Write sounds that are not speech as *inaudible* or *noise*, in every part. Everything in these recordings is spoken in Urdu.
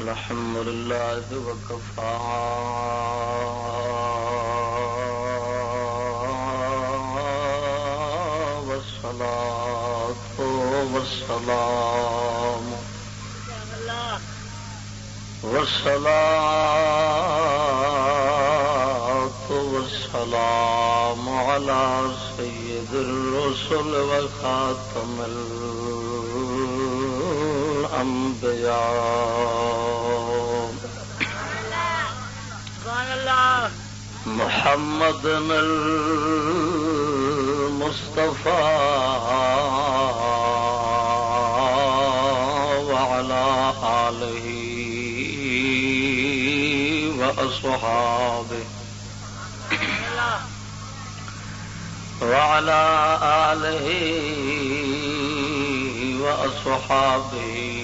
الحمد لله وكفى والصلاة والسلام والصلاة والسلام على سيد الرسل وخاتم الأنبياء محمد المصطفى وعلى آله وأصحابه وعلى آله وأصحابه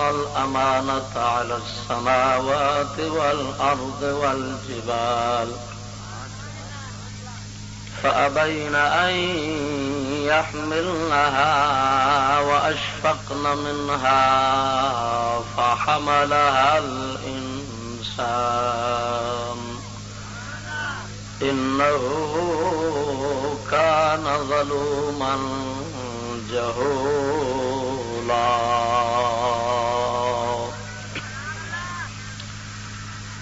عرضنا الأمانة على السماوات والأرض والجبال فأبين أن يحملنها وأشفقن منها فحملها الإنسان إنه كان ظلوما جهولا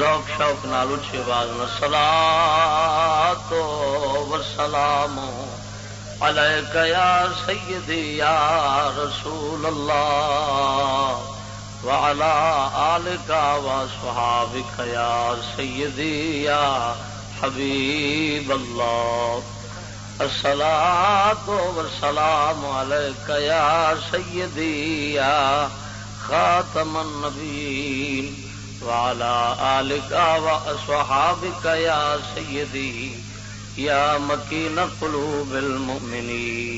ذوق شوق نال اچھی آواز میں سلا تو وسلام علیک یا سیدی یا رسول اللہ وعلى آلك وصحابك يا سيدي يا حبيب الله الصلاة والسلام عليك يا سيدي يا خاتم النبيين وعلى آلك وأصحابك يا سيدي يا مكين قلوب المؤمنين.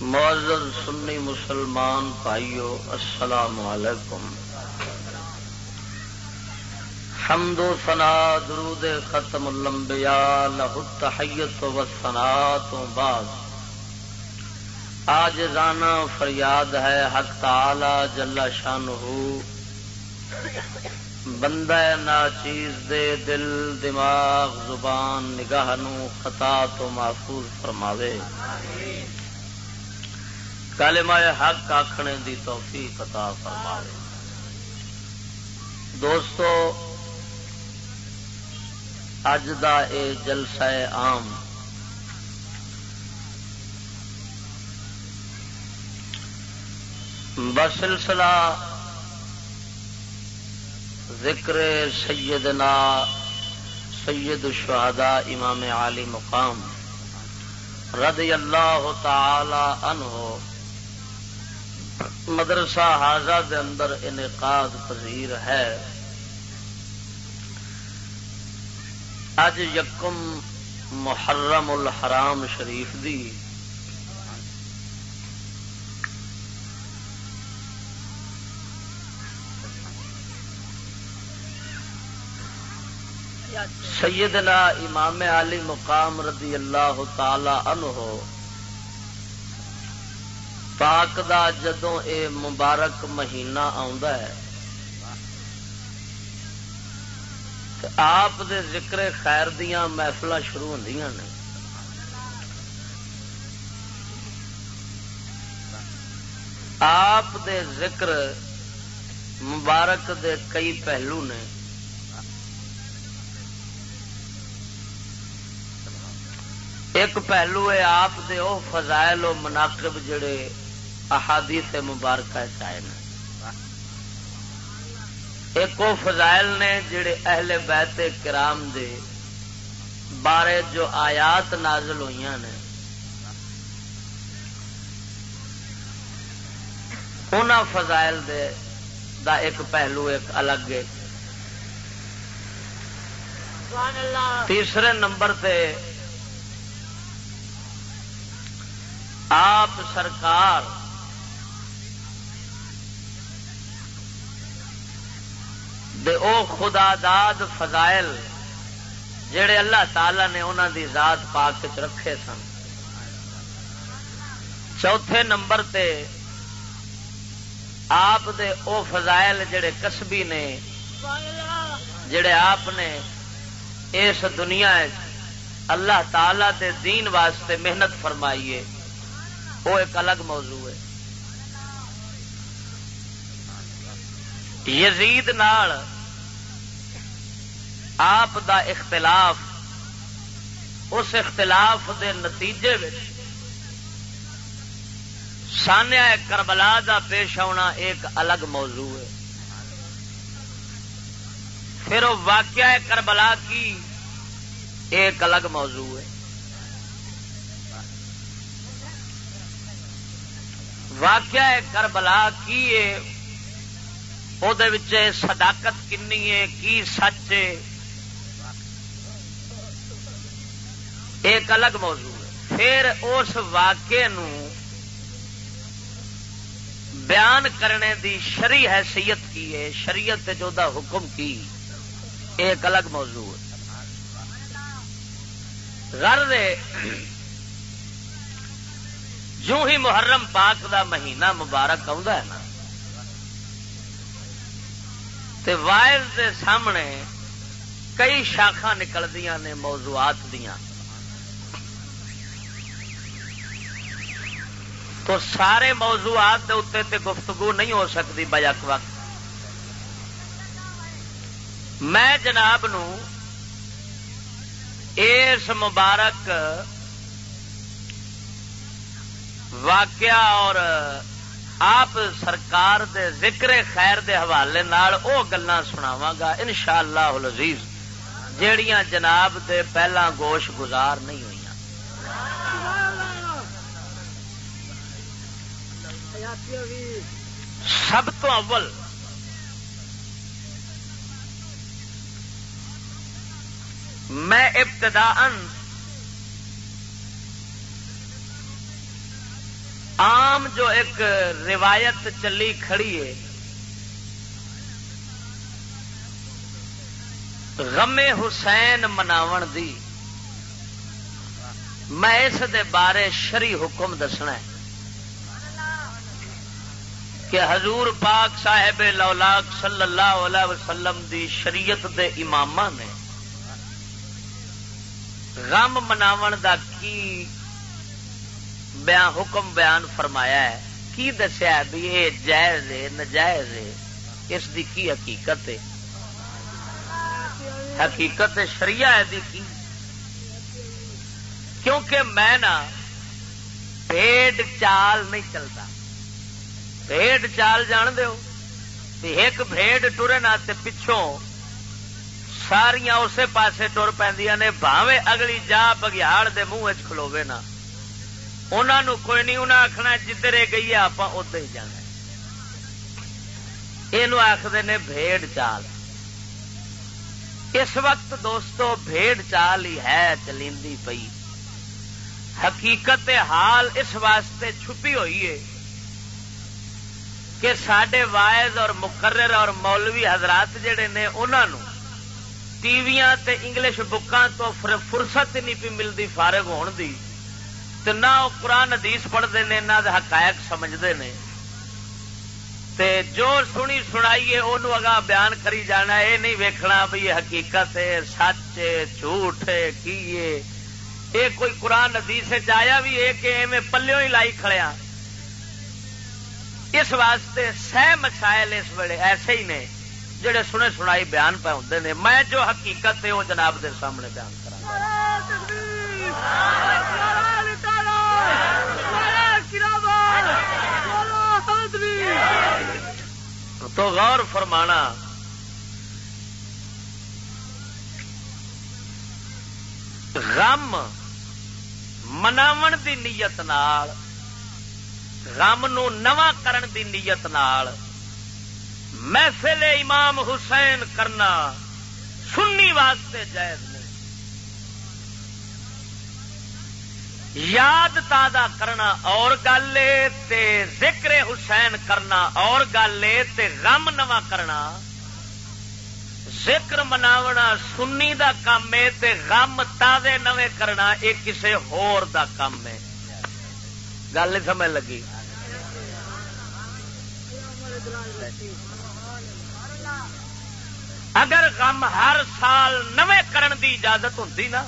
معزز سنی مسلمان بھائیو السلام علیکم۔ حمد و ثنا درود ختم الانبیاء لہ التحیت و ثنا تو بعد۔ آج رانا فریاد ہے حق تعالی جل شانہ بندہ نا چیز دے دل، دماغ، زبان نگاہ نو خطا تو محفوظ فرماوے۔ کلمہ حق آخنے دی توفیق عطا فرماوے۔ دوستو اج دا اے جلسہ عام۔ بسلسلہ ذکر سیدنا سید الشہداء امام عالی مقام رضی اللہ تعالی عنہ۔ مدرسہ حاضہ دے اندر انعقاد پذیر ہے۔ اج یکم محرم الحرام شریف دی۔ سیدنا امام علی مقام رضی اللہ تعالی عنہ پاک دا جدوں اے مبارک مہینہ آندا ہے تے آپ دے ذکر خیر دیاں محفل شروع ہوندیاں نے۔ آپ دے ذکر مبارک دے کئی پہلو نے۔ ایک پہلو ہے آپ دے او فضائل و مناقب جڑے احادیث مبارکہ چائے ایک وہ فضائل نے جڑے اہل بیت کرام دے بارے جو آیات نازل ہوئی نے ان فضائل دے دا ایک پہلو ایک الگ ہے۔ تیسرے نمبر تے آپ سرکار دے او خدا داد فضائل جڑے اللہ تعالی نے انہوں دی ذات پاک رکھے سن۔ چوتھے نمبر تے آپ دے او فضائل جڑے کسبی نے جڑے آپ نے اس دنیا اللہ تعالی دے دین واسطے محنت فرمائیے وہ ایک الگ موضوع ہے۔ یزید نال آپ دا اختلاف، اس اختلاف دے نتیجے سانیا کربلا دا پیش آنا ایک الگ موضوع ہے۔ پھر وہ واقعہ کربلا کی ایک الگ موضوع ہے۔ واقعہ کربلا کی وہ صداقت کنی ہے کی سچ ہے ایک الگ موضوع ہے پھر اس واقعے نو بیان کرنے دی شری حیثیت کی ہے شریعت جو دا حکم کی ایک الگ موضوع ہے غرض جو ہی محرم پاک دا مہینہ مبارک ہے نا تے وائز دے سامنے کئی شاخا نکلدیا نے موضوعات دیا تو سارے موضوعات دے اتنے تے گفتگو نہیں ہو سکتی بجک وقت۔ میں جناب نو اس مبارک واقعہ اور آپ سرکار دے ذکر خیر دے حوالے وہ گلا سناوا گا ان شاء اللہ جیڑیاں جناب دے پہلا گوش گزار نہیں ہوئی سب تو اول میں ابتدا عام جو ایک روایت چلی کھڑی ہے، غم حسین مناو دی۔ میں اس دے بارے شری حکم دسنا ہے کہ حضور پاک صاحب لولاک صلی اللہ علیہ وسلم دی شریعت دے امام نے غم مناو دا کی بیان حکم بیان فرمایا ہے۔ کی دسیا بھی یہ جائز ہے نجائز ہے؟ اس دی کی حقیقت ہے؟ حقیقت شریعہ ہے دی کی؟ کیونکہ میں نا پیڈ چال نہیں چلتا۔ پیڈ چال جان دو ایک بھیڈ ٹرے نہ پچھوں ساریا اسی پاسے ٹر پہ بھاوے اگلی جا بگیاڑ دے منہ کھلوے نہ انہوں کوئی نہیں انہیں آخنا جدھر گئی ہے آپ ادھر ہی جانا یہ آخر نے بھیڑ چال اس وقت دوستو بھیڑ چال ہی ہے چلی پئی حقیقت حال اس واسطے چھپی ہوئی ہے کہ سڈے وائز اور مقرر اور مولوی حضرات جڑے نے انہوں ٹی وی انگلش بکان تو فرصت نہیں پی ملتی فارغ ہون دی تے نہ وہ قرآن حدیث پڑھتے ہیں، نہ حقائق سمجھتے ہیں۔ تے جو سنی سنائیے وہ اگا بیان کری جانا یہ نہیں ویکھنا بھی یہ حقیقت ہے، سچ جھوٹ ہے، کی یہ کوئی قرآن حدیث آیا بھی ہے کہ ایویں پلو ہی لائی کھڑیا ہاں۔ اس واسطے سہ مسائل اس ویلے ایسے ہی نے جڑے سنے سنائی بیان پہ ہوں نے۔ میں جو حقیقت ہے، وہ جناب دے سامنے بیان کرا تو غور فرمانا، غم مناو دی نیت نال، غم نو نواں کرن دی نیت نال محفل امام حسین کرنا سنی واسطے جائز نہیں یاد تازہ کرنا اور گل ذکر حسین کرنا اور گل غم نواں کرنا۔ ذکر مناونا سنی دا کام ہے، تے غم تازے نوے کرنا یہ کسی ہور دا کام ہے۔ گل سمجھ لگی؟ اگر غم ہر سال نوے کرن دی اجازت ہوں نا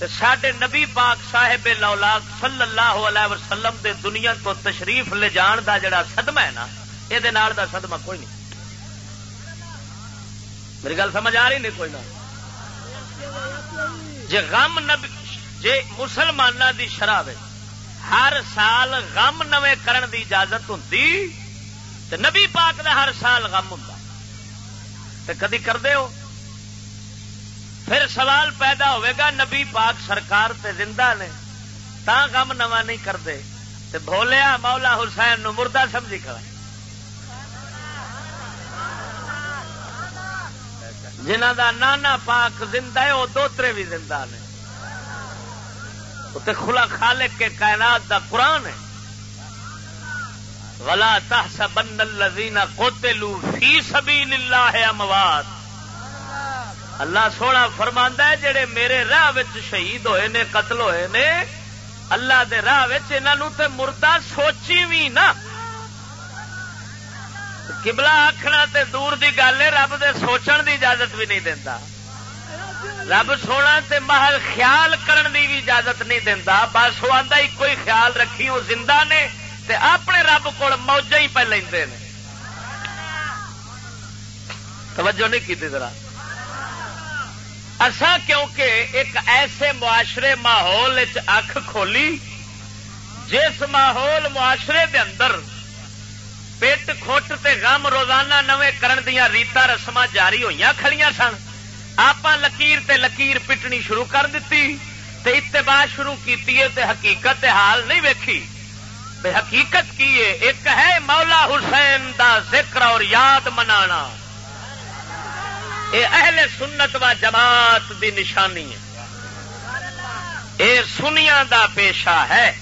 سڈے نبی پاک صاحب لولاک صلی اللہ علیہ وسلم دے دنیا تو تشریف لے جان دا جڑا صدمہ ہے نا یہ دا صدمہ کوئی نہیں۔ میری گل سمجھ آ رہی نہیں کوئی نہ جے غم نبی، جے مسلمانوں دی شرح ہر سال غم نوے کرن دی اجازت ہوں نبی پاک دا ہر سال غم ہوں کدی کر دے ہو؟ پھر سوال پیدا ہوئے گا، نبی پاک سرکار تے زندہ نے، تا غم نواں نہیں کرتے تے بولیا مولا حسین نو مردہ سمجھی کھڑا۔ جنہ دا نانا پاک زندہ ہے وہ دوترے بھی زندہ نے۔ خلا خالق کے کائنات دا قرآن ہے۔ ولا تحسبن الذين قتلوا في سبيل الله اموات اللہ سونا فرماندا ہے جڑے میرے راہ وچ شہید ہوئے نے، قتل ہوئے نے، اللہ دے راہ وچ انہاں نو تے مردہ سوچی وی نہ۔ قبلہ آکھنا تے دور دی گل ہے، رب دے سوچن دی اجازت بھی نہیں دیندا۔ رب سونا تے محل خیال کرن دی بھی اجازت نہیں دیندا۔ بس وہ آندا ہی کوئی خیال رکھی وہ زندہ نے تے اپنے رب کو موجہ ہی پہ لے توجہ نہیں کی ذرا۔ اصا کیونکہ ایک ایسے معاشرے ماحول اکھ کھولی، جس ماحول معاشرے دے اندر پیٹ کھٹ تے غم روزانہ نویں کرن دیا ریتا رسم جاری ہوئی کھڑیاں سن آپ لکیر تے لکیر پٹنی شروع کر دیتی تے اتباع شروع کیتی تے حقیقت حال نہیں ویکھی۔ بے حقیقت کی ہے؟ ایک ہے مولا حسین دا ذکر اور یاد منانا۔ اے اہل سنت و جماعت دی نشانی ہے۔ اے سنیا دا پیشہ ہے۔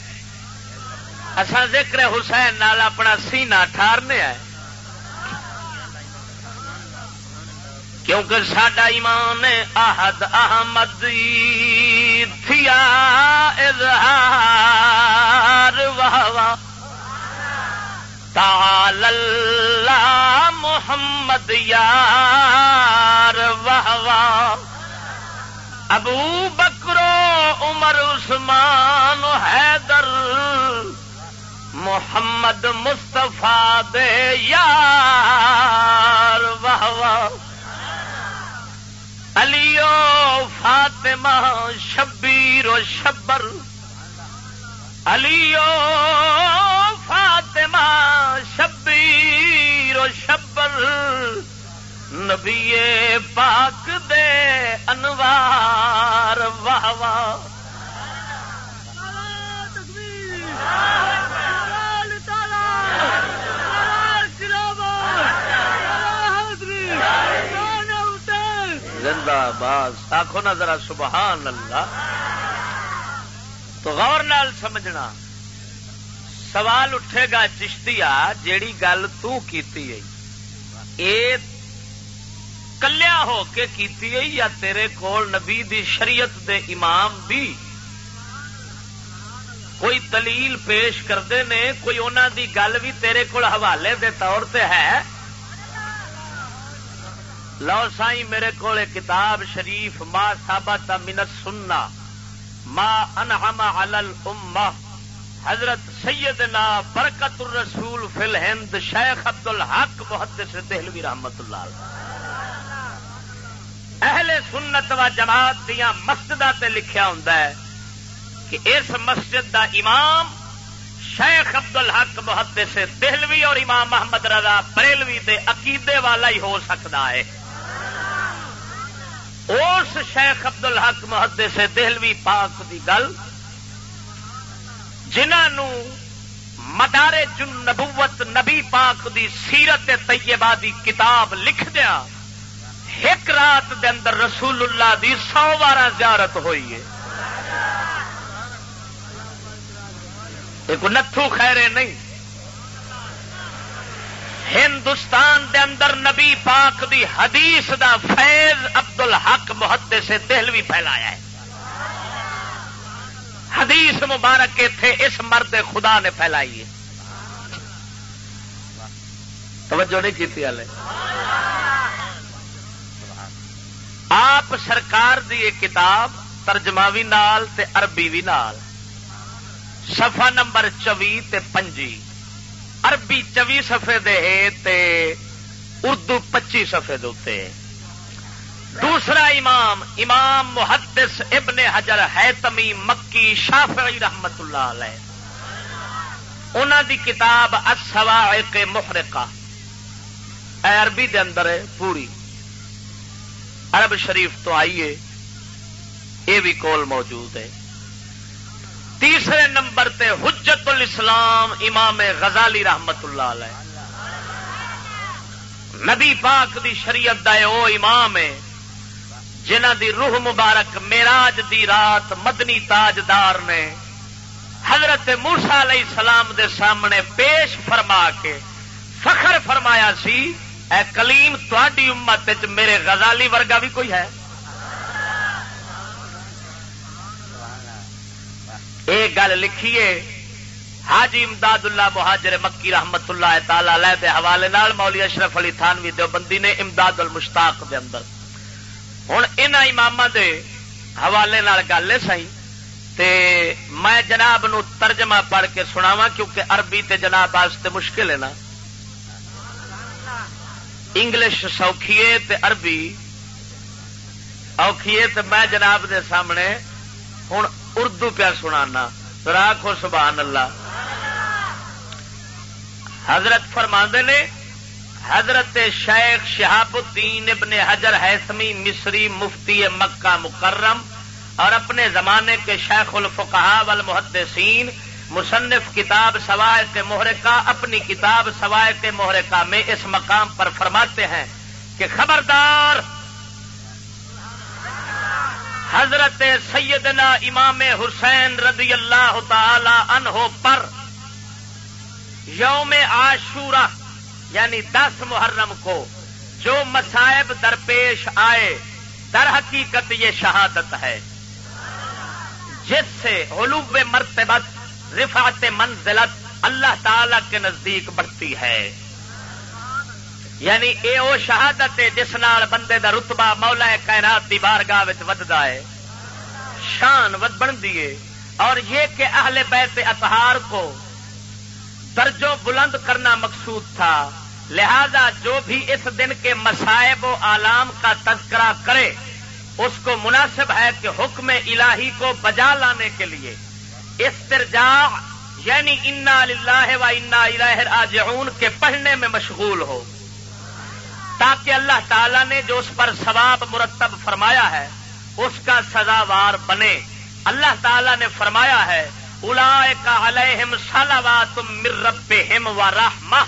اصا ذکر حسین نال اپنا سینہ ٹھارنے ہے کیونکہ ساڈا ایمان احد احمد تھیا اظہار واہ تال اللہ محمد یار واہ واہ۔ ابو بکرو، عمر، عثمان، حیدر، محمد مصطفیٰ دے یار۔ واہ واہ۔ علیو، فاطمہ، شبیر و شبر۔ علیو، فاطمہ، شبیر و شبر۔ نبی پاک دے انوار، واہ واہ۔ زندہ باز آخو نا ذرا، سبحان اللہ۔ تو غور نال سمجھنا۔ سوال اٹھے گا چشتیا جیڑی گل کلیا ہو کے کیتی ہے یا تیرے کول نبی دی شریعت دے امام بھی کوئی دلیل پیش کرتے نے، کوئی انہوں دی گل بھی تیرے کول حوالے دے طور تے ہے؟ لو سائی میرے کو کتاب شریف، ما سابت منت سننا ما انہم علل حضرت سیدنا برکت الرسول فل ہند شیخ ابد الحق محدث دہلوی رحمت اللہ علیہ۔ اہل سنت و جماعت دیا مسجد تے لکھیا ہوں کہ اس مسجد دا امام شیخ ابد الحق محدث دہلوی اور امام محمد رضا بریلوی دے عقیدے والا ہی ہو سکتا ہے۔ اس شیخ ابد الحق محدث دہلوی پاک دی گل جنہوں مدارے جن نبوت نبی پاک دی سیرت طیبہ دی کتاب لکھ دیا۔ ایک رات دے اندر رسول اللہ دی سو بارہ زیارت ہوئی ہے۔ ایک نتھو خیرے نہیں۔ ہندوستان دے اندر نبی پاک دی حدیث دا فیض عبد الحق محدے سے دہلوی پھیلایا ہے۔ حدیث مبارک کے تھے اس مرد خدا نے پھیلائی ہے۔ توجہ نہیں کی آپ سرکار دی کتاب، ترجمہ بھی نال تے عربی بھی نال۔ سفا نمبر چوی تے پنجی۔ عربی چوی سفے دے تے اردو پچی سفے دے دوسرا امام امام محدث ابن حجر ہے مکی شافعی رحمت اللہ علیہ۔ انہوں دی کتاب السواعق محرقہ۔ اے عربی دے اندر ہے پوری۔ عرب شریف تو آئیے، یہ بھی کول موجود ہے۔ تیسرے نمبر تے حجت الاسلام امام غزالی رحمت اللہ علیہ۔ نبی پاک دی شریعت دا او امام ہے، جنہ دی روح مبارک میراج دی رات مدنی تاجدار نے حضرت موسا علیہ السلام دے سامنے پیش فرما کے فخر فرمایا سی اے کلیم تھی امت میرے غزالی ورگا بھی کوئی ہے؟ ایک گل لکھیے، حاجی امداد اللہ مہاجر مکی رحمت اللہ تعالی علیہ دے حوالے نال مولی اشرف علی تھانوی دیوبندی نے امداد المشتاق دے اندر۔ ہوں ان امام دے حوالے نال گل سی تے میں جناب نو ترجمہ پڑھ کے سناوا کیونکہ عربی تے جناب واسطے مشکل ہے نا۔ انگلش سوکھیے تے عربی اوکھیے تے میں جناب دے سامنے ہوں اردو پیا سنا راکھو سبحان اللہ. حضرت فرماندے نے حضرت شیخ شہاب الدین ابن حجر حیثمی مصری مفتی مکہ مکرم اور اپنے زمانے کے شیخ الفقہ والمحدثین مصنف کتاب سوائے کے محرکہ اپنی کتاب سوائے کے محرکہ میں اس مقام پر فرماتے ہیں کہ خبردار حضرت سیدنا امام حسین رضی اللہ تعالی عنہ پر یوم عاشورہ یعنی دس محرم کو جو مسائب درپیش آئے، در حقیقت یہ شہادت ہے۔ جس سے علوب مرتبت رفعت منزلت اللہ تعالی کے نزدیک بڑھتی ہے۔ یعنی اے او شہادت ہے جس نال بندے دا رتبہ مولا کائنات دی بارگاہ ودتا ہے۔ شان ود بن دیے اور یہ کہ اہل بیت اطہار کو درجوں بلند کرنا مقصود تھا۔ لہذا جو بھی اس دن کے مسائب و عالام کا تذکرہ کرے، اس کو مناسب ہے کہ حکم الہی کو بجا لانے کے لیے۔ استرجا یعنی انا للہ و انا الہ راجعون، کے پڑھنے میں مشغول ہو۔ تاکہ اللہ تعالی نے جو اس پر ثواب مرتب فرمایا ہے، اس کا سزاوار بنے۔ اللہ تعالی نے فرمایا ہے الا علیہم سلاوات مر رب و رحمہ۔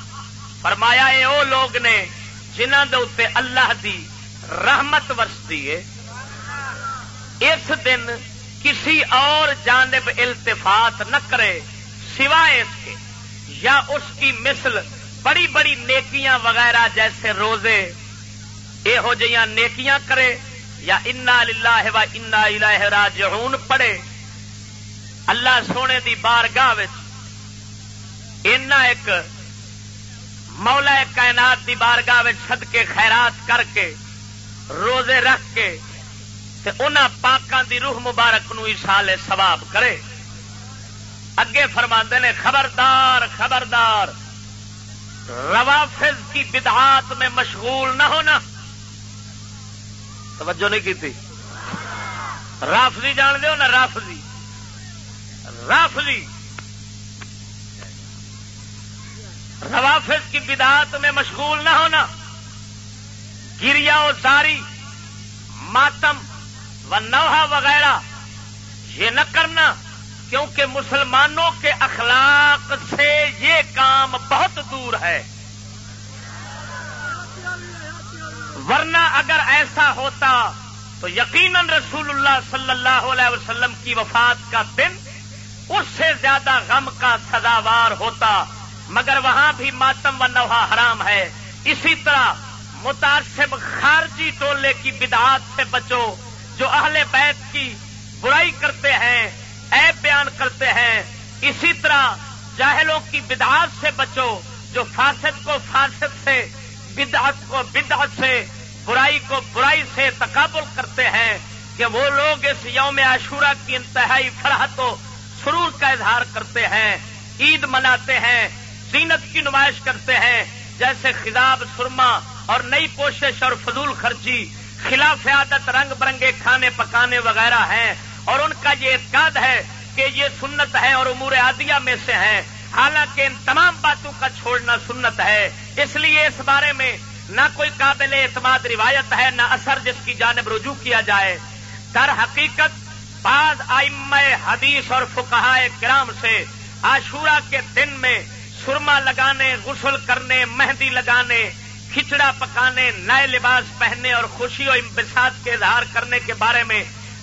فرمایا اے او لوگ نے جنہ دے اتنے اللہ دی رحمت ورستی ہے، اس دن کسی اور جانب التفات نہ کرے سوائے اس کے، یا اس کی مثل بڑی بڑی نیکیاں وغیرہ جیسے روزے یہو جہاں نیکیاں کرے، یا انا للہ و انا الہ راجعون پڑے اللہ سونے دی بارگاہ ایک مولا کائنات دی بارگاہ سد کے خیرات کر کے، روزے رکھ کے ان پاکان دی روح مبارک نو اشال ثواب کرے۔ اگے فرما نے، خبردار خبردار، روافظ کی بدعات میں مشغول نہ ہونا۔ توجہ نہیں کی تھی رافضی جان دو نا؟ رافضی۔ رافضی۔ روافظ کی بدعات میں مشغول نہ ہونا۔ گریا و زاری، ماتم و نوحہ وغیرہ، یہ نہ کرنا، کیونکہ مسلمانوں کے اخلاق سے یہ کام بہت دور ہے۔ ورنہ اگر ایسا ہوتا تو یقیناً رسول اللہ صلی اللہ علیہ وسلم کی وفات کا دن اس سے زیادہ غم کا سزاوار ہوتا، مگر وہاں بھی ماتم و نوحہ حرام ہے۔ اسی طرح متاثب خارجی ٹولے کی بدعات سے بچو۔ جو اہل بیت کی برائی کرتے ہیں ایپ بیان کرتے ہیں، اسی طرح جاہلوں کی بدعات سے بچو، جو فاسد کو فاسد سے، بدعت کو بدعت سے، برائی کو برائی سے تقابل کرتے ہیں کہ وہ لوگ اس یوم عاشورہ کی انتہائی فرحت و سرور کا اظہار کرتے ہیں، عید مناتے ہیں، زینت کی نمائش کرتے ہیں، جیسے خزاب سرما اور نئی کوشش اور فضول خرچی خلاف عادت رنگ برنگے کھانے پکانے وغیرہ ہیں اور ان کا یہ اعتقاد ہے کہ یہ سنت ہے اور امور عادیہ میں سے ہے حالانکہ ان تمام باتوں کا چھوڑنا سنت ہے۔ اس لیے اس بارے میں نہ کوئی قابل اعتماد روایت ہے، نہ اثر جس کی جانب رجوع کیا جائے۔ در حقیقت بعض آئم حدیث اور فکہ کرام سے عاشورہ کے دن میں سرما لگانے، غسل کرنے، مہندی لگانے کھچڑا پکانے، نئے لباس پہننے اور خوشی اور امبساط کے اظہار کرنے کے بارے میں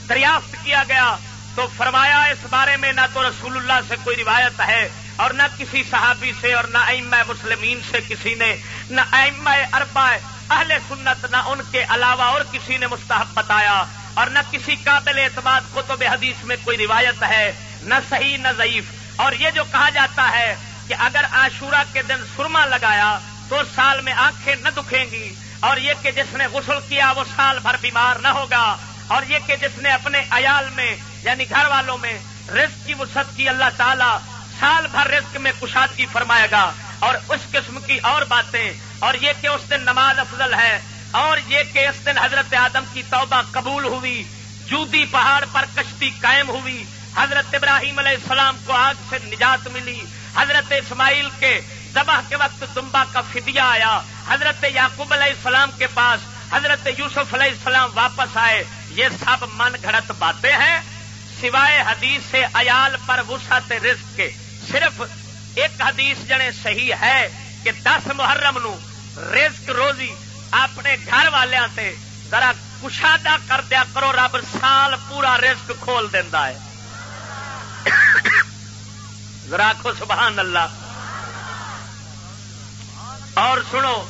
دریافت کیا گیا تو فرمایا، اس بارے میں نہ تو رسول اللہ سے کوئی روایت ہے اور نہ کسی صحابی سے اور نہ ائمہ مسلمین سے کسی نے، نہ ائمہ اربا اہل سنت، نہ ان کے علاوہ اور کسی نے مستحب بتایا اور نہ کسی قابل اعتماد کتب حدیث میں کوئی روایت ہے، نہ صحیح، نہ ضعیف۔ اور یہ جو کہا جاتا ہے کہ اگر عاشورہ کے دن سرما لگایا تو سال میں آنکھیں نہ دکھیں گی۔ اور یہ کہ جس نے غسل کیا، وہ سال بھر بیمار نہ ہوگا۔ اور یہ کہ جس نے اپنے عیال میں یعنی گھر والوں میں رزق کی وسعت کی، اللہ تعالی سال بھر رزق میں کشادگی فرمائے گا۔ اور اس قسم کی اور باتیں۔ اور یہ کہ اس دن نماز افضل ہے۔ اور یہ کہ اس دن حضرت آدم کی توبہ قبول ہوئی۔ جودی پہاڑ پر کشتی قائم ہوئی۔ حضرت ابراہیم علیہ السلام کو آگ سے نجات ملی۔ حضرت اسماعیل کے دباہ کے وقت دمبا کا فدیہ آیا۔ حضرت یعقوب علیہ السلام کے پاس حضرت یوسف علیہ السلام واپس آئے۔ یہ سب من گھڑت باتیں ہیں۔ سوائے حدیث سے ایال پر وسعت رزق کے۔ صرف ایک حدیث جنے صحیح ہے کہ دس محرم نو رزق روزی اپنے گھر والوں سے ذرا کشادہ کر دیا کرو۔ رب سال پورا رزق کھول دینا ہے۔ *coughs* ذرا آخو سبحان اللہ۔ اور سنو،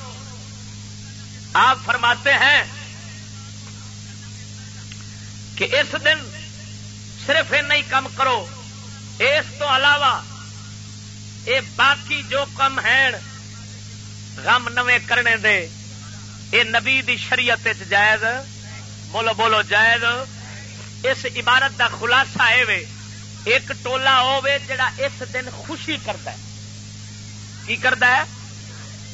آپ فرماتے ہیں کہ اس دن صرف نہیں کم کرو۔ اس تو علاوہ اے باقی جو کم ہیں، غم نوے کرنے دے۔ اے نبی دی شریعت جائز، بولو بولو، جائز۔ اس عبارت دا خلاصہ ہے ایک ٹولا ہوے جڑا اس دن خوشی کرتا ہے۔ کی کرتا ہے؟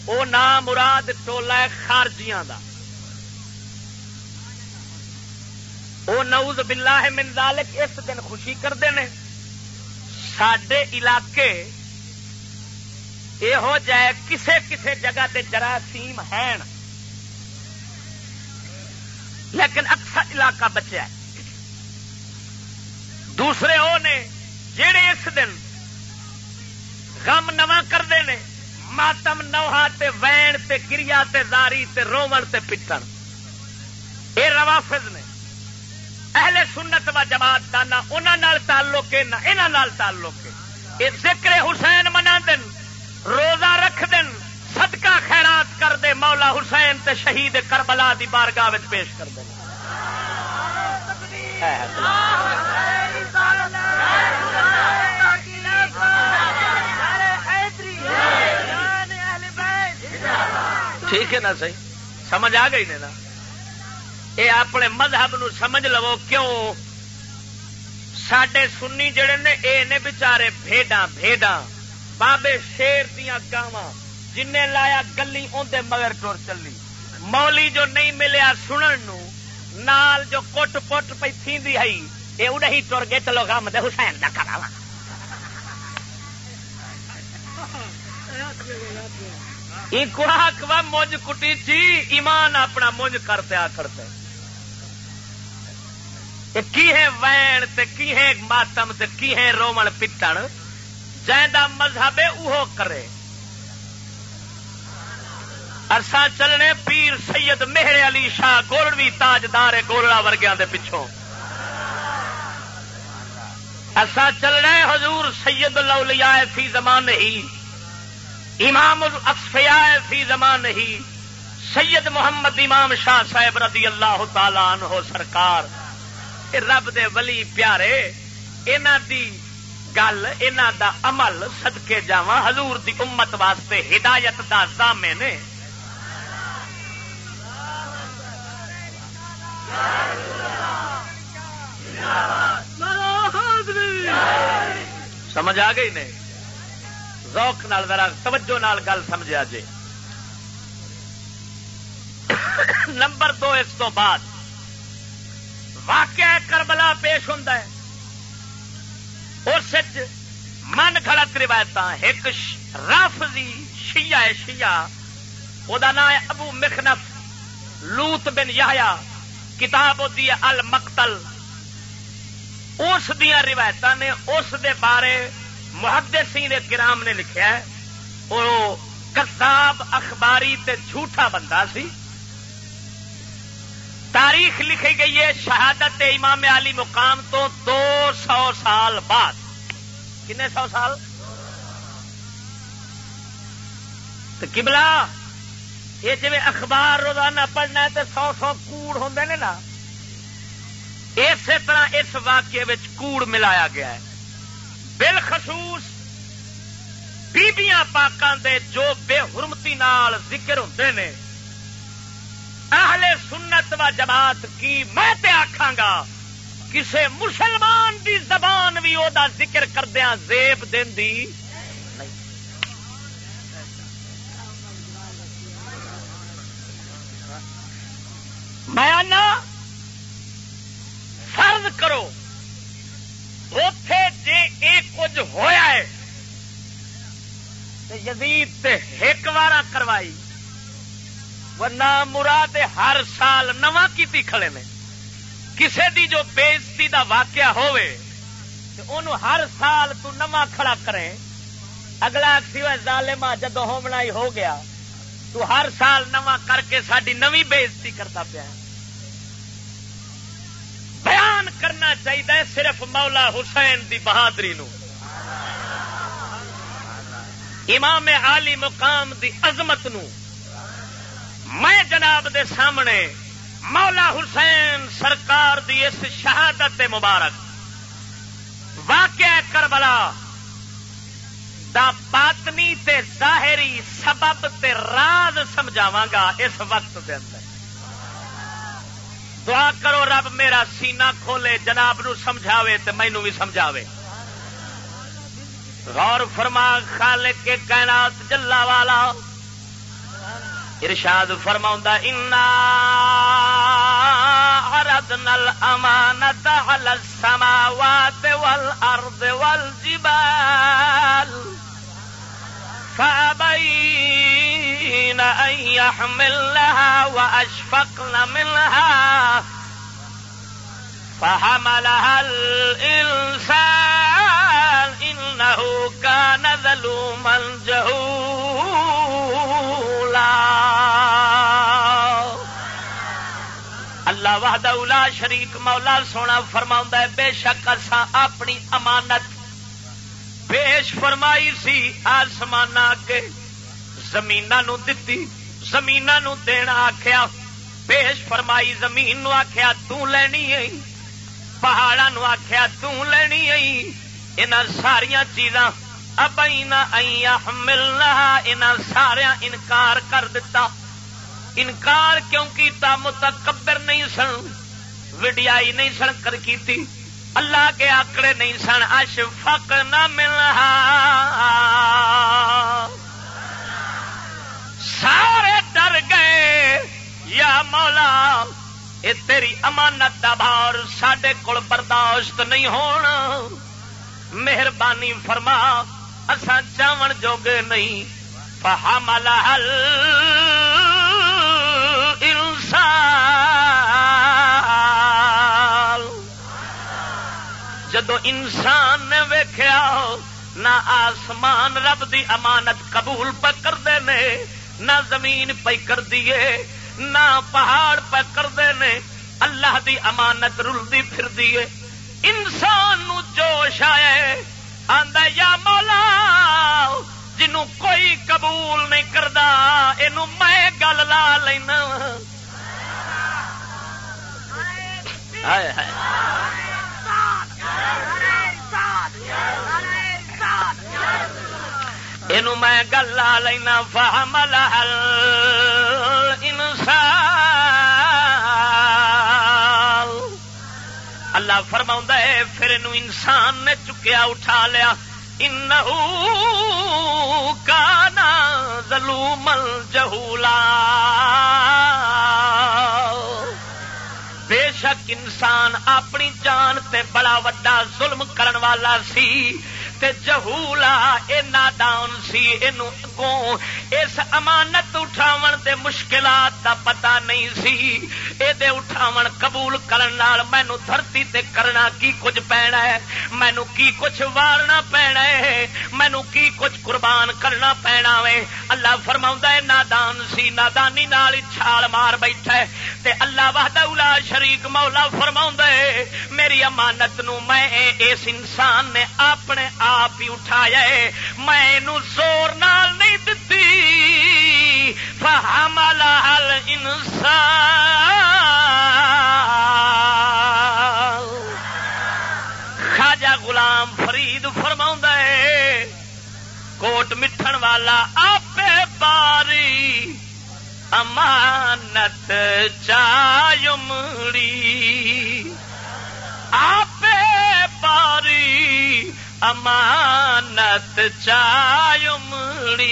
وہ نام مراد ٹولا ہے خارجیاں دا۔ وہ نوز بلا ہے ذالک اس دن خوشی کرتے ہیں سڈے علاقے یہ ہو جائے کسے کسے جگہ تے جراثیم ہیں۔ لیکن اکثر علاقہ بچا دوسرے وہ نے جڑے اس دن غم نواں کرتے ہیں ماتم نوہا تے وین تے گریا تے زاری تے رومن تے پٹن یہ روافظ نے اہل سنت و جماعت کا نہ انہوں تعلق ہے نہ یہاں تعلق ہے یہ ذکر حسین منا دن روزہ رکھ دن صدقہ خیرات کر دے مولا حسین تے شہید کربلا دی بارگاہ وچ پیش کر دیں ٹھیک ہے نا صحیح سمجھ آ گئی نے نا اے اپنے مذہب نو سمجھ لو کیوں سڈے سنی جڑے نے اے نے بچارے بھیڈا بھیڈا بابے شیر دیا گاواں جن لایا گلی اندر مگر ٹور چلی مولی جو نہیں ملیا سنن نو نال جو کٹ پٹ پی تھی ہے یہ اڑ ہی ٹر گئے چلو گا مدد حسین نہ کرا مونج کٹی تھی، ایمان اپنا مونج کرتے آخرتے کی ہے وین تے کی ہے ماتم تے کی ہے رومن پٹن جائدہ مذہب اوہو کرے۔ ارسا چلنے پیر سید مہر علی شاہ گولڑوی تاجدار گولڑا ورگیا دے پچھوں۔ ارسا چلنے حضور سید الاولیاء فی زمان ہی امام الاصفیاء فی زمان ہی سید محمد امام شاہ صاحب رضی اللہ تعالی عنہ سرکار رب دے ولی پیارے انہ دی گل انہ دا عمل صدقے جاواں، حضور دی امت واسطے ہدایت دا زامے نے سمجھ آ گئی نہیں؟ روک نال ذرا توجہ نال گل سمجھا جی نمبر دو اس تو بعد۔ واقعہ کربلا پیش ہوں اس من گلت روایت ایک رافضی شیعہ ہے، شیعہ۔ وہ نام ہے ابو مخنف لوت بن یا کتاب ہوتی ہے المقتل۔ اس دیا روایت نے اس دے بارے محدثین کرام نے لکھا ہے وہ کتاب اخباری تے جھوٹا بندہ سی۔ تاریخ لکھی گئی ہے شہادت امام علی مقام تو دو سو سال بعد۔ کنے سو سال؟ تو کبلا یہ جی اخبار روزانہ پڑھنا ہے تو سو سو کوڑ ہوں نے نا، اسی طرح اس واقعے کوڑ ملایا گیا ہے۔ بالخصوص بیبیاں پاکان دے جو بے حرمتی نال ذکر ہوں نے، اہل سنت و جماعت کی میں تے آکھاں گا، کسے مسلمان دی زبان بھی وہ ذکر کردیا زیب دین دی میں فرض کرو اتے جی یہ کچھ ہوا ہے یزید ایک بار کروائی، ورنہ مراد ہر سال نواں کی کھڑے نے۔ کسے دی جو بےزتی دا واقعہ ہوئے تو ہر سال تو نواں کھڑا کرے۔ اگلا سوائے ظالما جدو ہومنا ہی ہو گیا، تو ہر سال نواں کر کے ساری نوی بےزتی کرتا پیا بیان کرنا چاہیے صرف مولا حسین دی بہادری نو۔ امام عالی مقام دی عظمت نو۔ میں جناب دے سامنے مولا حسین سرکار دی اس شہادت مبارک واقع کربلا دا باطنی تے ظاہری سبب تے راز سمجھاوا گا اس وقت دے اندر۔ دعا کرو، رب میرا سینہ کھولے، جناب نو سمجھاوے تے مینو بھی سمجھاوے۔ غور فرما، خالق کے کائنات جلا والا۔ ارشاد فرما انا اردن الامانت على السماوات والارض والجبال فأبين أن يحملها وأشفقن منها فحملها الإنسان إنه كان ظلوما جهولا. اللہ وحدہ لا شریک مولا سونا فرما ہے، بے شک اصا اپنی امانت پیش فرمائی سی آسمان اگے زمین دتی زمین دینا آخیا پیش فرمائی زمین نو آخیا تینی آئی پہاڑا نو آخیا تینی آئی ان ساریا چیزاں اب ملنا ان سارا انکار کر دیتا انکار کیوں کیتا؟ متکبر نہیں سن، وڈیائی نہیں سن کر کی اللہ کے آکڑے نہیں سن، اشفق نہ ملنا سارے ڈر گئے، یا مولا، اے تیری امانت کا بار سڈے کول برداشت نہیں ہونا مہربانی فرما اسان چاون جوگے نہیں۔ فحمل حل انسان جدو انسان نے ویخیا نہ آسمان رب دی امانت قبول پہ کرتے نے، نہ زمین پہ کر دیے نہ پہاڑ پہ کرتے نے، اللہ دی امانت رلدی پھر دیے انسان نو جوش آئے، آندا یا مولا جنو کوئی قبول نہیں کرتا یہ میں گل لا لینا۔ ہائے ہائے۔ یہ میں گل لا لینا فہمل انسان۔ اللہ فرما ہے، پھر انسان نے چکیا، اٹھا لیا۔ ان کانا ظلومل جہولا۔ شک انسان اپنی جان تے بڑا وڈا ظلم کرن والا سی۔ تے جہولا اے نادان سی اینو کو اس امانت اٹھاون دے مشکلات دا پتہ نہیں سی۔ اے دے اٹھاون قبول کرن نال مینوں دھرتی تے کرنا کی کچھ پینا ہے؟ مینوں کی کچھ وارنا پینا ہے؟ مینوں کی کچھ قربان کرنا پینا وے؟ اللہ فرماوندا ہے نادان سی نادانی نال چھال مار بیٹھا ہے۔ تے اللہ وحدہ لا شریک مولا فرماوندا ہے، میری امانت نو میں اس انسان نے اپنے آپ ہی اٹھایا میں زور نال نہیں دتی۔ فہمل حل انسان خاجا غلام فرید فرما ہے، کوٹ مٹھن والا آپ باری، امانت چایمڑی آپ باری امانت چایمڑی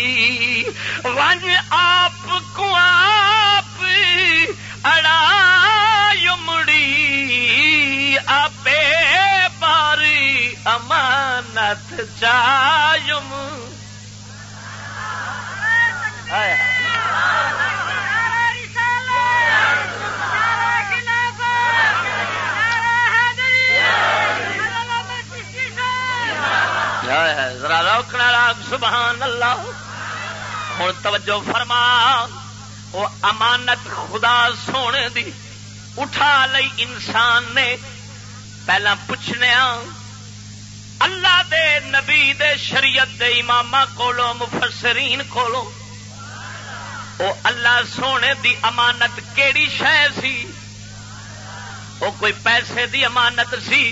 ون آپ کو آپ اڑایمڑی آپ باری امانت چایم ذرا روکنا راگ سبحان اللہ۔ ہوں توجہ فرما وہ امانت خدا سونے دی اٹھا لئی انسان نے۔ پہلا پوچھنے اللہ دے نبی دے شریعت دے امام کولو مفسرین کولو او اللہ سونے دی امانت کیڑی شہ سی؟ او کوئی پیسے دی امانت سی؟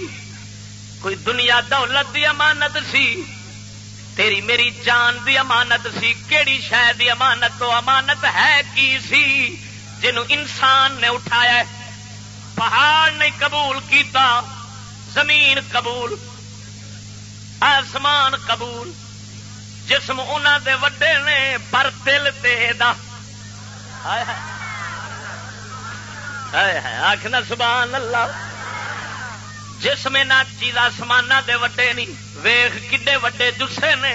کوئی دنیا دولت دی امانت سی؟ تیری میری جان دی امانت سی، کیڑی شہ دی امانت تو امانت ہے کی سی؟ جنو انسان نے اٹھایا ہے، پہاڑ نہیں قبول کیتا، زمین قبول، آسمان قبول، جسم انہوں دے وڈے نے، پر دل دے دا۔ آخنا سبحان اللہ۔ جسم نہ چیز آسمان دے وڈے نہیں ویخ کڈے وڈے جسے نے۔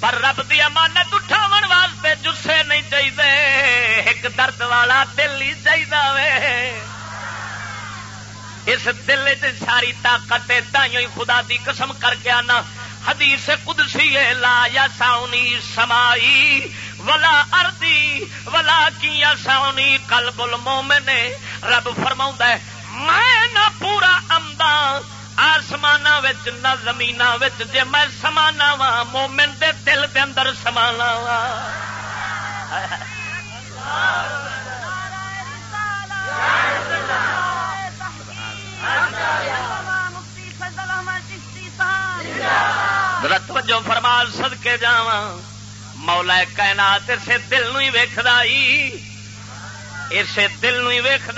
پر رب دی امانت اٹھاو واسطے جسے نہیں چاہیے ایک درد والا دل ہی چاہیے اس دل چ ساری طاقت تھی خدا دی قسم کر کے آنا۔ حدیث قدسی لا یا ساؤنی سمائی ولا اردی ولا کی ساؤنی کل بل مومن رب فرما ہے میں نہ پورا امدا آسمان نہ زمین جی میں سمانا وا مومن دے دل دے اندر سمانا وا توجہ فرمال سد کے جا مولا کائنات اسے دل نو ویخ اسے دل نو ویخ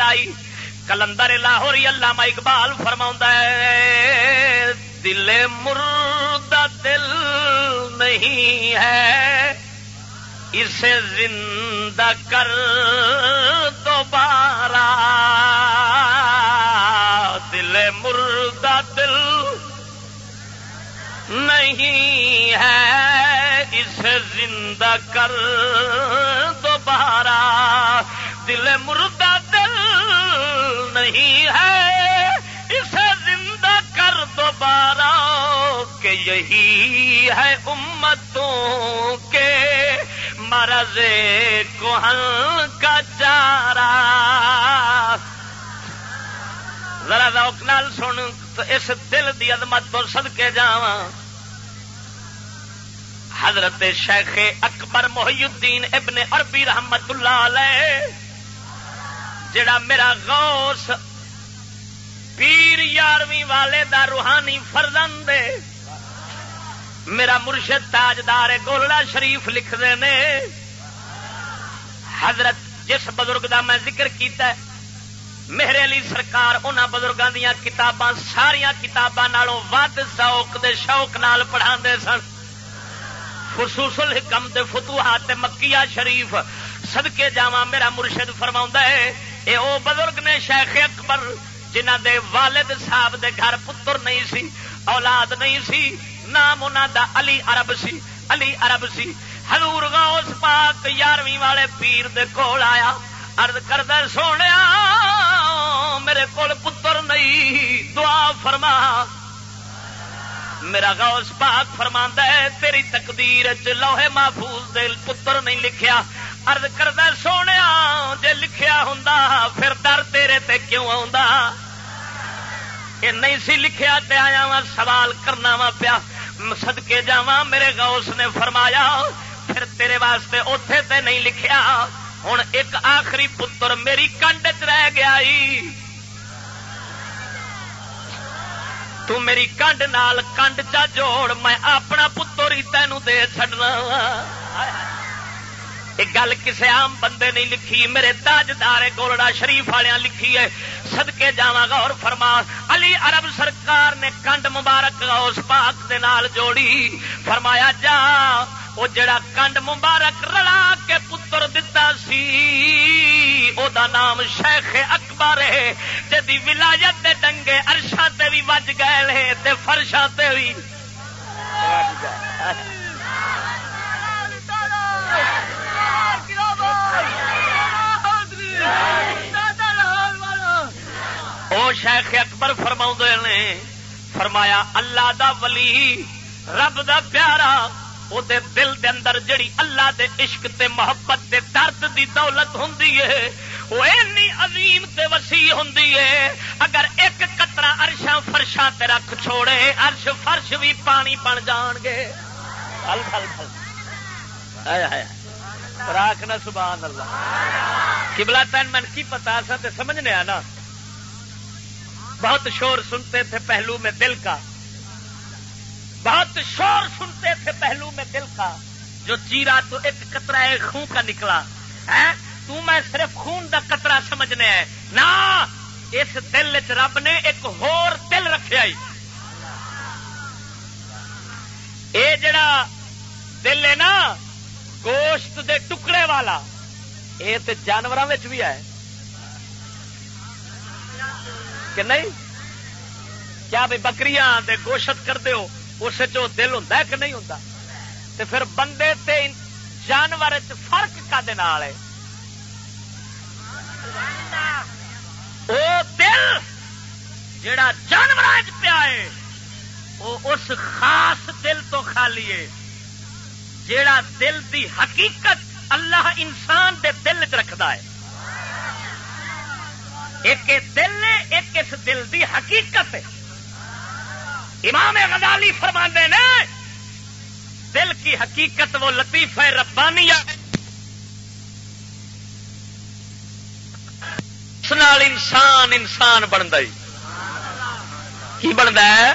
کلندر لاہور علامہ اقبال فرما دل مردہ دل نہیں ہے، اسے زندہ کر دوبارہ۔ دل مردہ دل نہیں ہے، اسے زندہ کر دوبارہ۔ دل مردہ دل نہیں ہے، اسے زندہ کر دوبارہ کہ یہی ہے امتوں کے مرض کوہن کا چارا ذرا روک نال سن، تو اس دل دی عظمت تو سد کے جا حضرت شیخ اکبر محی الدین ابن عربی رحمت اللہ علیہ جڑا میرا غوث پیر یارویں والے دا روحانی فرزند میرا مرشد تاجدار گولڑا شریف لکھ دے نے۔ حضرت جس بزرگ دا میں ذکر کیتا ہے، میرے علی سرکار ان بزرگوں دیا کتاباں ساریا کتاباں ود سوک دے شوق نال پڑھا سن۔ خصوص الحکم دے فتوحات مکیہ شریف، صدقے جاواں میرا مرشد فرما ہے اے او بزرگ نے شیخ اکبر جنہ دے والد صاحب دے گھر پتر نہیں سی، اولاد نہیں سی، نام انہوں دا علی عرب سی، علی عرب سی۔ حضور غوث پاک یارویں والے پیر دے کول آیا ارد کردہ سونے میرے کول پتر نہیں، دعا فرما۔ میرا غوث پاک فرما ہے، تیری تقدیر چ لوہے محفوظ دل پتر نہیں لکھیا۔ ارد کردہ سونے جے لکھیا ہوں پھر در تیرے تے کیوں آ نہیں سی لکھیا تے آیا وا، سوال کرنا وا پیا۔ سدکے جا میرے غوث نے فرمایا، پھر تیرے واسطے اتے تے نہیں لکھیا۔ ہوں ایک آخری پتر میری کنڈ چ رہ گیا تو میری کنڈ نال کنڈ چا جوڑ، میں اپنا پتر ہی تینوں دے چڈنا ایک گل کسی عام بندے نہیں لکھی میرے تاجدار گولڈا شریف والے لکھی ہے سدکے جا گا فرما علی عرب سرکار نے کنڈ مبارک اس پاک دے نال جوڑی فرمایا جا وہ جڑا کنڈ مبارک رلا کے پتر دتا سی او دا نام شیخ اکبر ہے جدی ولایت دے ڈنگے ارشا تے بھی وج گئے فرشا تے بھی او شیخ اکبر فرما نے، فرمایا، اللہ دا ولی، رب دا پیارا او دے دل دے اندر جڑی اللہ دے عشق تے محبت دے درد دی دولت ہوں وہ اینی عظیم تے وسیع ہوں اگر ایک کترا ارشا فرشاں تے رکھ چھوڑے ارش فرش بھی پانی بن جان گے۔ پھل پھل پھل آیا آیا۔ راک نہ، سبحان اللہ۔ کبلا تین من کی پتا سا تے سمجھنے آنا بہت شور سنتے تھے پہلو میں دل کا۔ بہت شور سنتے تھے پہلو میں دل کا۔ جو چیرا تو ایک کترا ہے خون کا نکلا۔ ہے تو میں صرف خون دا کترا سمجھنے ہے نا، اس دل چ رب نے ایک ہور دل رکھا اے جڑا دل ہے نا گوشت دے ٹکڑے والا۔ یہ تو جانوروں بھی ہے۔ کہ نہیں؟ کیا بھائی بکری دے گوشت کر ہو؟ اس دل ہوں کہ نہیں ہوں تو پھر بندے تے جانور فرق کا دل جڑا جانور پیا ہے وہ اس خاص دل تو خالی ہے۔ جیڑا دل دی حقیقت اللہ انسان دے دل چ رکھتا ہے۔ ایک دل نے ایک اس دل دی حقیقت ہے۔ امام غزالی فرما نے، دل کی حقیقت وہ لطیف ہے ربانی اس نال انسان انسان بنتا کی بنتا ہے؟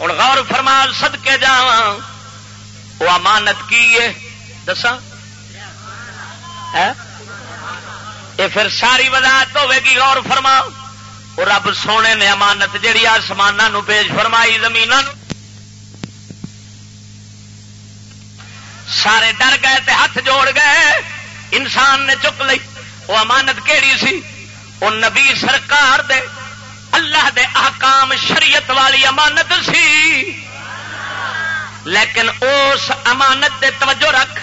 ہوں غور فرمان سد کے جا وہ امانت کی ہے؟ دسا یہ پھر ساری وضاحت ہوے گی، غور فرما اور رب سونے نے امانت جہی آسمان پیش فرمائی زمین سارے ڈر گئے تے ہاتھ جوڑ گئے، انسان نے چک لی۔ وہ امانت کہڑی سی؟ وہ نبی سرکار دے، اللہ دے احکام شریعت والی امانت سی۔ لیکن اس امانت دے توجہ رکھ،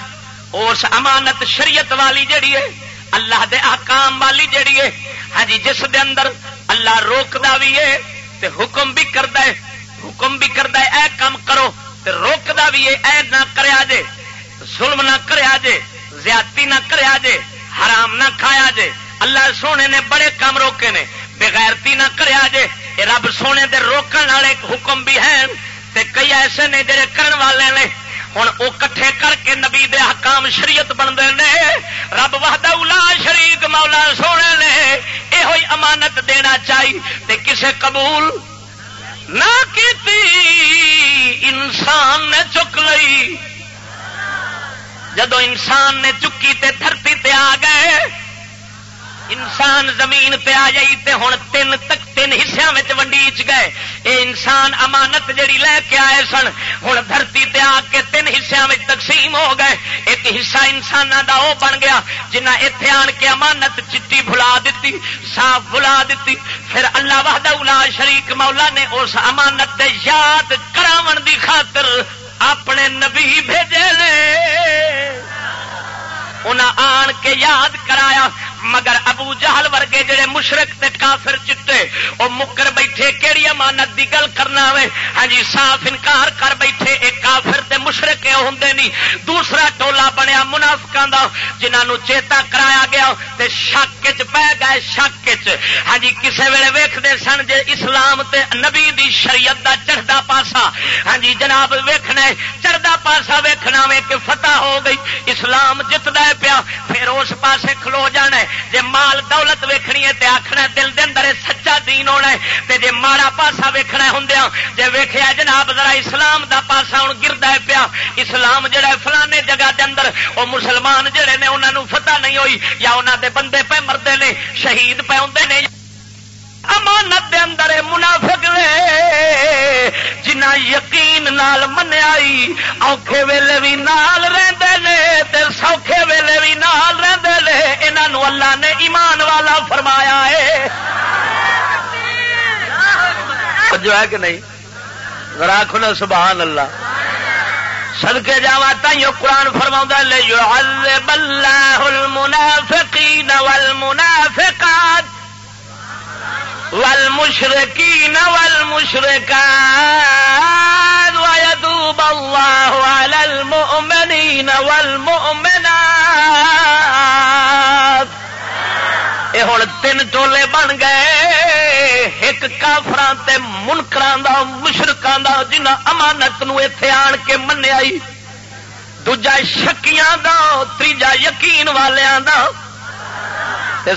اس امانت شریعت والی جڑی ہے، اللہ دے احکام والی جڑی ہے ہاں جی جس دے اندر اللہ روکتا بھی ہے تے حکم بھی کرتا ہے، حکم بھی کرتا ہے، اے کام کرو تے روکتا بھی ہے، اے نہ کریا جے ظلم نہ کریا جے زیادتی نہ کریا جے حرام نہ کھایا جے اللہ سونے نے بڑے کام روکے نے، بغیرتی نہ کریا جے یہ رب سونے دے روکن والے حکم بھی ہیں۔ تے کئی ایسے نے جڑے کرن والے نے ہوں وہ کٹھے کر کے نبی دے حکام شریعت بنتے ہیں رب وحدہ الا شریک، مولا سونے نے یہ امانت دینا چاہیے کسے قبول نہ کیتی، انسان نے چک لئی۔ جدو انسان نے چکی تے دھرتی تے آ گئے انسان زمین پہ آ جائی تے ہوں تین تک تین حصوں میں ونڈیچ گئے۔ اے انسان امانت جڑی لے کے آئے سن ہوں دھرتی تے آ کے تین حصوں میں تقسیم ہو گئے۔ ایک حصہ انسان دا وہ بن گیا جنہ اتے آن کے امانت چٹی بھلا دیتی صاف بھلا دیتی پھر اللہ وحد الا شریک مولا نے اس امانت دے یاد کراون دی خاطر اپنے نبی بھیجے انہیں آن کے یاد کرایا۔ مگر ابو جہل ورگے جڑے مشرق تے کافر چٹے وہ مکر بیٹھے کہڑی امانت دی گل کرنا وے؟ ہاں جی صاف انکار کر بیٹھے ایک کافر تے مشرق ہوں نہیں۔ دوسرا ٹولا بنیا منافقوں دا جنہوں چیتا کرایا گیا تے شک چ پی گئے، شک چ ہاں جی کسے ویلے ویکھدے سن جے اسلام تے نبی دی شریعت دا چڑھدا پاسا۔ ہاں جی جناب ویکھنا چڑھدا پاسا ویکھنا وے کہ فتح ہو گئی، اسلام جتدا پیا، پھر اس پاسے کھلو جانا ہے۔ جی مال دولت ویکنی ہے آخنا دل دن سچا دین ہونا ہے جی ماڑا پاسا ویخنا ہوں جی ویخیا جناب ذرا اسلام دا پاسا ہوں گردا پیا۔ اسلام جہا فلانے جگہ دے اندر وہ مسلمان جڑے نے انہوں فتح نہیں ہوئی یا انہوں دے بندے پہ مردے نے شہید پہ آتے ہیں امانت دے اندر منافق لے جنا یقین نال منیا اوکھے ویلے بھی نال رہندے نے تے سوکھے ویلے بھی نال رہندے نے، انہاں اللہ نے ایمان والا فرمایا ہے۔ جو ہے کہ نہیں؟ راکھو نا سبحان اللہ۔ سدکے جا تائیوں قرآن فرما لے يعذب الله المنافقين والمنافقات۔ والمشركين والمشركات ويتوب الله على المؤمنين والمؤمنات یہ ہوں تین ٹولے بن گئے، ایک کافران تے منکران دا مشرکان دا جنہ امانت نو ایتھے آن کے منیا دوجا شکیاں دا تیجا یقین والیاں دا۔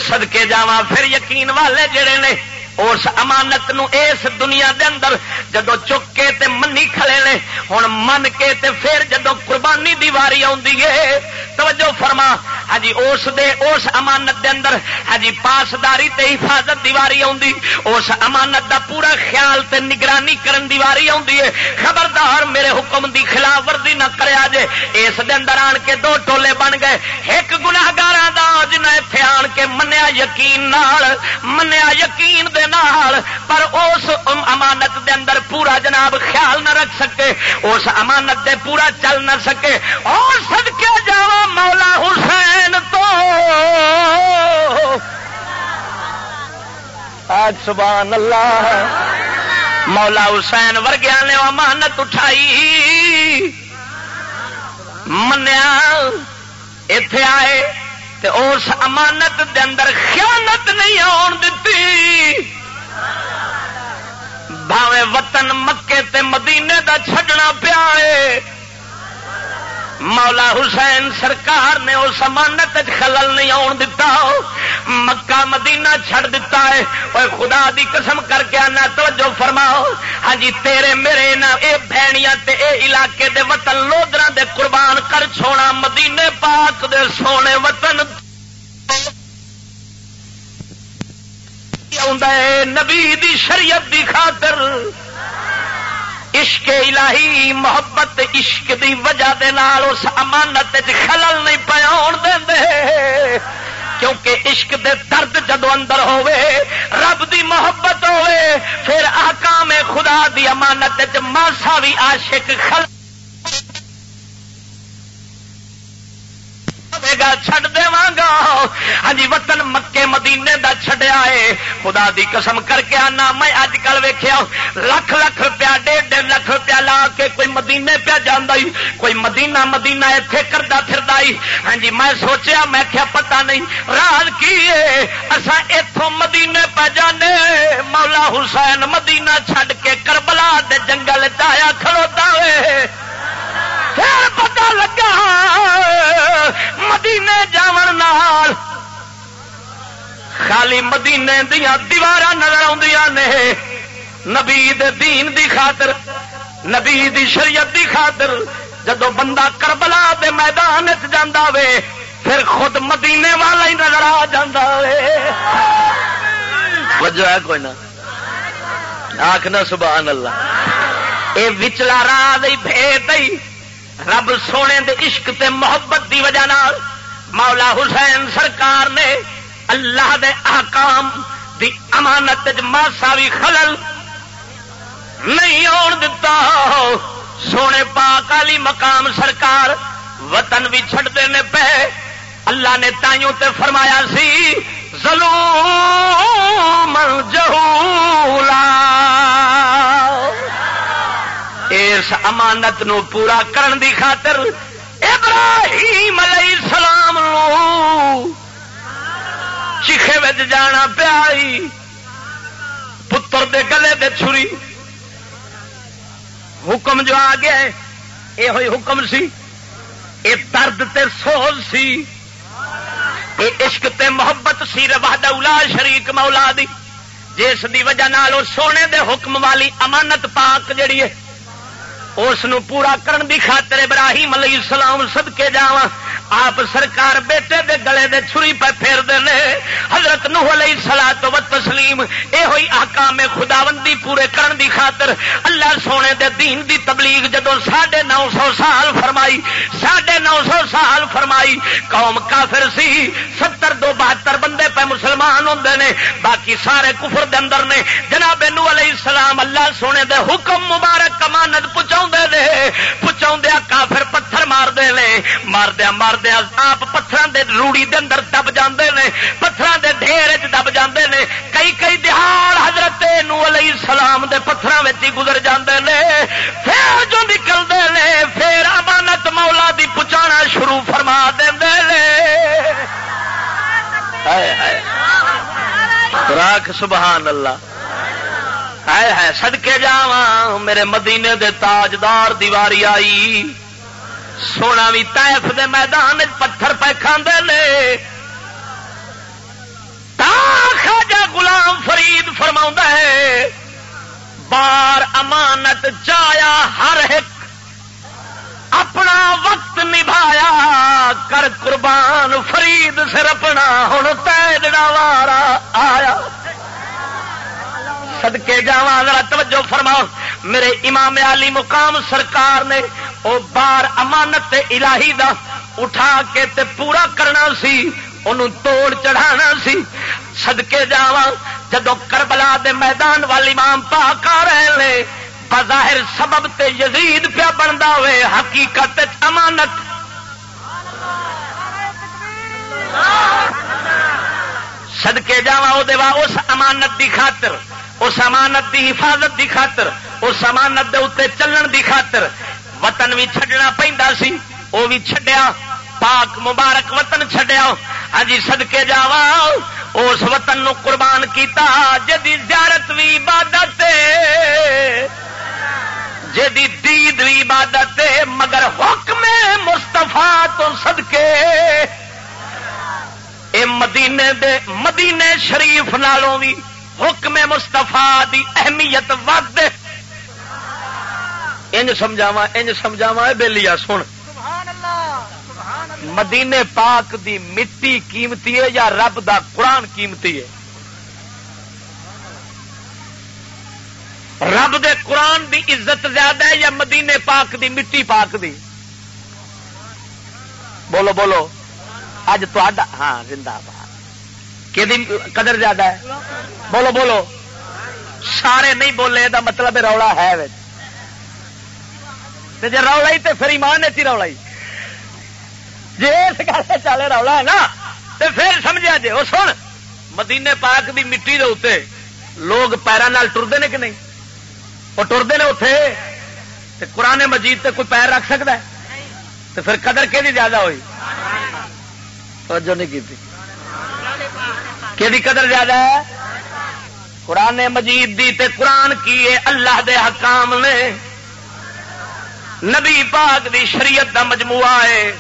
سدکے جاواں پھر یقین والے جڑے نے۔ اس امانت نو اس دنیا دے اندر جدو چک کے تے منی کھلے نے ہوں من کے تے پھر جدو قربانی دی واری ہے توجہ فرما۔ ہاں جی، اس دے، اس امانت دے اندر ہاں جی، پاسداری تے حفاظت دی واری اس امانت دا پورا خیال تے نگرانی کرن دی واری ہے خبردار میرے حکم دی خلاف ورزی نہ کریا جے اس دے اندر آن کے دو ٹولے بن گئے۔ ایک گناگار دا جنہیں آن کے منیا یقین نال، منیا یقین دے نال، پر اس امانت دے اندر پورا جناب خیال نہ رکھ سکے، اس امانت دے پورا چل نہ سکے۔ اور سد کے جا مولا حسین تو۔ آج سبحان اللہ، مولا حسین ورگیا نے امانت اٹھائی۔ منیا اتے آئے، تے اس امانت دے اندر خیانت نہیں آن دیتی۔ بھاوے وطن مکے تے مدینے دا چھڈنا پیا مولا حسین سرکار نے اس امانت خلل نہیں آن دتا۔ مکہ مدینہ چھڑ دیتا ہے۔ اور خدا دی قسم کر کے آنا، توجہ فرماؤ۔ ہاں جی تیرے میرے نا اے بہنیاں تے اے علاقے دے وطن لودرا دے قربان کر چھوڑا۔ مدینے پاک دے سونے وطن۔ نبی دی شریعت دی خاطر۔ عشق الہی، محبت عشق دی وجہ دے نال اس امانت خلل نہیں پیا دے۔ کیونکہ عشق دے درد جدو اندر ہوئے رب دی محبت ہوئے پھر آکام خدا دی امانت ماسا بھی عاشق خل گا، چھڈ دے گا۔ ہاں جی وطن مکے مدینے دا چھڈیا ہے خدا دی قسم کر کے آنا۔ میں اج کل ویخیا لکھ لکھ روپیہ، ڈیڑھ ڈیڑھ لکھ روپیہ لا کے کوئی مدینے پہ جانا کوئی مدینہ مدینہ اتنے کرتا پھر ہاں جی میں سوچیا، میں کیا پتا نہیں۔ راز کی ہے اصا اتوں مدینے پہ جانے۔ مولا حسین مدینہ چھڈ کے کربلا دے جنگل چایا کھڑوتا ہوئے پھر پتا لگا مدینے جاون نال خالی مدینے دیا دیوار نظر آدی نے۔ نبی دین دی خاطر نبی دی شریعت دی خاطر جدو بندہ کربلا دے میدان جانا وے پھر خود مدینے والا ہی نظر آ جا وجہ ہے کوئی نہ۔ آخنا سبحان اللہ۔ اے وچلا راہ بھیٹ رب سونے دے عشق تے محبت دی وجہ نال مولا حسین سرکار نے اللہ دے احکام دی امانت ماسا بھی خلل نہیں آن دتا۔ سونے پاک علی مقام سرکار وطن بھی چھڑتے نے پے۔ اللہ نے تائیوں تے فرمایا سی ظلوم جہولا۔ اس امانت نو پورا کرن دی خاطر ابراہیم علیہ السلام چیخے بچ جانا پیا پتر دے گلے دے چھری۔ حکم جو آ گیا یہ ہوئی حکم سی۔ اے درد تے سوز سی۔ اے عشق تے محبت سی۔ روا دولا شریک مولا دی۔ جس دی وجہ نال سونے دے حکم والی امانت پاک جڑی ہے اس پورا کرن دی خاطر ابراہیم علیہ السلام صدقے جاواں۔ آپ سرکار بیٹے دے گلے دے چھری پہ پھیر دے حضرت نوح علیہ سلا تو و تسلیم اے ہوئی آکام خداوندی پورے کرن دی خاطر اللہ سونے دے دین دی تبلیغ جدو ساڑھے نو سو سال فرمائی ساڑھے نو سو سال فرمائی۔ قوم کافر سی، ستر دو بہتر بندے پہ مسلمان ہوں نے۔ باقی سارے کفر دے اندر نے۔ جناب نو علیہ السلام اللہ سونے دے حکم مبارک کمانت پچاؤ دے پچاؤ کافر پتھر مار دے لے مار آپ پتھر دے روڑی دے اندر دب جاندے نے پتھر دے ڈھیر دب جاندے نے، کئی کئی دہاڑ حضرت نو علیہ السلام دے پتھر ہی گزر جاندے نے۔ پھر جو نکلتے ہیں پھر امانت مولا دی پچانا شروع فرما دے راک سبحان اللہ۔ ہے سدکے جا میرے مدینے دے تاجدار دیواری آئی۔ سونا بھی تیف دے میدان پتھر پہ کھاندے نے۔ خاجا غلام فرید فرما ہے، بار امانت چایا ہر ایک، اپنا وقت نبھایا، کر قربان فرید سر اپنا ہوں تیرا وارا آیا۔ سدکے جا ذرا توجہ فرماؤ۔ میرے امام علی مقام سرکار نے وہ بار امانت الہی دا اٹھا کے تے پورا کرنا سی انہوں توڑ چڑھانا سی۔ سدکے جا جدو کربلا دے میدان والی امام پاک آ رہے ہیں بظاہر سبب تے یزید پیا بنتا ہوئے، حقیقت امانت۔ سدکے جا اس امانت دی خاطر۔ اس امانت دی حفاظت دی خاطر، اس امانت دے اتنے چلن دی خاطر وطن بھی چڈنا پہنتا سی وہ بھی چڈیا پاک مبارک وطن چڈیا ہاں جی، سدکے جا اس وطن نو قربان کیتا، جدی زیارت بھی عبادت جدی دید بھی عبادت مگر حکم مستفا تو سدکے اے مدینے دے، مدینے شریف نالوں بھی حکم مستفا دی اہمیت ود انج سمجھاوا انج سمجھاوا بے لیا سن۔ مدینے پاک دی مٹی قیمتی ہے یا رب دا قرآن قیمتی ہے؟ رب دے قرآن دی عزت زیادہ ہے یا مدینے پاک دی مٹی پاک دی؟ بولو بولو۔ اج تا ہاں زندہ باد کہ قدر زیادہ ہے؟ بولو بولو۔ سارے نہیں بولے، یہ مطلب رولا ہے جی رولا ہی تو پھر ایمان چی رولا ہی۔ جی اس گل چلے رولا ہے نا تو پھر سمجھا جی وہ سن، مدینے پاک دی مٹی دے اتنے لوگ پیروں ٹرتے ہیں کہ نہیں؟ وہ ٹرتے ہیں اتے قرآن مجید تے کوئی پیر رکھ سکتا ہے؟ تو پھر قدر کہ زیادہ ہوئی؟ توجہ نہیں کی کہ قدر زیادہ ہے؟ قرآن مجید دی تے قرآن کی اللہ دے حکام نے۔ نبی پاک دی شریعت دا مجموعہ ہے۔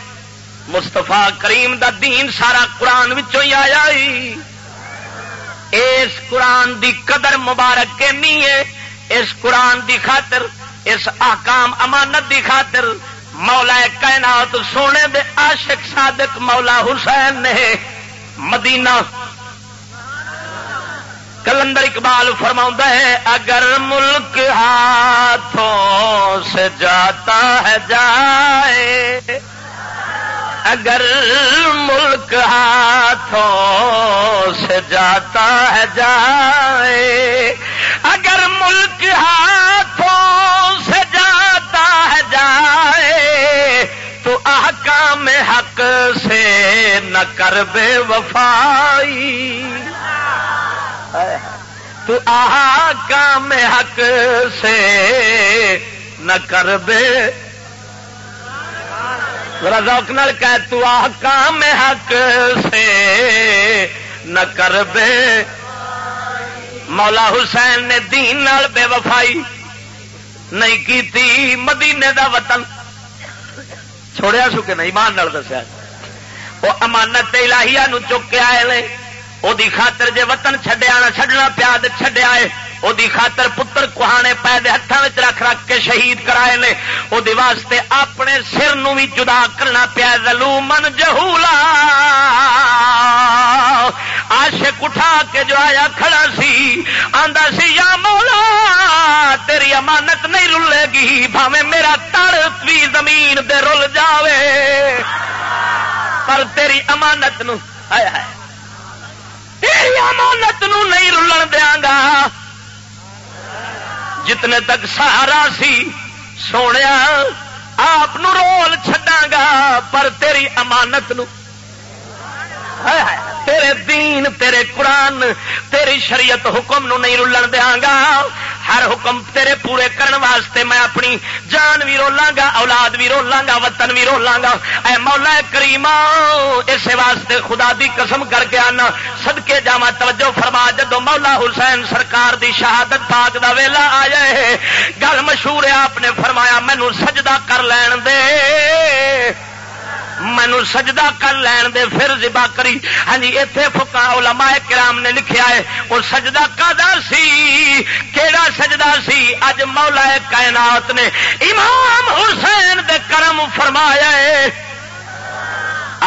مستفا کریم دا دین سارا قرآن ہی آیا اس قرآن دی قدر مبارک کے نہیں ہے؟ اس قرآن دی خاطر، اس آکام امانت دی خاطر۔ مولا کائنات سونے دے عاشق صادق مولا حسین نے مدینہ کلندر اقبال فرما ہے، اگر ملک ہاتھوں سے جاتا ہے جائے، اگر ملک ہاتھوں سے جاتا ہے جائے، اگر ملک ہاتھوں سے جاتا ہے جائے، تو احکام حق سے نہ کر بے وفائی۔ تو احکام حق سے نہ کر بے ذرا ذوق نال کہ تو کام حق سے نہ کر بے مولا حسین نے دین نال بے وفائی نہیں کی تھی مدینے دا وطن۔ چھوڑیا سو کہ نہیں؟ مان دسیا۔ وہ امانت الہیہ نو چک کے آئے لے وہ خاطر جے وطن چھڈیا نہ چھڈنا پیا چھڈیا ہے وہ خاطر پتر کوہانے پے ہاتھوں رکھ رکھ کے شہید کرائے نے وہ واسطے اپنے سر نو بھی جدا کرنا پیا زلو من جہولا آشک اٹھا کے جو آیا کھڑا سی آندا سی یا مولا تیری امانت نہیں رلے گی بھاوے میرا تر بھی زمین دے رل جاوے پر تیری امانت نو آیا ہے تیری امانت نو نہیں رلن دیا گا۔ جتنے تک سہارا سی سونے آپ رول چڈا گا، پر تیری امانت نو تیرے دین، تیرے قرآن، تیری شریعت حکم نو نہیں رلن دیا گا۔ ہر حکم تیرے پورے کرن واسطے میں اپنی جان بھی رولاں گا، اولاد بھی رولاں گا، وطن بھی رولاں گا۔ اے مولا کریم اس واسطے خدا دی قسم کر کے آنا۔ صدقے جاوا توجہ فرما، جدو مولا حسین سرکار دی شہادت پاک دا ویلا آ جائے گل مشہور ہے، آپ نے فرمایا مینو سجدہ کر لین دے۔ مینو سجدہ کر لین دے، پھر زبا کری۔ ہاں جی اتنے فکا علماء کرام نے لکھیا ہے، وہ سجدہ کا سی؟ کیڑا سجدہ سی؟ اج مولا کائنات نے امام حسین دے کرم فرمایا ہے۔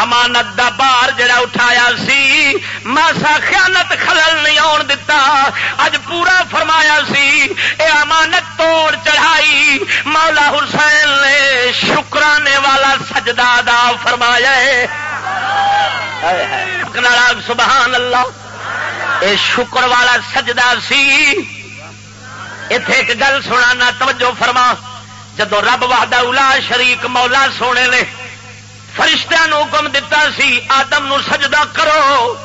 امانت دا بار جڑا اٹھایا سی، ماسا خیانت خلل نہیں آن دتا۔ اج پورا فرمایا سی، اے امانت توڑ چڑھائی۔ مولا حسین نے شکرانے والا سجدہ دا فرمایا ہے۔ سبحان اللہ۔ اے شکر والا سجدہ سی۔ اتے ایک گل سنا توجہ فرما۔ جدو رب وحدہ الا شریک مولا سونے نے فرشتہ نو حکم دتا سی، آدم نو سجدہ کرو۔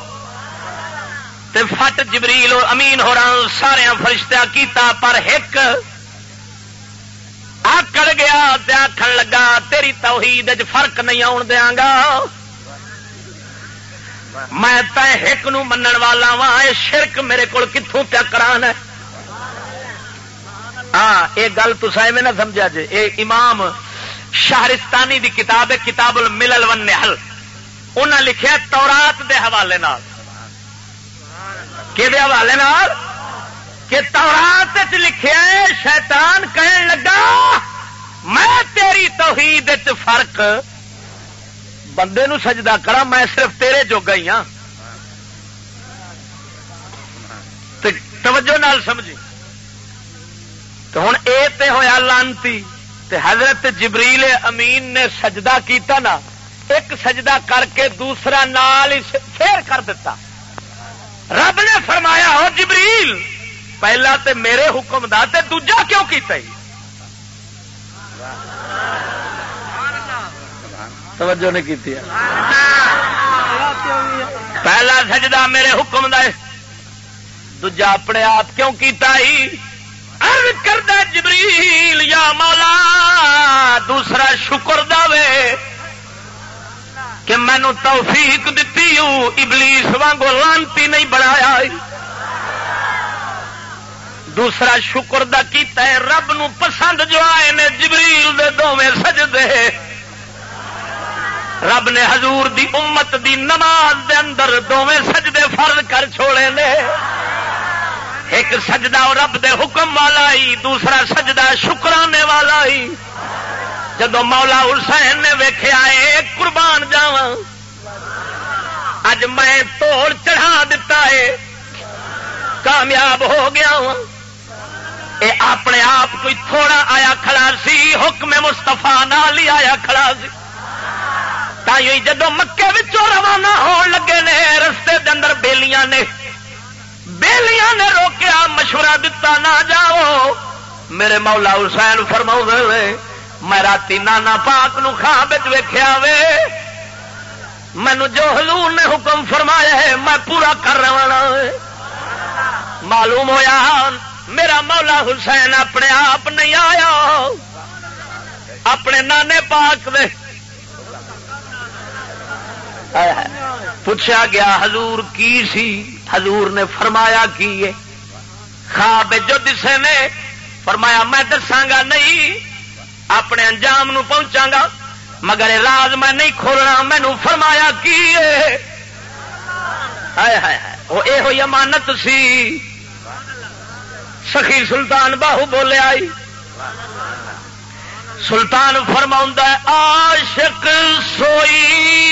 تے فٹ جبریل اور امین ہو رہا سارے فرشتہ کیتا، پر ایک آکڑ گیا تے آخر لگا، تیری توحید اج فرق نہیں آن دیا گا۔ میں تے ایک نو منن والا وا یہ شرک میرے کو کتوں پیا کران ہے؟ ہاں یہ گل تو میں نہ سمجھا جی یہ امام شہرستانی دی کتاب ہے، کتاب الملل ون نہل انہیں لکھیا تورات دے حوالے نال۔ کہ حوالے نال؟ کہ تورات لکھیا ہے، شیطان کہن لگا، میں تیری توحید فرق، بندے نو سجدہ کرا میں صرف تیرے جو گئی ہاں۔ توجہ نال سمجھی۔ تو ہوں یہ ہوا لانتی۔ تے حضرت جبریل امین نے سجدہ کیتا نا، ایک سجدہ کر کے دوسرا نال پھر کر دیتا۔ رب نے فرمایا، ہو جبریل، پہلا تے میرے حکم دا، تے دوجا کیوں کیتا ہی؟ توجہ نہیں کی پہلا سجدہ میرے حکم دا دجا اپنے آپ کیوں کیتا ہی؟ کردہ جبریل، یا مولا، دوسرا شکر دے کہ مینو توفیق دیتی ہوں ابلیس وانگو لانتی نہیں بنایا۔ دوسرا شکر دا کیتا ہے، رب نو پسند جو آئے نے جبریل دے دونوں سجدے۔ رب نے حضور دی امت دی نماز دے اندر دونوں سجدے فرض کر چھوڑے نے۔ ایک سجدہ رب دے حکم والا ہی، دوسرا سجدہ شکرانے والا ہی۔ جدو مولا حسین نے ویخیا ہے قربان جاوا اج میں توڑ چڑھا دتا ہے۔ کامیاب ہو گیا ہوں اے اپنے آپ کوئی تھوڑا آیا کھڑا سی، حکم مستفا نال ہی آیا کھڑا سی۔ تھی جدو مکے روانہ ہون لگے نے، رستے دے اندر بیلیاں نے بیلیاں نے روکیا، مشورہ دتا، نہ جاؤ۔ میرے مولا حسین فرما میں رات نانا پاک نو خواب ویخیا وے۔ مینو جو حضور نے حکم فرمایا ہے، میں پورا کر رہا ہاں۔ معلوم ہویا، میرا مولا حسین اپنے آپ نہیں آیا۔ اپنے نانے پاک دے پوچھا گیا، حضور کی سی؟ حضور نے فرمایا کی ہے؟ خواب جو دسے نے، فرمایا میں دساگا نہیں، اپنے انجام نو پہنچا گا، مگر راز میں نہیں کھولنا مینو فرمایا کی وہ یہ امانت سی۔ سخی سلطان باہو بولے آئی۔ سلطان فرما عاشق سوئی۔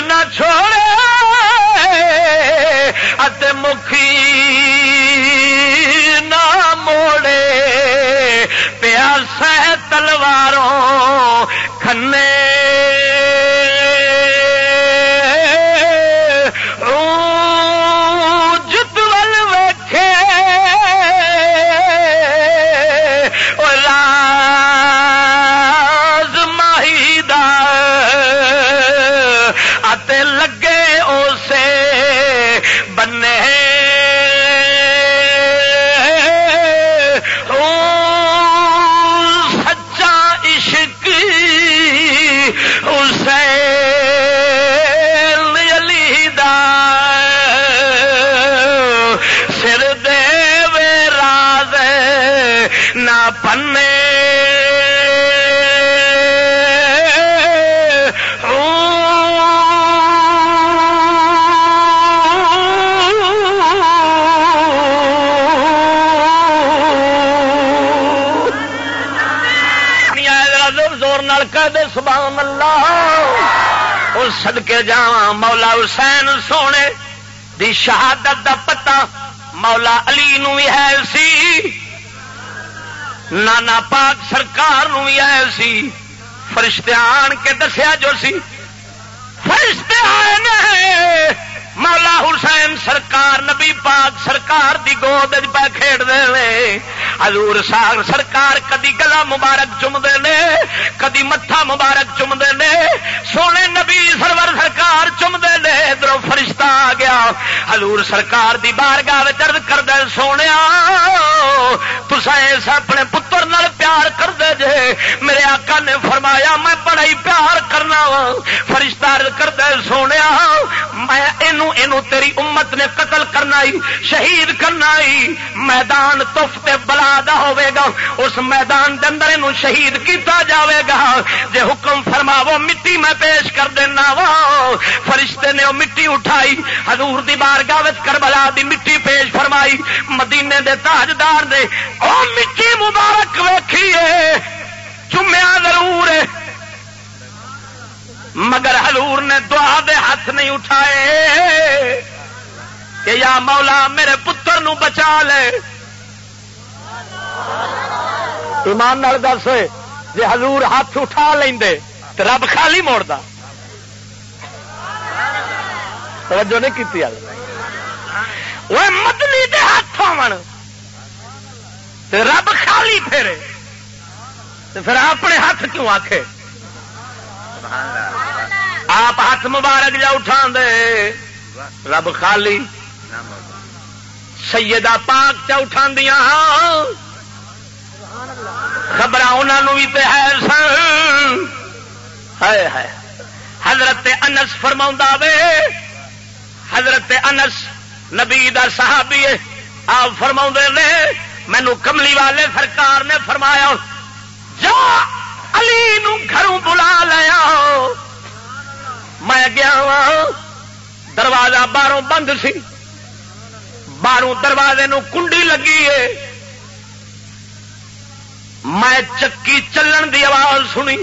نہ چھوڑے ات مکھی نہ موڑے پیاسہ تلواروں کھنے۔ سدکے جا مولا حسین سونے دی شہادت دا پتا مولا علی نو بھی ہے سی، نانا پاک سرکار نو بھی ہے سی۔ فرشتے آن کے دسیا جو سی۔ فرشتے آئے مولا حسین سرکار، نبی پاک سرکار دی گود پہ کھیڈ دے حضور ساگ سرکار کدی گلا مبارک چومتے نے کدی متھا مبارک چومتے نے سونے نبی سرور سرکار چومتے نے ادھر فرشتہ آ گیا۔ حضور سرکار دی بارگاہ چرد کر دے سونے تسا اس اپنے پتر نال پیار کر دے جے۔ میرے آقا نے فرمایا، میں بڑا ہی پیار کرنا وا۔ فرشتہ کر دے سونے میں تیری امت نے قتل کرنا ہی شہید کرنا ہی میدان تف بلا ہوے گا۔ اس میدان کے اندر یہ شہید کیتا جاوے گا۔ جے حکم فرماو، مٹی میں پیش کر دینا وا۔ فرشتے نے وہ مٹی اٹھائی۔ حضور دی بارگاہ کربلا دی مٹی پیش فرمائی۔ مدینے دے تاجدار نے، او مٹی مبارک ویکھیے چومیا ضرور ہے۔ مگر حضور نے دعا دے ہاتھ نہیں اٹھائے کہ یا مولا میرے پتر نو بچا لے۔ ایمان نال دس جی حضور ہاتھ اٹھا لیں تو رب خالی موڑتا توجہ نہیں کی وہ مدنی دے ہاتھ آن رب خالی پھیرے پھر اپنے ہاتھ کیوں آخے آپ ہاتھ مبارک جا اٹھا دے۔ رب خالی۔ سیدہ پاک چا اٹھا دیا خبر انہوں بھی تو ہے سن۔ ہے حضرت انس فرما وے۔ حضرت انس نبی دا صحابی آپ فرما نے مینو کملی والے سرکار نے فرمایا، جا! علی نو گھروں بلا لیا۔ میں گیا وا دروازہ باہروں بند سی۔ باہروں دروازے نو کنڈی لگی ہے۔ میں چکی چلن دی آواز سنی۔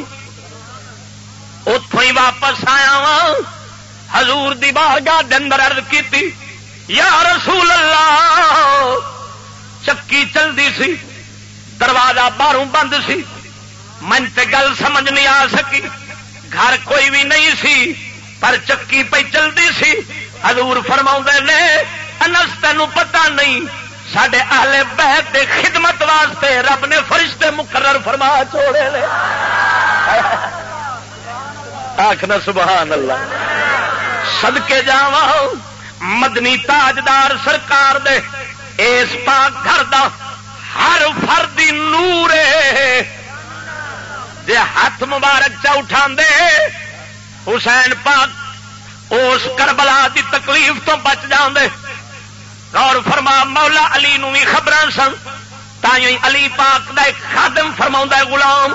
اتوں ہی واپس آیا وا ہزور دی بارگاہ اندر ارد کی یا رسول اللہ، چکی چلتی سی۔ دروازہ باہروں بند سی۔ من تے گل سمجھ نہیں آ سکی۔ گھر کوئی بھی نہیں سی، پر چکی پہ چلتی سی۔ حضور فرما نے، انس تین پتا نہیں سڈے آلے بہت خدمت واسطے رب نے فرشتے مقرر فرما چھوڑے لے آخنا سبحان اللہ۔ سدکے جا مدنی تاجدار سرکار دے، اس پاک گھر دا ہر فردی نور جے ہاتھ مبارک چا اٹھا دے حسین پاک اس کربلا دی تکلیف تو بچ جاندے۔ اور فرما، مولا علی نو بھی خبر سن تھی علی پاک دا ایک خادم فرما غلام،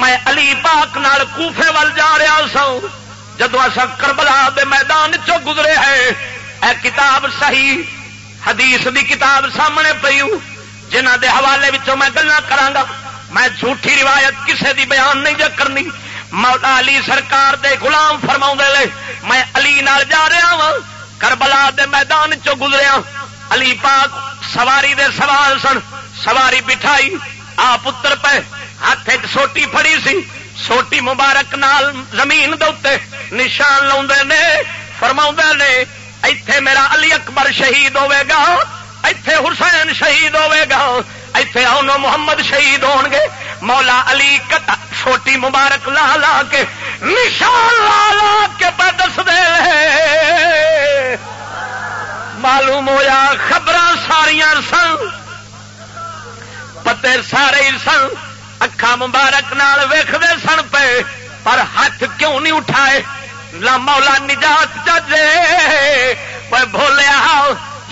میں علی پاک نال کوفے وال جا رہا سا جدو اصا کربلا دے میدان چو گزرے ہے اے کتاب صحیح، حدیث دی کتاب سامنے پی جنہ دے حوالے میں گلا کرا میں جھوٹھی روایت کسے دی بیان نہیں جا کرنی۔ مولا علی سرکار دے غلام فرما لے میں علی نال جا رہا وا کربلا دے میدان چو گزریا ہاں۔ علی پاک سواری دے سوال سن، سواری بٹھائی، آ پتر پہ ہاتھ ایک سوٹی فڑی سی۔ سوٹی مبارک نال زمین دے نشان لا فرما نے، ایتھے میرا علی اکبر شہید ہوے گا، ایتھے حسین شہید ہوے گا۔ ایتھے آنو محمد شہید ہون گے۔ مولا علی کتا چھوٹی مبارک لا لا کے نشان لا لا کے پہ دس دے۔ معلوم ہوا خبر ساریا سن، پتے سارے سن۔ اکھا مبارک نال ویختے سن پے، پر ہاتھ کیوں نہیں اٹھائے؟ لا مولا نجات چجے بولیا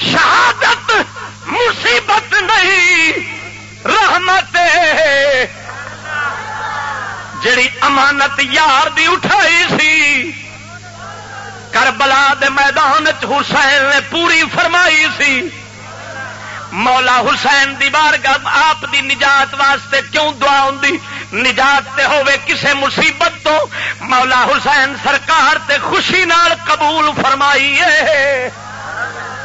شہادت مصیبت نہیں، رحمت جڑی امانت یار دی اٹھائی سی، کربلا دے میدان حسین نے پوری فرمائی سی۔ مولا حسین دی بارگاہ آپ دی نجات واسطے کیوں دعا ہوں نجات تے ہوے کسے مصیبت تو؟ مولا حسین سرکار تے خوشی نال قبول فرمائی ہے۔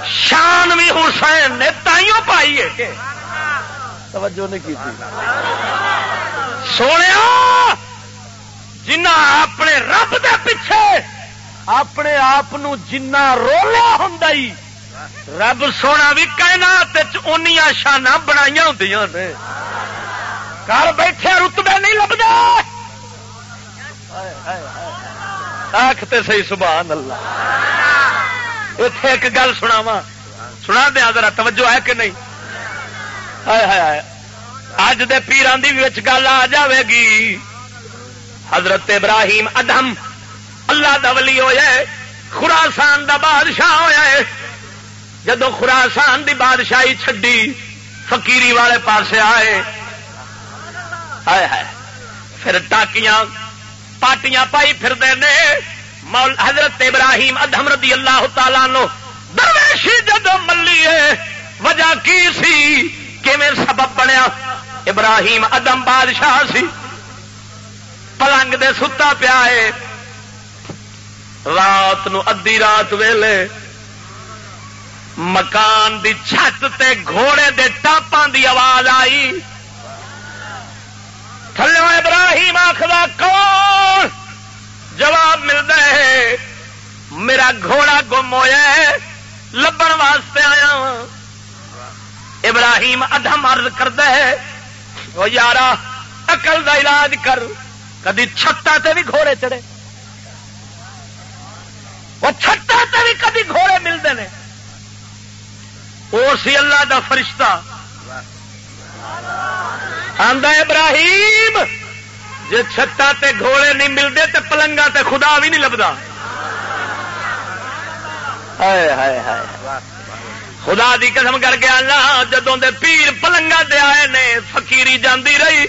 شان بھی حسین نے تائیوں پائی ہے توجہ نہیں کی سونے جنہ اپنے رب دے پیچھے اپنے آپ جنا رولیا ہوں رب سونا بھی کہنا انیا شانا بنائی ہوں گھر بیٹھے رتبے نہیں لبدا۔ آختے سی سبحان اللہ۔ اتے ایک گل سنا وا سنا دیا ذرا، توجہ ہے کہ نہیں؟ اج دے پیران دی گل آ جاوے گی۔ حضرت ابراہیم ادم اللہ دا ولی ہویا ہے خراسان دا بادشاہ ہویا ہے جدو خراسان دی بادشاہی چھڈی، فقیری والے پاسے آئے۔ پھر ٹاکیاں پارٹیاں پائی پھر نے۔ حضرت ابراہیم ادم رضی اللہ تعالی نو درویشی جدو ملی وجہ کی سی؟ سبب بنیا؟ ابراہیم ادم بادشاہ سی۔ پلنگ دے ستا پیا ہے۔ رات نو ادی رات ویلے۔ مکان دی چھت تے گھوڑے دے ٹاپان دی آواز آئی۔ تھلو ابراہیم آخر کون؟ جواب ملتا ہے، میرا گھوڑا گم ہوا لبن واسطے آیا ہاں۔ ابراہیم ادم ارد کرد وہ یارا اقل کا علاج کر۔ کدی چھتا تے بھی گھوڑے چڑے وہ چھتا تے بھی کدی گھوڑے ملتے ہیں وہ سی اللہ دا فرشتہ۔ آندا ابراہیم جی چھتا تے گھوڑے نہیں ملتے تے پلنگا تے خدا بھی نہیں لبدا۔ خدا دی قسم کر کے آنا، جدوں دے پیر پلنگا دے آئے نے، فقیری جاندی رہی۔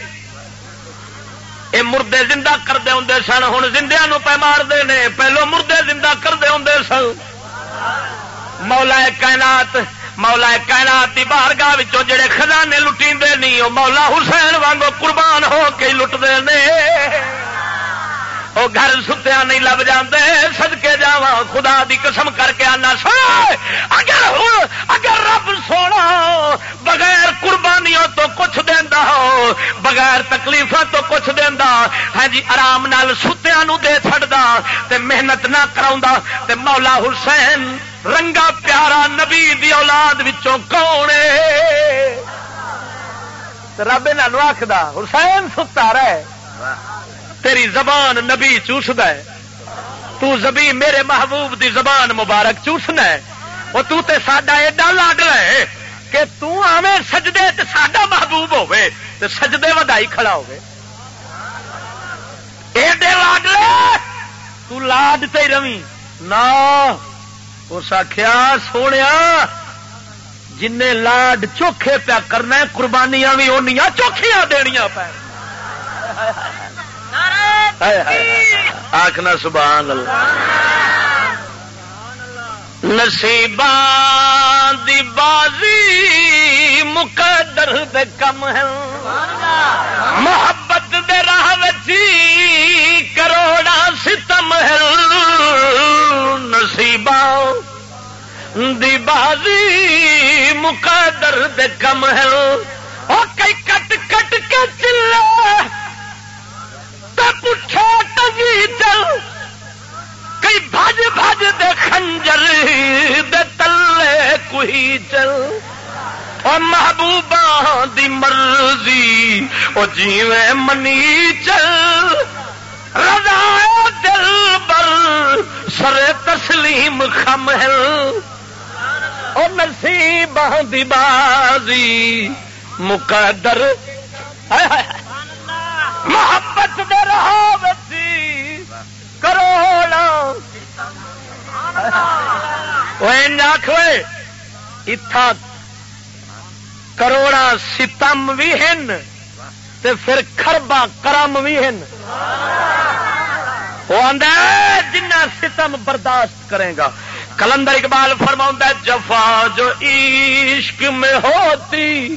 اے مردے زندہ کرتے ہوں سن ہوں زندیا پہ مارتے ہیں پہلو مردے زندہ کرتے ہوں سن۔ مولا کائنات مولا کائنات دی بارگاہ جڑے خزانے لٹی نہیں وہ مولا حسین وانگو قربان ہو کے لٹتے ہیں وہ گھر ستیا نہیں لب جاندے سدکے جا خدا دی قسم کر کے آنا سو اگر اگر رب سونا بغیر قربانیوں تو کچھ دینا ہو، بغیر تکلیفوں تو کچھ دینا ہاں جی آرام نال ستیا دے چڑھتا تے محنت نہ کرا تے مولا حسین رنگا پیارا نبی دی اولاد وچوں کون رب آخد حسین ستا رہے۔ تیری زبان نبی چوسد ہے۔ تو زبی میرے محبوب دی زبان مبارک چوسنا ہے۔ وہ تو تے ساڈا ایڈا لاڈ ہے کہ تو آویں سجدے تے ساڈا محبوب ہوے تے سجدے ودائی کھڑا ہوے ایڈے لاڈ لے تو لاڈ تے روی نہ اس آخیا سونے جن لاڈ چوکھے پیا کرنا قربانیاں بھی اونیاں چوکھیاں دنیا پہ آخنا سبحان اللہ۔ نصیبان دی بازی مقدر دے کم ہے محبت دے راہ وچی کروڑا ستم ہے نصیبان دی بازی مقدر دے کم ہے او کئی کٹ کٹ کے چلے پوچھا ٹنگی چل کئی بج بج دے خنجر دے تلے کوئی چل اور محبوبہ دی مرضی وہ جیویں منی چل۔ رضا دل بر، سر تسلیم خم ہے اور نصیب دی بازی، مقدر۔ محبت دے رہا بچی کروڑا اتھا کروڑا ستم بھی ہیں تے پھر خربا کرم بھی ہیں وہ آدھا جنا ستم برداشت کرے گا کلندر اقبال فرما جفا جو عشق میں ہوتی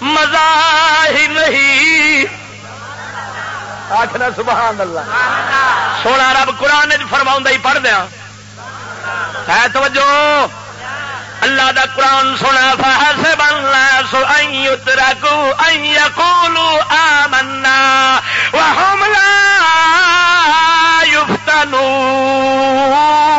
مزہ ہی نہیں۔ آخنا سبحان اللہ۔ سونا رب قرآن فرما ہی پڑھ دیا۔ ہے توجہ۔ اللہ دا قرآن سنا اترکو کو آمنا وهم لا يفتنون۔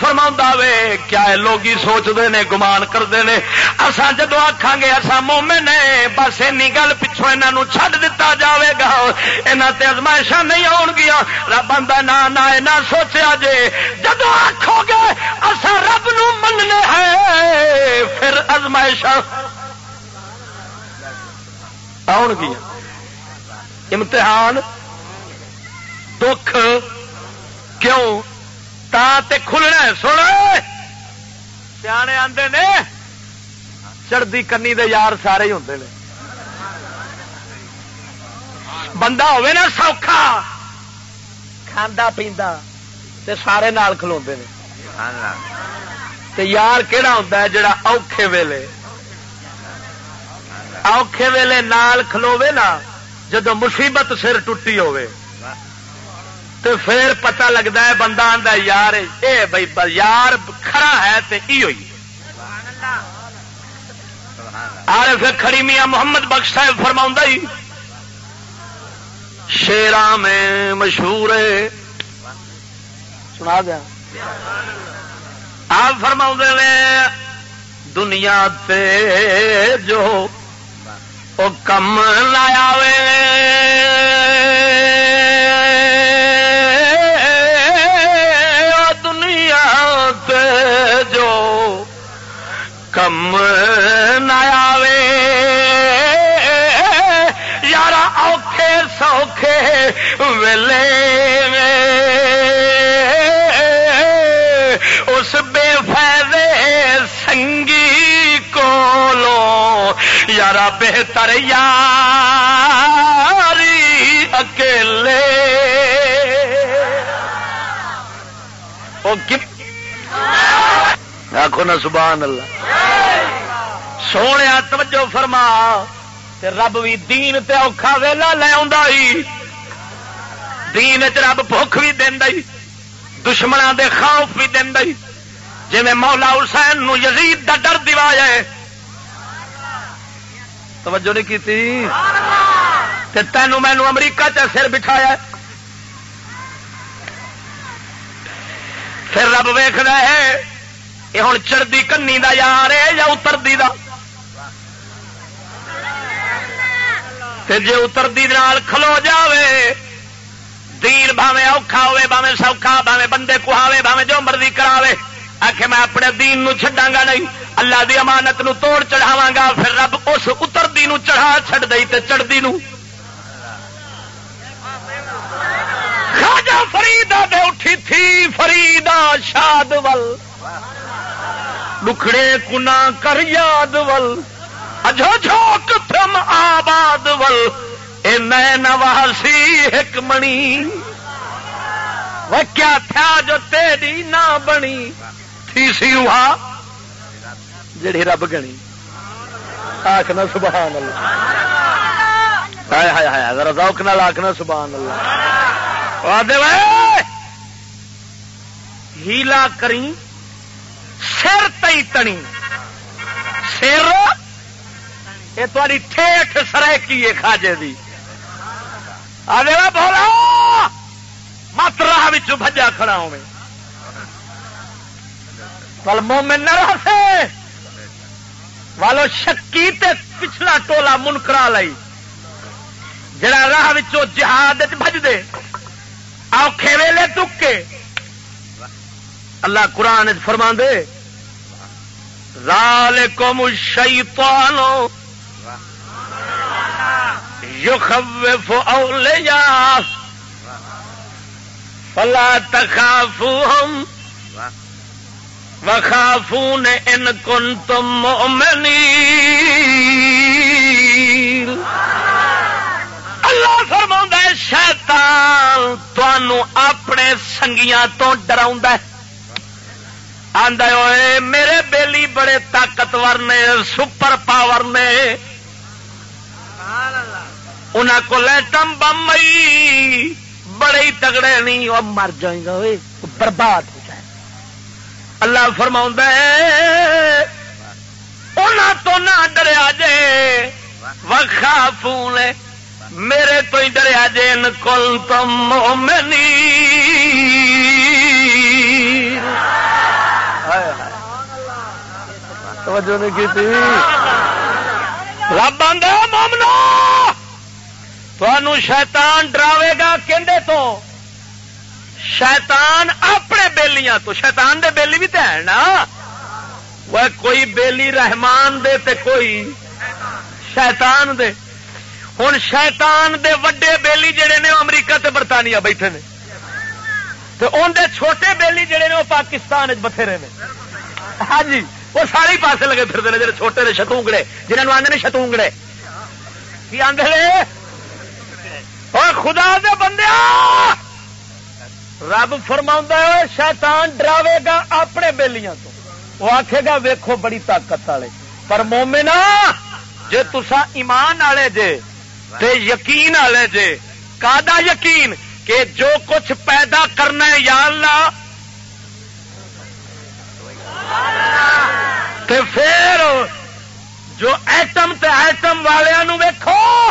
فرما وے، کیا لوگ سوچتے ہیں گمان کرتے ہیں اصا جدو آخان گے اصا مومن نے بس این گل پچھوں یہاں چڈ دتا جائے گا۔ یہاں تے ازمائشا نہیں آن گیا رب آدھا نہ نہ سوچا جے۔ جدو آخو گے اصا رب نو مننے پھر ازمائشا آن گیا امتحان، دکھ، کیوں؟ تا تے کھلنا سن سیانے آتے نے چڑھتی کنی دے یار سارے ہی ہوں بندہ ہوے نا سوکھا۔ کھانا پیندا تے سارے نال کھلو تے یار کہڑا ہوتا ہے جڑا اوکھے ویلے؟ اوکھے ویلے نال کھلوے نا جدو مصیبت سر ٹوٹی ہوئے تو پھر پتہ لگتا ہے، بندہ آتا یار، اے بھائی یار کھڑا ہے تو ہوئی۔ آر پھر کھڑی میاں محمد بخش صاحب فرما ہی، شیرا میں مشہور ہے۔ سنا دیا۔ آپ فرما نے، دنیا تے جو او کم لایا وے۔ کم آوے۔ یار اوکھے سوکھے ویلے اس بے فائدے سنگی کو لو یار بہتر یاری اکیلے۔ وہ آخو نا سبحان اللہ۔ سونے توجہ فرما، تے رب بھی دین تے اوکھا ویلا لے دین چ رب بھوک بھی دینا دشمنوں دے خوف بھی دینا جی مولا حسین نو یزید دا ڈر دوایا ہے۔ توجہ نہیں کی تینوں مینو امریکہ چ سر بٹھایا پھر رب ویخ ہے یہ ہوں چڑھتی کنی دا یار ہے یا اترتی دا جی اترتی کھلو جاوے دین بھاوے اوکھا ہوے بھاوے سوکھا بھاوے بندے کہاوے بھاوے جو مرضی کراوے آخ میں اپنے دین نو چھڈاں گا نہیں اللہ دی امانت نو توڑ چڑھاوا گا پھر رب اس اترتی نو چڑھا چڑ دئی تے چڑھتی نو خواجہ فریدا دے اٹھی تھی فریدا شاد ول دکھڑے کنا کر یاد ول اجو جھوک تھم آباد ول۔ اے میں نواسی ایک منی وہ کیا تھا جو تیری نہ بنی؟ تھی سی وہاں جڑی رب گنی۔ آخنا سبحان اللہ۔ ہائے ہائے ہائے، ذرا ذوق نال آخنا سبحان اللہ۔ ہیلا کری سر تئی تنی۔ سر؟ یہ تاری ٹھیک سرکی ہے کھاجے کی آدھے بولا مت راہ بجا کھڑا ہو پل مومن نہ رہے والو شکی تے پچھلا ٹولا منکرا لائی جڑا راہ جہاد بج دے اوکھے ویلے دکے اللہ قرآن فرما دے رال ذالکم الشیطان یخوف اولیاء، فلا تخافوهم وخافون ان کنتم مؤمنین۔ اللہ فرما شیطان تنوع اپنے سنگیاں تو ڈرا ہوئے میرے بیلی بڑے طاقتور نے، سپر پاور نے۔ انہوں کو لٹم بمبئی بڑے ہی تگڑے نہیں وہ مر جائیں گا برباد ہو جائے اللہ فرما تو نہ ڈریا جے وقا فون میرے تو ڈریا جے کل تم مومنی۔ توجہ نہیں کی تھی رب آدھا مومنا شیطان ڈراوے گا کہندے تو؟ شیطان اپنے بیلیاں تو، شیطان دے بیلی بھی تو ہے نا۔ وہ کوئی بیلی رحمان دے تے کوئی شیطان دے۔ ہوں شیطان دے وڈے بیلی جڑے نے امریکہ تے برطانیہ بیٹھے نے۔ تو اندر چھوٹے بیلی جڑے نے وہ پاکستان بتھیرے نے۔ ہاں جی وہ سارے پاسے لگے پھرتے ہیں جڑے چھوٹے نے شتونگڑے جنہوں آدھے شتونگڑے کی آدھے اور خدا دے بندے رب فرما شیطان ڈراوے گا اپنے بیلیاں تو۔ وہ آخے گا، ویکھو بڑی طاقت والے۔ پر مومنا جے تسا ایمان والے جے تے یقین والے جے کا یقین کہ جو کچھ پیدا کرنا ہے یا اللہ، تے پھر جو ایٹم تے ایٹم والوں ویکو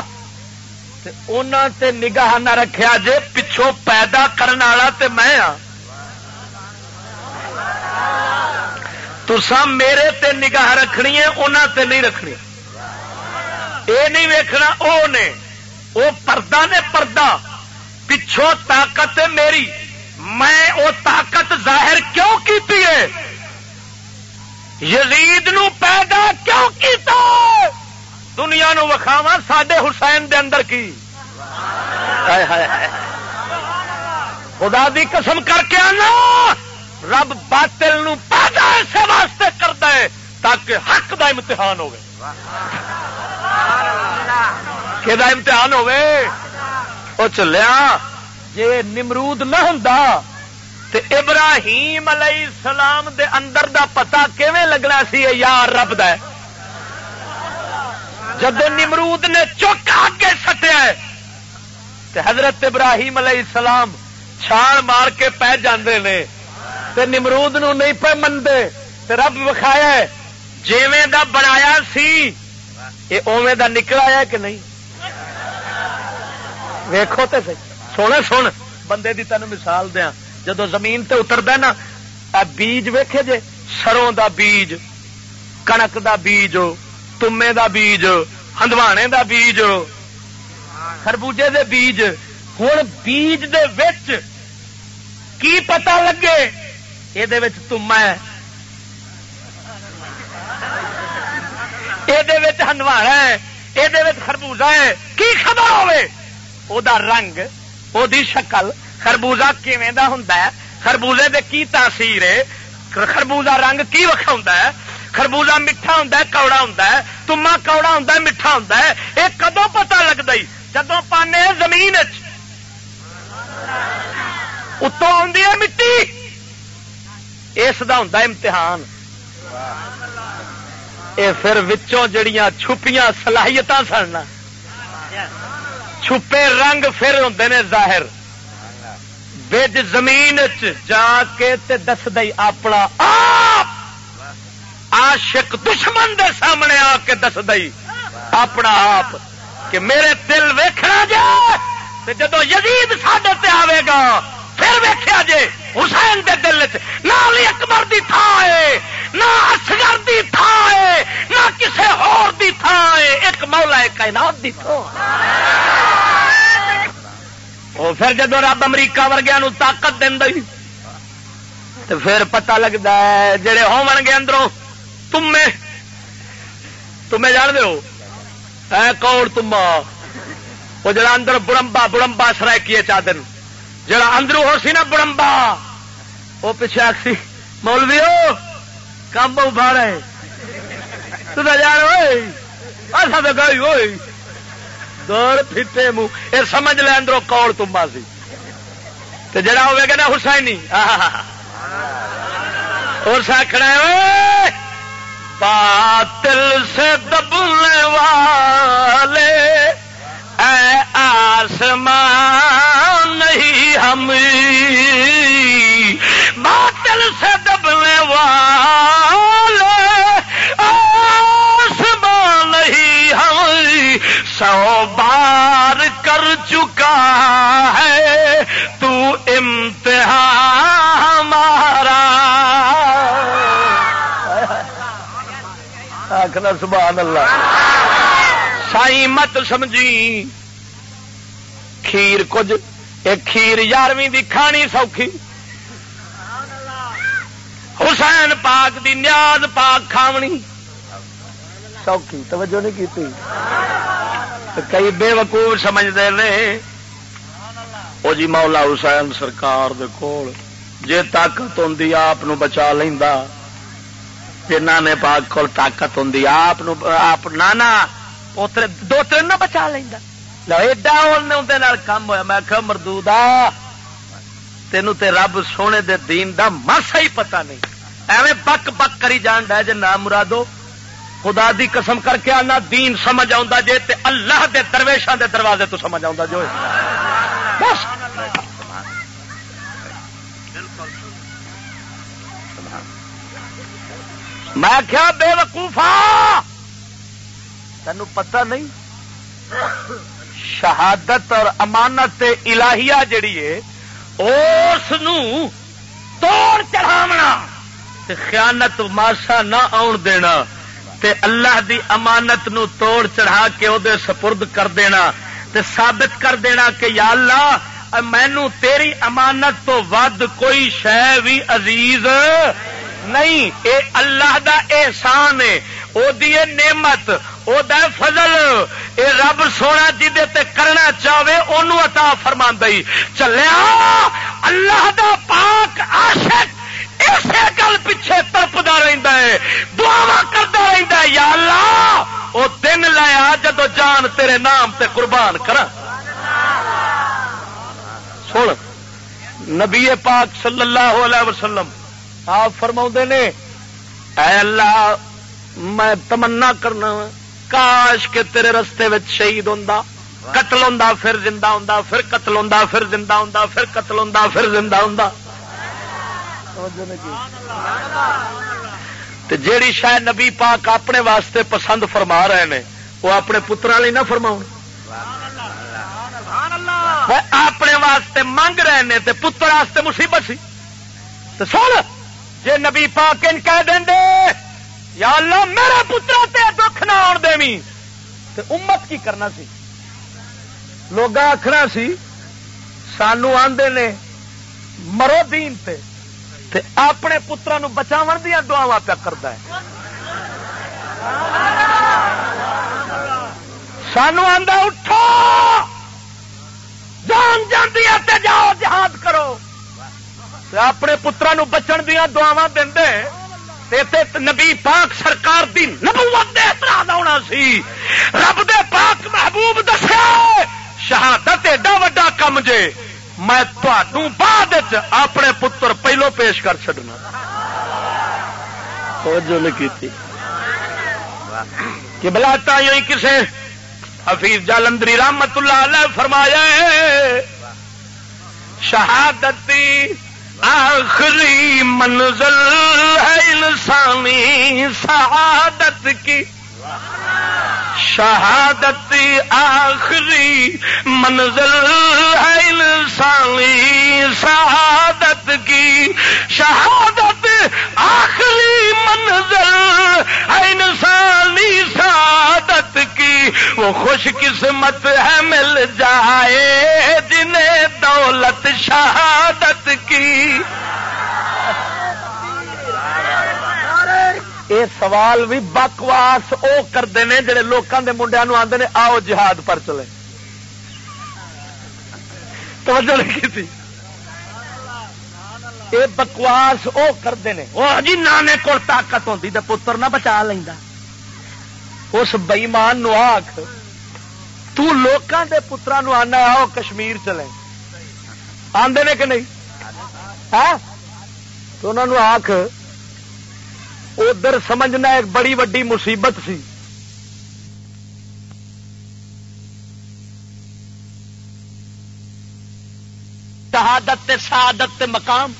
تے نگاہ نہ رکھیا جے پچھوں پیدا کرنے والا تے میں ہاں۔ تسا میرے تے نگاہ رکھنی ہے انہوں تے نہیں رکھنی۔ اے نہیں ویکھنا، او نے۔ او پردہ نے پردہ۔ پچھوں طاقت میری۔ میں او طاقت ظاہر کیوں کیتی ہے؟ یزید نو پیدا کیوں کیتا؟ دنیا نو وکھاوا سڈے حسین دے اندر کی؟ خدا دی قسم کر کے آنا۔ رب باطل نو پیدا ایسے واسطے کرتا ہے تاکہ حق دا امتحان ہوگی کہ امتحان ہوے وہ چلیا جی نمرود نہ ہوں تے ابراہیم علیہ السلام دے اندر دا پتا کیویں لگنا سی؟ یار رب د جب نمرود نے چوک اگے سٹیا تے حضرت ابراہیم علیہ السلام چھال مار کے پہ جاندے نے، تے نمرود نو نہیں پہ منتے تے رب وکھایا جیویں دا بنایا سی یہ اوے دا نکل آیا کہ نہیں؟ ویکھو تے سونے، سن۔ بندے دی تین مثال دیا جدو زمین تے اتردا نا بیج ویکھے جے، سروں دا بیج، کنک دا بیج، تمے دا بیج، ہندوانے دا بیج، خربوجے دے بیج۔ ہوں بیج دے وچ کی پتا لگے؟ یہ تما ہے۔ یہ ہندوانا ہے یہ خربوزہ ہے، کی خبر ہوے او دا رنگ او دی شکل، خربوزہ کیویں دا ہوندا ہے؟ خربوزے دے کی تاثیر ہے؟ خربوزہ رنگ کی وکھا ہے؟ خربوزہ میٹھا ہوں کوڑا ہوں تما کوڑا ہوں میٹھا ہوں یہ کدو پتا لگتا جدو پانے زمین اتوں آ مٹی۔ اس کا ہوں امتحان۔ یہ پھر وچوں جڑیاں چھپیاں صلاحیت سن چھپے رنگ پھر ہوں نے ظاہر۔ بج زمین جا کے دس دئی اپنا آپ۔ عاشق دشمن دے سامنے آ کے دس دئی اپنا آپ۔ کہ میرے دل ویخنا جا جدو یزید سڈے تے آئے گا، پھر ویخیا جے حسین دے دل چ نہ اکبر دی تھا ہے نہ اصغر دی تھا ہے، نہ کسے اور دی تھا ہے، ایک مولا کائنات دی تھا وہ پھر جدو رب امریکہ ورگیا نو طاقت دین تو پھر پتہ لگتا ہے، جڑے ہو گے اندروں، تمے تمے جان دو اے کون تما وہ جڑا اندر بڑمبا بڑمبا سرائکی چادر جڑا اندروں ہو سی نا بڑمبا وہ پیچھے آخسی مولوی ہو کام بہت بھاڑا ہے تو جان ہوئے ایسا تو گئی ہوئی دور پھٹے منہ یہ سمجھ لے اندروں کوڑ تمبا سی جڑا ہوئے گا نا حسینی۔ اور سکھنا باطل سے دبنے والے۔ اے آسمان نہیں ہم۔ باطل سے دبنے والے آسمان نہیں ہم۔ سو بار کر چکا ہے تو امتحان ہمارا۔ آخر سبحان اللہ۔ سائی مت سمجھی۔ کھیر کچھ ایک کھیر یارویں دی کھانی سوکھی۔ حسین پاک دی نیاز پاک کھاونی۔ سوکھی، توجہ نہیں کی کئی بے وقوف سمجھتے ہیں وہ جی مولا حسین سرکار دے کول، جے طاقت ہوں آپ بچا لینا جی نانے پاک کول طاقت ہوں آپ نانا پوترے دو تین نہ بچا لینا ایڈا اندر کام ہوا میں کہ مردو تینوں تے رب سونے دے دین دا ماسا ہی پتا نہیں ایویں بک بک کری جان ڈا جی نہ مرادو خدا دی قسم کر کے آنا دین سمجھ آ جے تے اللہ دے درویشان دے دروازے تو سمجھ آ جو بس میں کیا بے وقوفا تین پتا نہیں؟ شہادت اور امانت الہیہ جڑی ہے اس توڑ چڑھاونا خیانت ماسا نہ آن دینا تے اللہ دی امانت نو توڑ چڑھا کے وہ سپرد کر دینا تے ثابت کر دینا کہ یا اللہ مینو تیری امانت تو ود کوئی شہ بھی عزیز نہیں۔ اے اللہ دا احسان ہے، او دی نعمت او دا فضل، اے رب سونا جی تے کرنا چاہے انہوں عطا فرما چلیا، اللہ دا پاک عاشق اسی گل پیچھے ترپتا رہتا ہے دعوا کرتا رہتا ہے، یا اللہ وہ دن لایا جدو جان تیرے نام تے قربان کر سن، نبی پاک صلی اللہ علیہ وسلم آپ فرما نے، اے اللہ، میں تمنا کرنا ہوں کاش کے تیرے رستے میں شہید ہوں قتل ہوں پھر زندہ ہوں پھر قتل ہوں پھر زندہ ہوں پھر قتل ہوں پھر زندہ ہوں جیڑی شاید نبی پاک اپنے واسطے پسند فرما رہے ہیں وہ اپنے پترا لی نہ فرما اپنے واسطے منگ رہے ہیں پتر واسطے مصیبت سی۔ تو سن جی نبی پاک ان کہہ دیں دے یا اللہ میرے پترا تے دکھ نہ آن دے تو امت کی کرنا سی۔ لوگ آخنا سی، سانو آدھے نے مرو دین تے تے اپنے پترا بچاو دیا دعوا پیا کرتا ہے۔ سانو آدھا اٹھو، جان جاندی جاؤ جہاد کرو۔ اپنے پترا بچن دیا دعوا دے نبی پاک سرکار دی نبوت دے اعتراض آنا سی۔ رب دے پاک محبوب دسیا شہادت ایڈا وا کم جے میں بعد اپنے پتر پہلو پیش کر چڈنا کہ بلا تھی کسے حفیظ جالندری رحمت اللہ علیہ فرمایا شہادتی آخری منزل ہے انسانی سعادت کی۔ شہادت آخری منزل ہے انسانی سعادت کی۔ شہادت آخری منزل ہے انسانی سعادت کی۔ وہ خوش قسمت ہے مل جائے جنہیں دولت شہادت کی۔ یہ سوال بھی بکواس وہ کرتے ہیں جڑے لوگوں کے منڈیا آتے ہیں آؤ جہاد پر چلے۔ توجہ نہیں کی یہ بکواس وہ کرتے ہیں وہ جی نانے کو طاقت ہوتی تو پتر نہ بچا لینا اس بئیمان نو آخ تکان کے پترا آنا آؤ کشمیر چلے۔ آدھے نے کہ نہیں؟ ہاں؟ تو انہوں آخ ادھر سمجھنا ایک بڑی وڈی مصیبت سی۔ شہادت سعادت مقام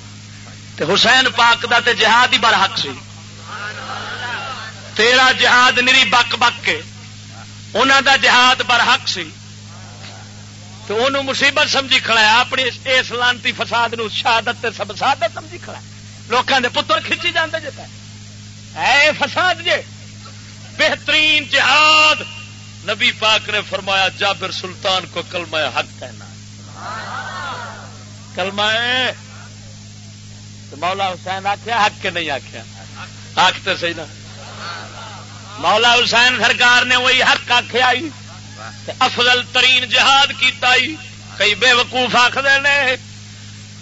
تے حسین پاک دا تے جہاد ہی بر حق سی۔ تیرا جہاد نری بک بک کے انہوں دا جہاد بر حق سی۔ تو انہوں مصیبت سمجھی کھڑا ہے، اپنی اس لانتی فساد نو شہادت تے سب سعادت سمجھی کھڑا ہے۔ لوگوں دے پتر کھچی جاندے جتا ہے اے فساد جے۔ بہترین جہاد نبی پاک نے فرمایا، جابر سلطان کو کلمہ حق کہنا۔ کلمہ مولا حسین آخیا حق کے نہیں آخیا آختے صحیح نا۔ مولا حسین سرکار نے وہی حق آخیا افضل ترین جہاد کیتا ہی۔ کئی بے وقوف آخر نے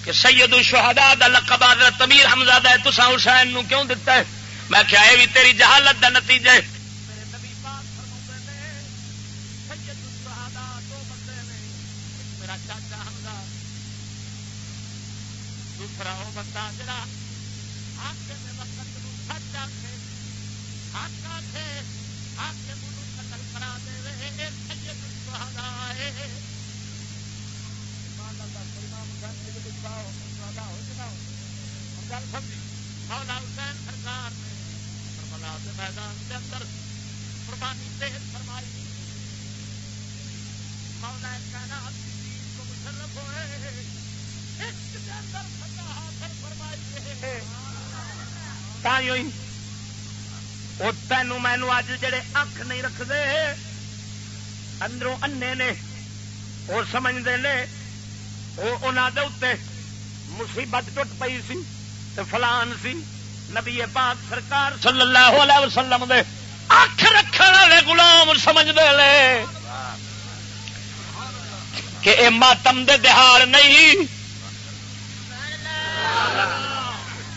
کہ سید الشہداء دا لقب حضرت امیر حمزہ دا ہے تسا حسین نو کیوں دتا ہے؟ میں کیا یہ بھی تیری جہالت کا نتیجہ ہے. بندہ جڑا تینوں مینو اج جڑے اکھ نہیں رکھتے اندروں انے نے وہ سمجھتے ہیں وہ انہوں مصیبت ٹوٹ پئی سی تے فلان سی نبی پاک سرکار صلی اللہ علیہ وسلم دے اکھ رکھنے والے گلام سمجھتے لے کہ اے ماتم دے دہاڑ نہیں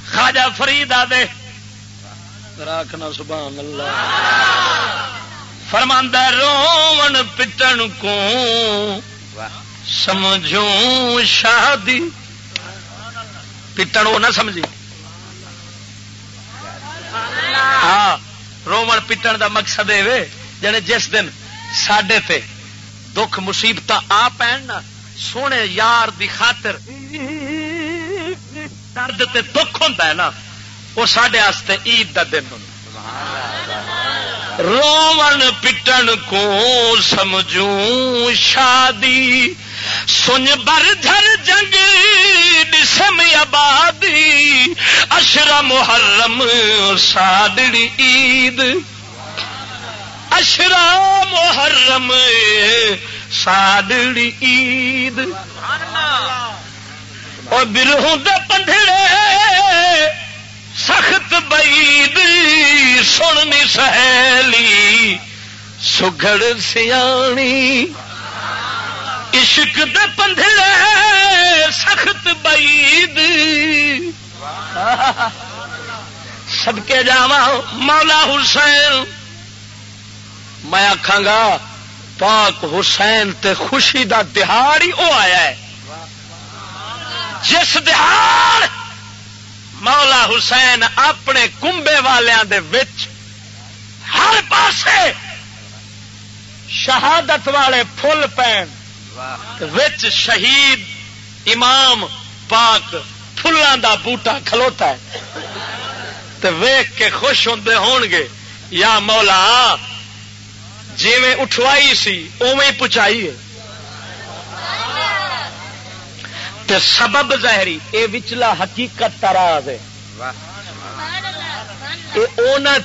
خواجہ فرید آدھے راکھنا سبحان اللہ۔ فرماندہ رومن پٹن کو سمجھوں شادی۔ پٹن وہ نہ سمجھی ہاں رومن پٹن دا مقصد یہ جنے جس دن سڈے تے دکھ مصیبت آ پہن سونے یار دی خاطر درد تے دکھ ہوتا ہے نا۔ وہ سڈے عید کا دن ہوں رومن پٹن کو سمجھوں شادی سن بر جھر جنگ ڈسم آبادی اشرا محرم ساڈڑی عید۔ اشرا محرم ساڈڑی عید۔ اور برہوں دے پندڑے سخت بید سننی سہیلی سگڑ سیانی۔ عشق دے پندڑے سخت بید سب کے جاوا مولا حسین۔ میں آخا گا، پاک حسین تے خوشی دا دہاڑ ہی وہ آیا ہے۔ جس دہاڑ مولا حسین اپنے کمبے والوں وچ ہر پاسے شہادت والے فل پین وچ شہید امام پاک فلان دا بوٹا کھلوتا ہے۔ ویخ کے خوش ہوں ہون گے۔ یا مولا جی اٹھوائی سی اوے پچائی ہے۔ تے سبب ظاہری اے وچلا حقیقت تراز ہے۔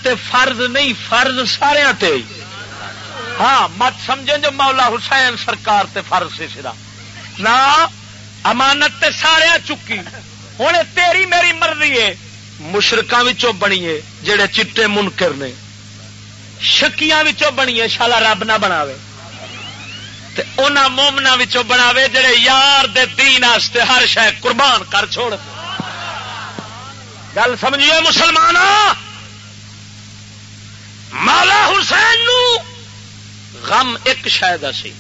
تے فرض نہیں فرض سارے تے۔ ہاں مت سمجھیں جو مولا حسین سرکار تے فرض سے سرا نہ امانت تے سارے چکی۔ ہوں تیری میری مرضی ہے۔ مشرقوں بنیے جڑے چٹے منکر نے۔ شکیاں بنیے شالا رب نہ بناوے۔ مومنا بناوے جڑے یار دے دین آستے ہر شہ قربان کر چھوڑ گل سمجھیے مسلمان مالا حسین نو غم ایک شاید سی۔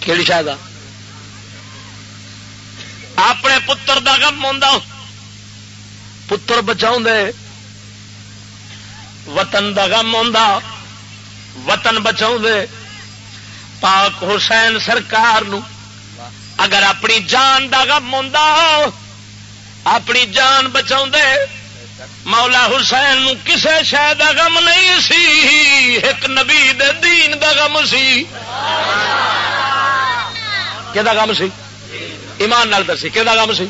کہڑی شاید اپنے پتر دا غم ہوں پتر بچاؤ دے۔ وطن دا غم ہوں وطن بچاؤ دے۔ پاک حسین سرکار نو۔ اگر اپنی جان دا غم ہوں اپنی جان بچاؤ دے مولا حسین نو کسے شہ کا غم نہیں سی، ایک نبی دے دین دا غم سی۔ کہ غم سی؟ ایمان نال دسی کہ غم سی؟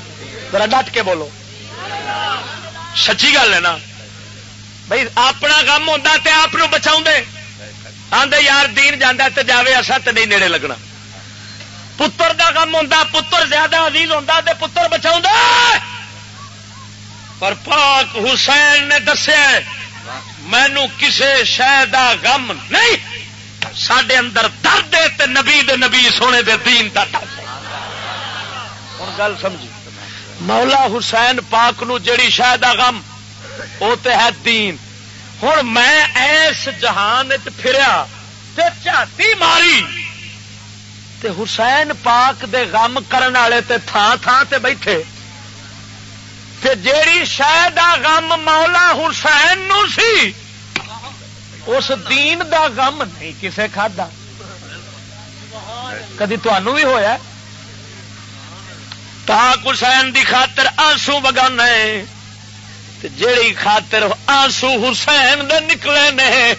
ذرا ڈٹ کے بولو۔ سچی گل ہے نا۔ بھائی اپنا غم ہوتا تے آپ بچاؤ دے آدھے یار دین جانا تے جاوے اصا تے نہیں نیڑے لگنا۔ پتر دا غم ہوتا پتر زیادہ عزیز ہوتا تے پتر بچاؤ پر پاک حسین نے دسیا مینو کسی شہ کا غم نہیں۔ سڈے اندر درد تے نبی دے نبی، سونے دے دین کا درد گل سمجھی۔ مولا حسین پاک نو جیڑی شہ کا غم وہ تو ہے دین۔ ہوں میں ایس جہان پھریا تے چاتی ماری تے حسین پاک دے غم کرن والے تے تھان تھان تے بیٹھے تے جیڑی شہ دا غم مولا حسین نو سی اس دین دا غم نہیں کسے کھدا کدی تنوع بھی ہوا پاک حسین دی خاطر آنسو بگانا جیڑی خاطر آنسو حسین دے نکلے نے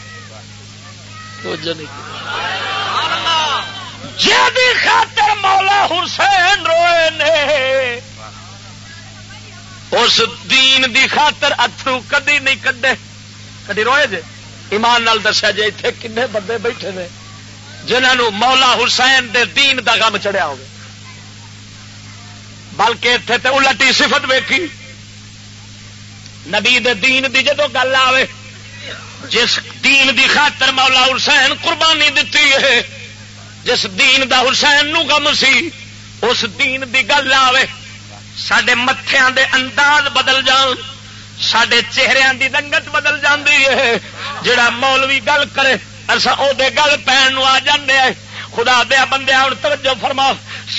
جی خاطر مولا حسین روئے نے، اس دین دی خاطر اترو کدی نہیں کڈے۔ کدی روئے جے؟ ایمان نال دسیا جی اتنے کنے بندے بیٹھے نے جنہوں مولا حسین دے دین دا غم چڑھیا ہوگا۔ بلکہ اتنے تو الٹی صفت ویکھی۔ نبی دین دی جدو گل آئے جس دین دی خاطر مولا حسین قربانی دیتی ہے، جس دین دا حسین نو غم سی، اس دین دی گل آئے سڈے متھیا دے انداز بدل جان سڈے چہرے دی رنگت بدل جاندی ہے۔ جڑا مولوی گل کرے اصا وہ گل پہن آ جانے خدا دیا بندے ہوں توجہ فرما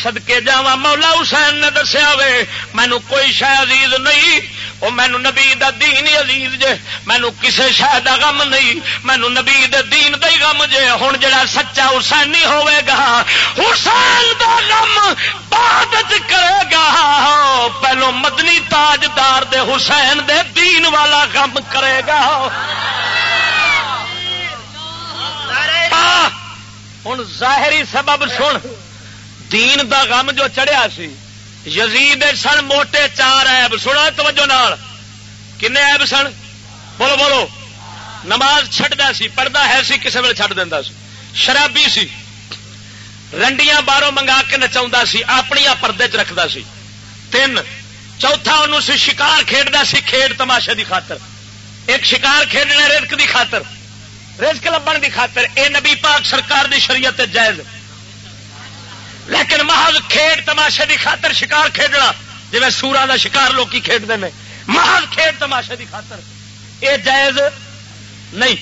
سدکے جا مولا حسین نے دسیا وے مینو کوئی شہ عزیز نہیں۔ وہ مینو نبی دا دین عزیز جے، مینو کسے شہ دا غم نہیں، مینو نبی دے دین دا ہی غم جے۔ ہوں جڑا سچا حسین نہیں ہوئے گا، حسین دا غم بعد کرے گا۔ پہلو مدنی تاجدار دے حسین دے دین والا غم کرے گا۔ ہوں ظاہری سبب سن، دین دا غم جو چڑھیا سی۔ یزید سن موٹے چار ایب۔ سنا توجہ نال۔ کنے ایب سن؟ بولو بولو۔ نماز چھڈا سی پڑھتا ہے سی کسی ویل چڈ دینا سی۔ شرابی سی۔ رنڈیاں باہروں منگا کے نچا سی اپنی پردے چ رکھتا سی۔ تین، چوتھا انہوں سی شکار کھیڈتا سی کھیڈ تماشے دی خاطر۔ ایک شکار کھیڈنا رزق دی خاطر۔ رزق لبن دی خاطر۔ اے نبی پاک سرکار دی شریعت جائز۔ لیکن محض کھیڈ تماشے دی خاطر شکار کھیڈنا جی سورا دا شکار لوگ کھیڈتے ہیں محض کھیڈ تماشے دی خاطر۔ اے جائز نہیں۔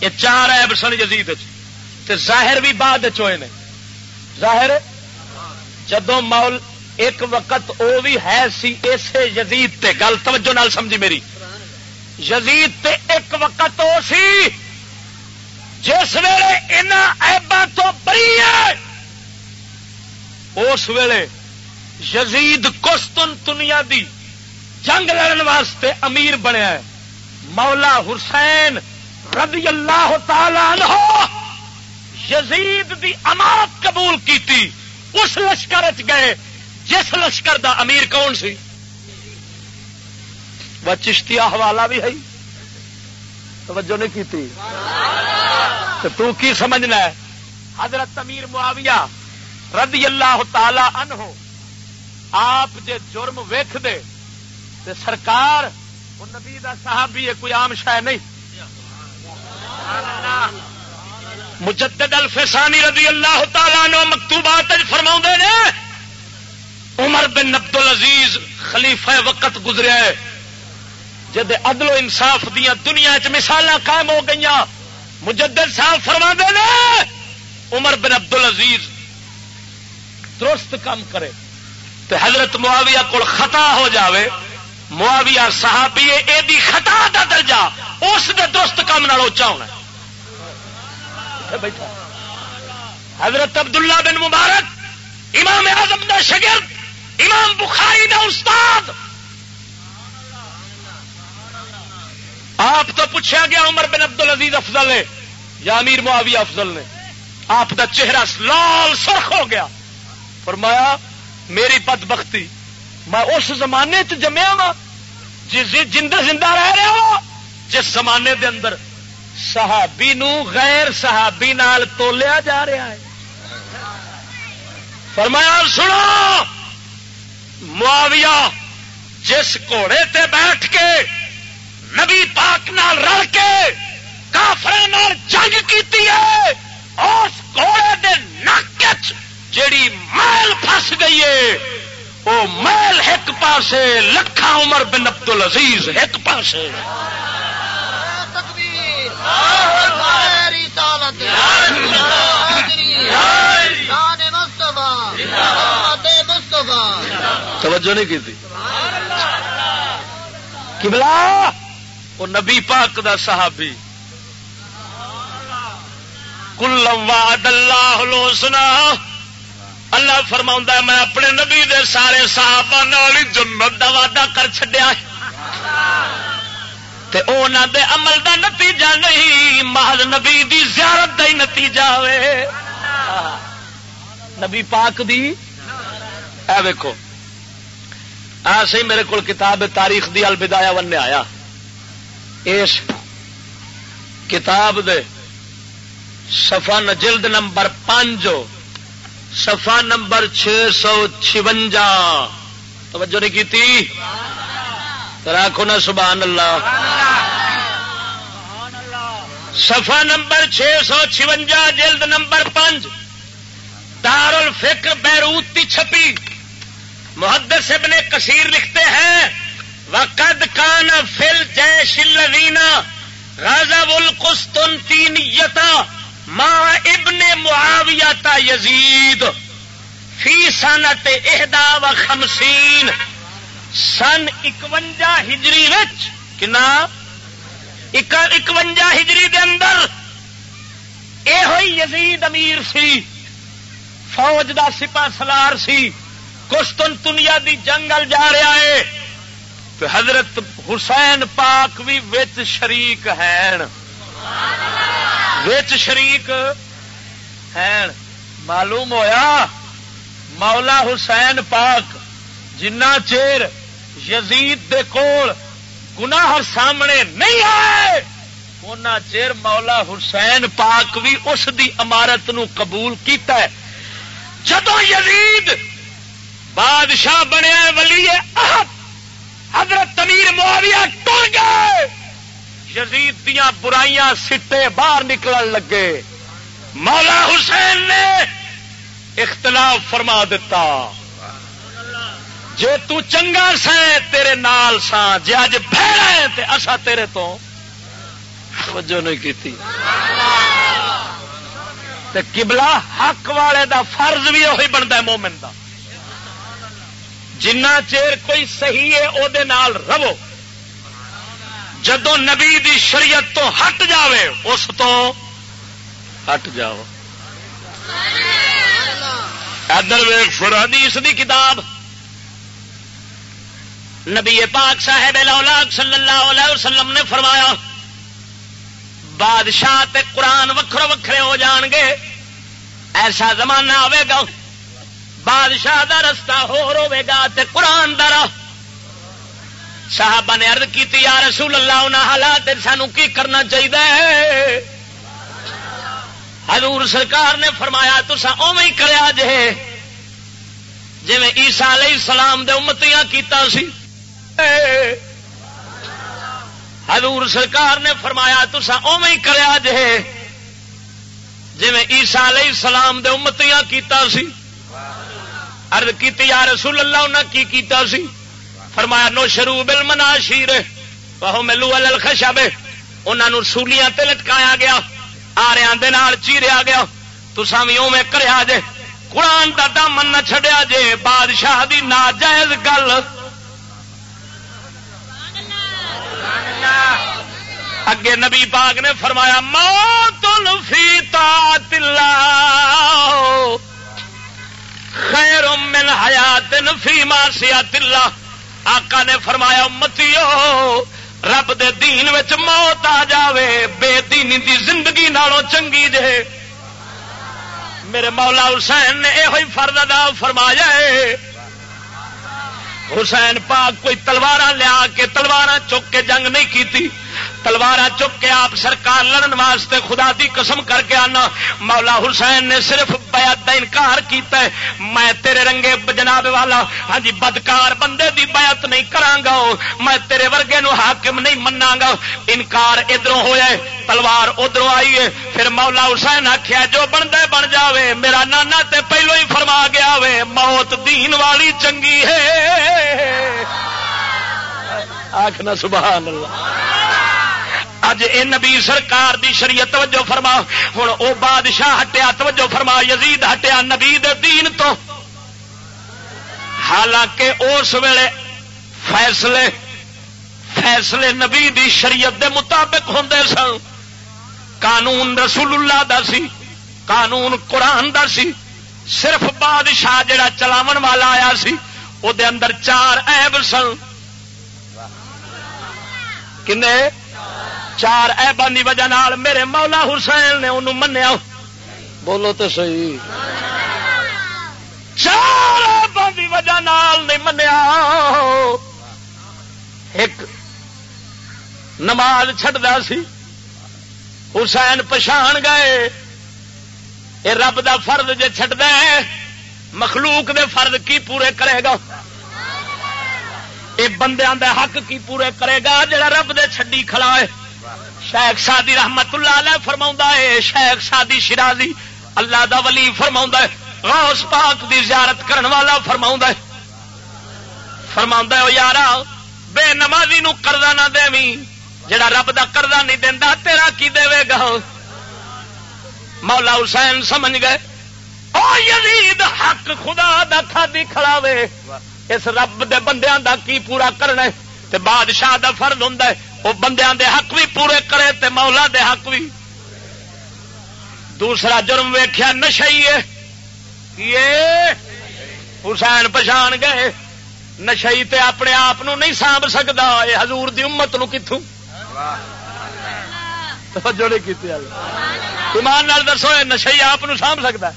یہ چار ایب سن جزید ظاہر بھی بعد چوئے نے۔ ظاہر؟ جدو مول ایک وقت وہ بھی ہے سی، اسے یزید تے۔ گل توجہ نال سمجھی میری۔ یزید تے ایک وقت وہ سی، جس ویلے ان ایبا تو بری ہے۔ اس ویلے یزید کستن دنیا دی جنگ لڑن واسطے امیر بنیا ہے۔ مولا حسین رضی اللہ تعالی عنہ یزید دی امانت قبول کی اس لشکر گئے۔ جس لشکر دا امیر کون سی؟ وہ چشتیا حوالہ بھی ہے۔ توجہ نہیں کی تو کی سمجھنا ہے؟ حضرت امیر معاویہ رضی اللہ تعالی عنہ، آپ جے جرم ویخ دے، تے سرکار وہ نبی دا صحابی ہے، کوئی عام شہ نہیں۔ مجدد الفسانی رضی اللہ تعالی عنہ مکتوبات فرما نے، عمر بن عبد العزیز خلیفہ وقت گزریا ہے جد عدل و انصاف دیا دنیا چ مثال قائم ہو گئی مجدد صاحب فرما دے نے، عمر بن عبد العزیز درست کام کرے تو حضرت معاویہ کو خطا ہو جاوے، معاویہ صحابی یہ خطا دا درجہ، اس دے درست کام اچا ہونا بیٹھا۔ حضرت عبداللہ بن مبارک، امام اعظم دا شگرد امام بخاری دا استاد۔ آپ تو پوچھا گیا عمر بن عبد العزیز افضل ہے یا امیر معاویہ افضل نے، آپ کا چہرہ لال سرخ ہو گیا۔ فرمایا، میری پد بختی میں اس زمانے چ جمیا وا جند جی زندہ رہ رہا ہو جس زمانے دے اندر صحابی نو غیر صحابی نال تولیا جا رہا ہے۔ فرمایا، سنو، معاویہ جس گھوڑے تے بیٹھ کے نبی پاک نال رل کے کافر جنگ کی اس گھوڑے دے نک جیڑی محل فس گئی ہے، وہ محل ایک پاسے لکھا عمر بن عبد العزیز ایک پاسے۔ توجہ نہیں کی کبلا وہ نبی پاک دا صحابی۔ کلم وعد اللہ لو سنا اللہ فرما میں اپنے نبی دے سارے صحابہ نال جنت دا وعدہ کر چڈیا تے دے عمل دا نتیجہ نہیں محض نبی دی زیارت دا ہی نتیجہ ہوئے۔ نبی پاک دی؟ اے ویکھو، آ سی میرے کو کتاب تاریخ دی البدایا ون آیا۔ اس کتاب دے سفا جلد نمبر پانچ سفا نمبر چھ سو چونجا توجہ نہیں کی راکھو نا سبحان اللہ۔ سفا نمبر چھ سو چونجا جلد نمبر پانچ۔ دار الفکر بیروتی چھپی۔ محدث ابن کثیر لکھتے ہیں، وقد کان فل جے شلوینا راجا بل کستن تین ماں ابن معاویہ یزید، فی سنت اہدا و خمسین، سن اکوجا ہجری کنا؟ اکوجا ہجری دے اندر اے ہوئی یزید امیر سی، فوج دا سپا سلار سی کشتن دنیا دی جنگل جا رہا ہے۔ تو حضرت حسین پاک بھی وچ شریک ہیں۔ وچ شریک ہیں۔ معلوم ہویا؟ مولا حسین پاک جنا چیر یزید دے کول گناہ سامنے نہیں آئے ان چیر مولا حسین پاک بھی اس دی امارت نو قبول کیتا ہے۔ جدو یزید بادشاہ بنیا ولی حضرت امیر معاویہ ٹر گئے۔ یزید دیا برائیاں سٹے باہر نکل لگے۔ مولا حسین نے اختلاف فرما دیتا جے تو چنگا سیں تیرے نال سا۔ جے اج بہرا ہے، تے اسا تیرے تو توجہ نہیں کیتی۔ تے قبلہ حق والے دا فرض بھی وہی بنتا ہے، مومن دا۔ جنا چیر کوئی صحیح ہے وہ رہو۔ جدو نبی دی شریعت تو ہٹ جاوے، اس تو ہٹ جاؤ۔ ادر ویگ فرحدیس دی کتاب۔ نبی پاک صاحب صلی اللہ علیہ وسلم نے فرمایا، بادشاہ تے قرآن وکھرو وکھرے ہو جان گے، ایسا زمانہ آئے گا۔ بادشاہ دا رستہ ہوے گا تے قرآن دا راہ صحابہ نے عرض کی یا رسول اللہ، انہاں حالات سانو کی کرنا چاہیے حضور سرکار نے فرمایا تسا اوے ہی کریا جے جی عیسا علیہ السلام دے امتیاں کیتا سی۔ حضور سرکار نے فرمایا تسا اوے ہی کریا جے جی عیسا علیہ السلام دے امتیاں کیتا سی۔ ارد کی یا رسول اللہ انہیں کی کیتا سی؟ فرمایا، نو شروع بل منا شیر وہ ملو الخشب انہوں سولیاں تے لٹکایا گیا۔ آریا چیریا گیا۔ تسا بھی اوے کریا جے۔ قرآن کا دامن نہ چڈیا جے۔ بادشاہ دی ناجائز گل۔ اگے نبی پاک نے فرمایا موت فی تلا خیر من حیات فی ماسیات اللہ۔ آقا نے فرمایا متیو رب دے دین وچ موت آ جاوے بے دینی دی زندگی نالوں چنگی جے. میرے مولا حسین نے یہ فرد ادا فرمایا حسین پاک کوئی تلوار لیا کے تلوار چک کے جنگ نہیں کی تلوار چک کے آپ سرکار لڑن واسطے خدا دی قسم کر کے آنا۔ مولا حسین نے صرف بیعت کا انکار کیتا ہے۔ میں تیرے رنگے جناب والا ہاں جی بدکار بندے دی بیعت نہیں کرانگا میں تیرے ورگے نو حاکم نہیں منا گا انکار ادھر ہوا تلوار ادھر آئی ہے۔ پھر مولا حسین آخیا جو بنتا بن جاوے، میرا نانا تے پہلو ہی فرما گیا وے۔ موت دین والی چنگی ہے۔ آخنا سبحان اللہ۔ اج اے نبی سرکار دی شریعت توجہ فرما۔ ہوں او بادشاہ ہٹیا، توجہ فرما، یزید ہٹیا، نبی دے دین تو۔ حالانکہ اس ویلے فیصلے فیصلے نبی دی شریعت دے مطابق ہوں سن۔ قانون رسول اللہ دا سی، قانون قرآن دا سی۔ صرف بادشاہ جڑا چلاو والا آیا سی، او دے اندر چار ایب سن۔ کنے؟ چار ایبان کی وجہ نال میرے مولا حسین نے انہوں منیا۔ بولو تو سی چار ایبان کی وجہ نال نہیں منیا۔ ایک نماز چڈا سی۔ حسین پچھان گئے۔ یہ رب دا فرد جے چڈ مخلوق دے فرد کی پورے کرے گا؟ یہ بندیاں دے حق کی پورے کرے گا جڑا رب دے چھڈی کھڑا ہے۔ شیخ سادی رحمت اللہ علیہ فرما ہے، شیخ سادی شرازی اللہ دا ولی فرما ہے، غوث پاک دی زیارت کرن والا فرما ہے۔ فرما یار بے نمازی نو کردہ نہ دے جڑا رب دا کردہ نہیں دینا تیرا کی دے گا؟ مولا حسین سمجھ گئے۔ او یزید، حق خدا دا کھادی کھڑاوے۔ اس رب دے بندیاں دا کی پورا کرنا ہے؟ تے بادشاہ دا فرد ہوں وہ بندیاں دے حق بھی پورے کرے تے مولا دے حق بھی۔ دوسرا جرم ویخیا نشئی حسین پچھان گئے۔ نشئی تے اپنے آپ نہیں سانب سکتا یہ ہزور کی امت نو کتوں جوڑی کی ایمان دسو نشئی آپ سانب سکتا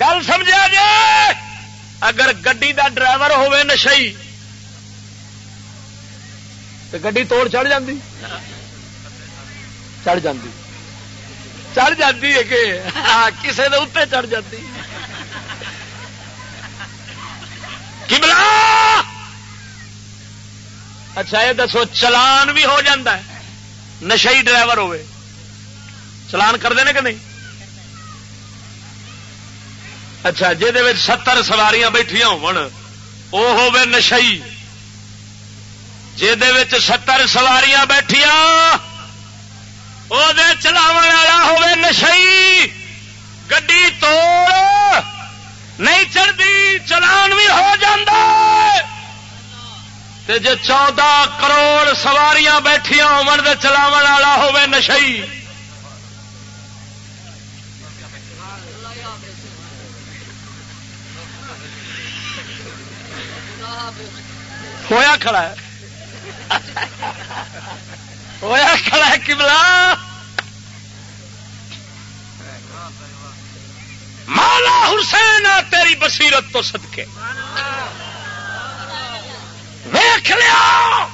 گل سمجھا جائے۔ اگر گڈی دا ڈرائیور ہوے نشئی تو گی توڑ چڑھ جاتی چڑھ جاتی چڑھ جاتی ہے کہ کسی کے اتنے چڑھ جاتی اچھا یہ دسو، چلان بھی ہو جاتا ہے۔ نشئی ڈرائیور ہوے چلان کرتے ہیں کہ نہیں؟ اچھا جہد ستر سواریاں بیٹھیا ہو نشئی۔ ستر سواریاں بیٹھیا وہ چلاو والا ہوے نشئی۔ گڈی توڑ، نہیں چڑھتی چلان بھی ہو جی چودہ کروڑ سواریاں بیٹھیا ہو چلاو والا ہوے نشئی۔ ہویا کھڑا ہے۔ ہوا کھڑا حسین تیری بصیرت تو سدکے ویخ لیا۔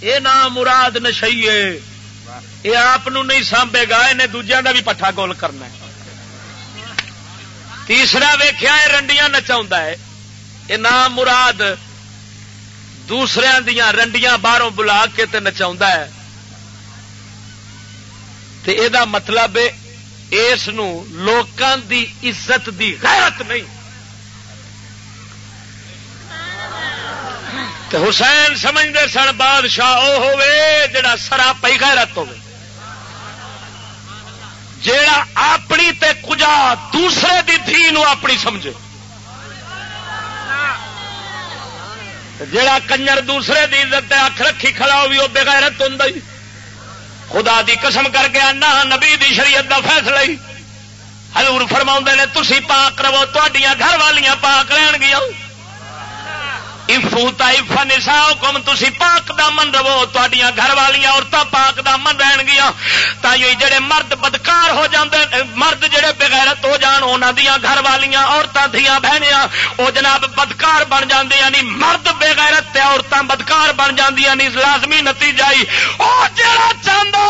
یہ نام مراد نشائیے یہ آپ نہیں سانبے گا انہیں دوجیا کا بھی پٹھا گول کرنا تیسرا ویخیا یہ رنڈیاں نچا ہے۔ یہ نام مراد دوسرے دیا رنڈیاں باہروں بلا کے تے نچا ہے۔ تے اے دا مطلب اس لوکاں دی عزت دی غیرت نہیں۔ تے حسین سمجھتے سن بادشاہ وہ ہوے جڑا سرا پی غیرت ہوے جیڑا اپنی تے کجا دوسرے دی دھی نو اپنی سمجھے۔ جیڑا کنجر دوسرے دی عزت اکھ رکھی کھڑا ہو بھی وہ بغیرت ہوں خدا دی قسم کر کے آنا نبی دی شریعت دا فیصلہ ہی۔ حضور فرما نے تھی پاک رہو گھر والیاں پاک رہن گیا افو تائفا نسا حکم تھی پاک دامن رہو تڈیا گھر والیاں عورتیں پاک دامن رہن گیا تھی جڑے مرد بدکار ہو جاندے، مرد جڑے بغیرت ہو جان انہوں دیا گھر والیاں عورتیں دیا بہنیاں وہ جناب بدکار بن جاندے یعنی مرد بغیرت تے عورتیں بدکار بن جاندیاں نہیں لازمی نتیجہ ہی او جڑا چاہتا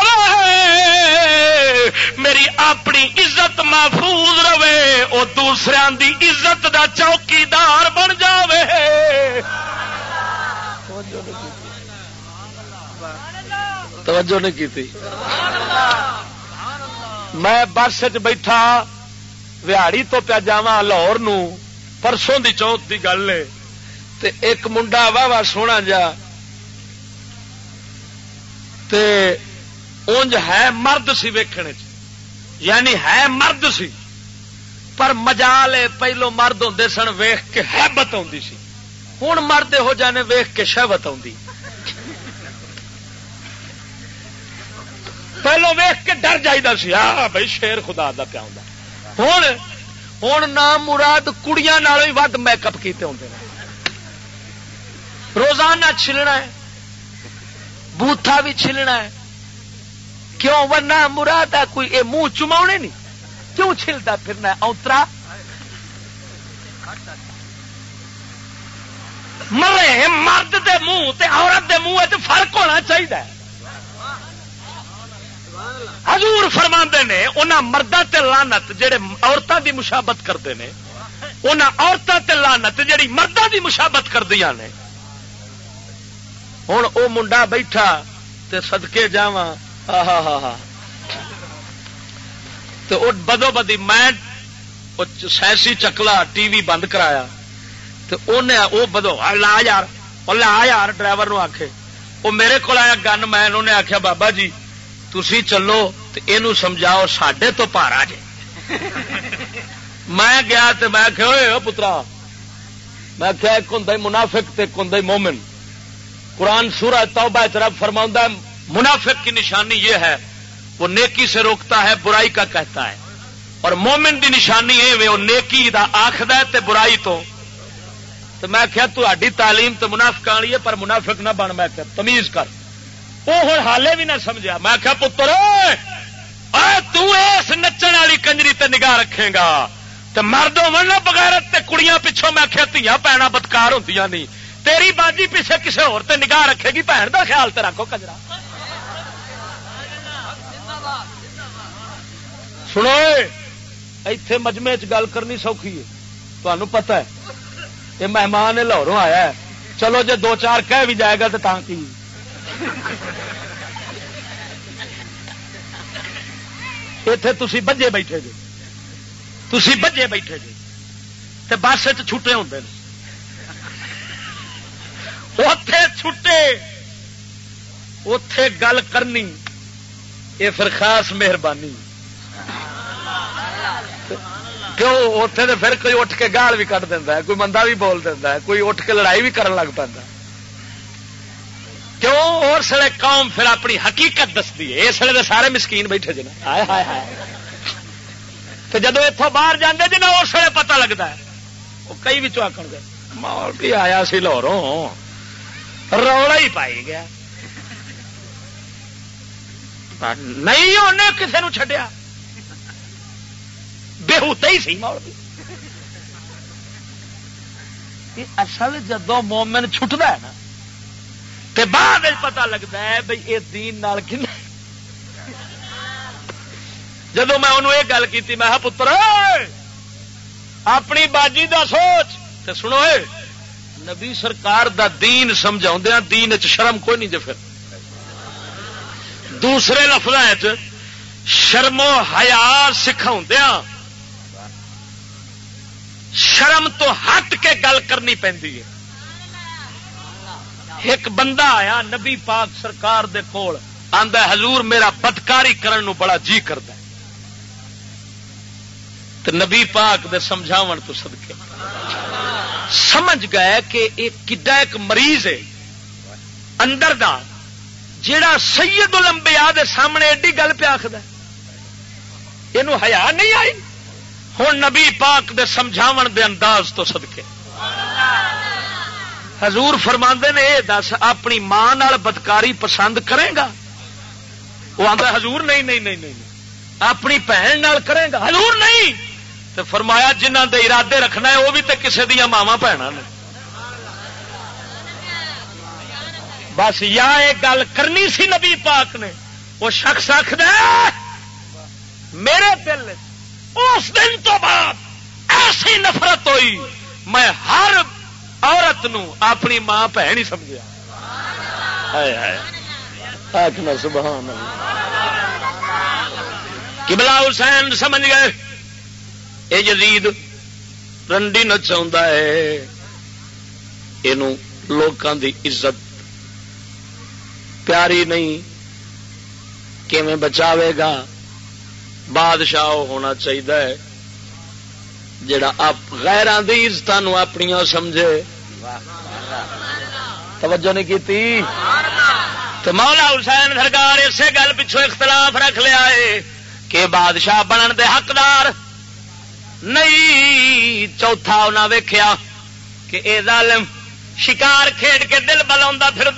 میری اپنی عزت محفوظ رہے وہ دوسرے دی عزت دا چوکیدار بن جاوے۔ توجہ نہیں کی تھی۔ میں بس بیٹھا وہاڑی تو پیا جا لاہور پرسوں دی چوک کی گل ہے۔ ایک منڈا واہ واہ سونا جا۔ تے اونج ہے مرد سی ویکھنے یعنی ہے مرد سی۔ پر مجال پہلو مرد ہوں سن ویخ کے ہے بتا سی۔ ہوں مرد ہو جانے ویخ کے شہوت آ پہلو ویخ کے ڈر جائیدا سی ہاں بھائی شیر خدا دا پیا ہوں ہوں نام مراد کڑیاں ہی ود میک اپ کیتے ہوں روزانہ چھلنا ہے، بوتھا بھی چھلنا ہے۔ کیوں؟ ورنہ مراد ہے کوئی، اے منہ چما نہیں۔ کیوں چھلتا پھرنا اوترا مرے مرد دے منہ تے عورت دے منہ فرق ہونا چاہیے۔ حضور فرما نے انہوں مردوں تے لانت جہے عورتوں دی مشابت کرتے ہیں انہوں عورتوں تے لانت جہی مردوں دی مشابت کردیا نے۔ ہوں وہ منڈا بیٹھا تے سدکے جا ہا ہا تو بدو بدی میں سیسی چکلا ٹی وی بند کرایا۔ تو انہیں وہ بدو لا یار لا یار ڈرائیور آخے وہ میرے کو آیا گن میں انہیں آخیا بابا جی تھی چلو تو یہ سمجھاؤ سڈے تو پارا جے میں گیا تو میں آخیا پترا میں آخیا ایک ہوں منافق ایک ہوں مومن قرآن سورہ توبہ رب فرما منافق کی نشانی یہ ہے وہ نیکی سے روکتا ہے برائی کا کہتا ہے اور مومن دی نشانی ہے وہ نیکی دا آخد تے برائی تو تو میں کیا تھی تعلیم تو منافق آنی ہے، پر منافق نہ بن. میں تمیز کر. وہ ہوں حالے بھی نہ سمجھا میں کیا پتر اس نچن والی کنجری تے نگاہ رکھے گا۔ تو مرد ہونا بغیرت تے کڑیاں پچھوں میں کیا دیا پینا بتکار ہوں نہیں تیری باجی پیچھے کسی ہو نگاہ رکھے گی؟ بھن کا خیال تو رکھو کجرا سنو اتے مجمے چ گل کرنی سوکھی ہے۔ تمہیں پتا ہے۔ یہ مہمان لاہوروں آیا ہے۔ چلو جی دو چار کہہ بھی جائے گا تو کی؟ اتے تھی بجے بیٹھے جی تھی بجے بیٹھے جی تو بس چھٹے ہوتے ہیں اتے چھٹے۔ اتے گل کرنی۔ یہ پھر خاص مہربانی۔ کیوں؟ اتنے تو پھر کوئی اٹھ کے گال بھی کٹ دینا ہے، کوئی بندہ بھی بول دینا ہے، کوئی اٹھ کے لڑائی بھی کرن لگ پہ کیوں؟ اس لیے قوم پھر اپنی حقیقت دستی ہے۔ اس لیے سارے مسکین بیٹھے جی تو جدو اتوں باہر جانے جی نا، اس لیے پتا لگتا ہے۔ وہ کئی بھی آخر گئے مال بھی آیا سی لاہوروں۔ رولا ہی پائی گیا۔ نہیں انہیں کسی نو چڈیا بےحوتا ہی سی مول اصل جدو مومن چھٹتا ہے نا تو بعد پتا لگتا ہے بھائی یہ دین نال کن جب میں انہوں یہ گل کی میں پتر اپنی باجی دا سوچ۔ تو سنو نبی سرکار دا دین سمجھا دین چ شرم کوئی نہیں جی پھر۔ دوسرے لفظ شرمو حیا سکھاؤ شرم تو ہٹ کے گل کرنی پی ایک بندہ آیا، نبی پاک سرکار دے کول، آندا حضور میرا بدکاری کرن نو بڑا جی کرتا تو نبی پاک دے سمجھاون تو صدقے۔ سمجھ گئے کہ ایک کڈا ایک مریض ہے۔ اندر دا، جیڑا سید الانبیاء دے سامنے ایڈی گل پہ آخد یہ حیا نہیں آئی؟ ہوں نبی پاک دے سمجھاون دے انداز تو صدقے۔ حضور فرما نے یہ دس، اپنی ماں بدکاری پسند کرے گا؟ وہ آتا حضور نہیں نہیں نہیں نہیں اپنی بھن کرے گا؟ حضور نہیں۔ تو فرمایا جنہ دے ارادے رکھنا ہے، وہ بھی تو کسی دیا ماوا بھن نے۔ بس یا ایک گل کرنی سی نبی پاک نے، وہ شخص آخد میرے دل اس دن تو بعد ایسی نفرت ہوئی، میں ہر عورت نو اپنی ماں بھن ہی سمجھا سبحان کبلا حسین سمجھ گئے۔ یہ جدید رنڈی نچا ہے۔ یہ لوگوں دی عزت۔ پیاری نہیں کیون بچاوے گا؟ بادشاہ ہونا چاہیے جڑا آپ غیران دی عزت اپنی سمجھے۔ توجہ نہیں کی تو مولا حسین سرکار اسی گل پچھو اختلاف رکھ لیا ہے کہ بادشاہ بنن دے حقدار نہیں۔ چوتھا انہیں ویخیا کہ اے ظالم شکار کھیڈ کے دل بلا پھر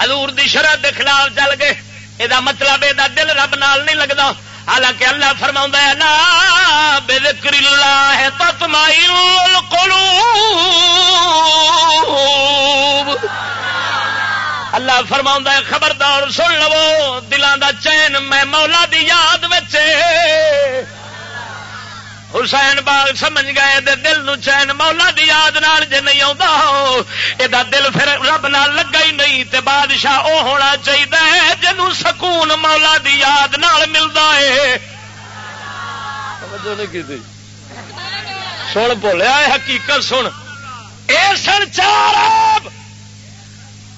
حضور دی شرح دے خلاف چل گئے۔ یہ مطلب یہ دل رب نال نہیں لگتا حالانکہ اللہ فرما ہے نا بے ذکر اللہ ہے اللہ فرما ہے خبردار سن لو دلان دا چین میں مولا دی یاد بچے حسین باغ سمجھ گئے دے دل نو چین مولا دی یاد نال جے نہیں آتا دل پھر رب نال لگا ہی نہیں، تے بادشاہ او ہونا چاہیے جنوں سکون مولا دی یاد نال ملتا ہے۔ سن بولیا حقیقت سن۔ اے سن چار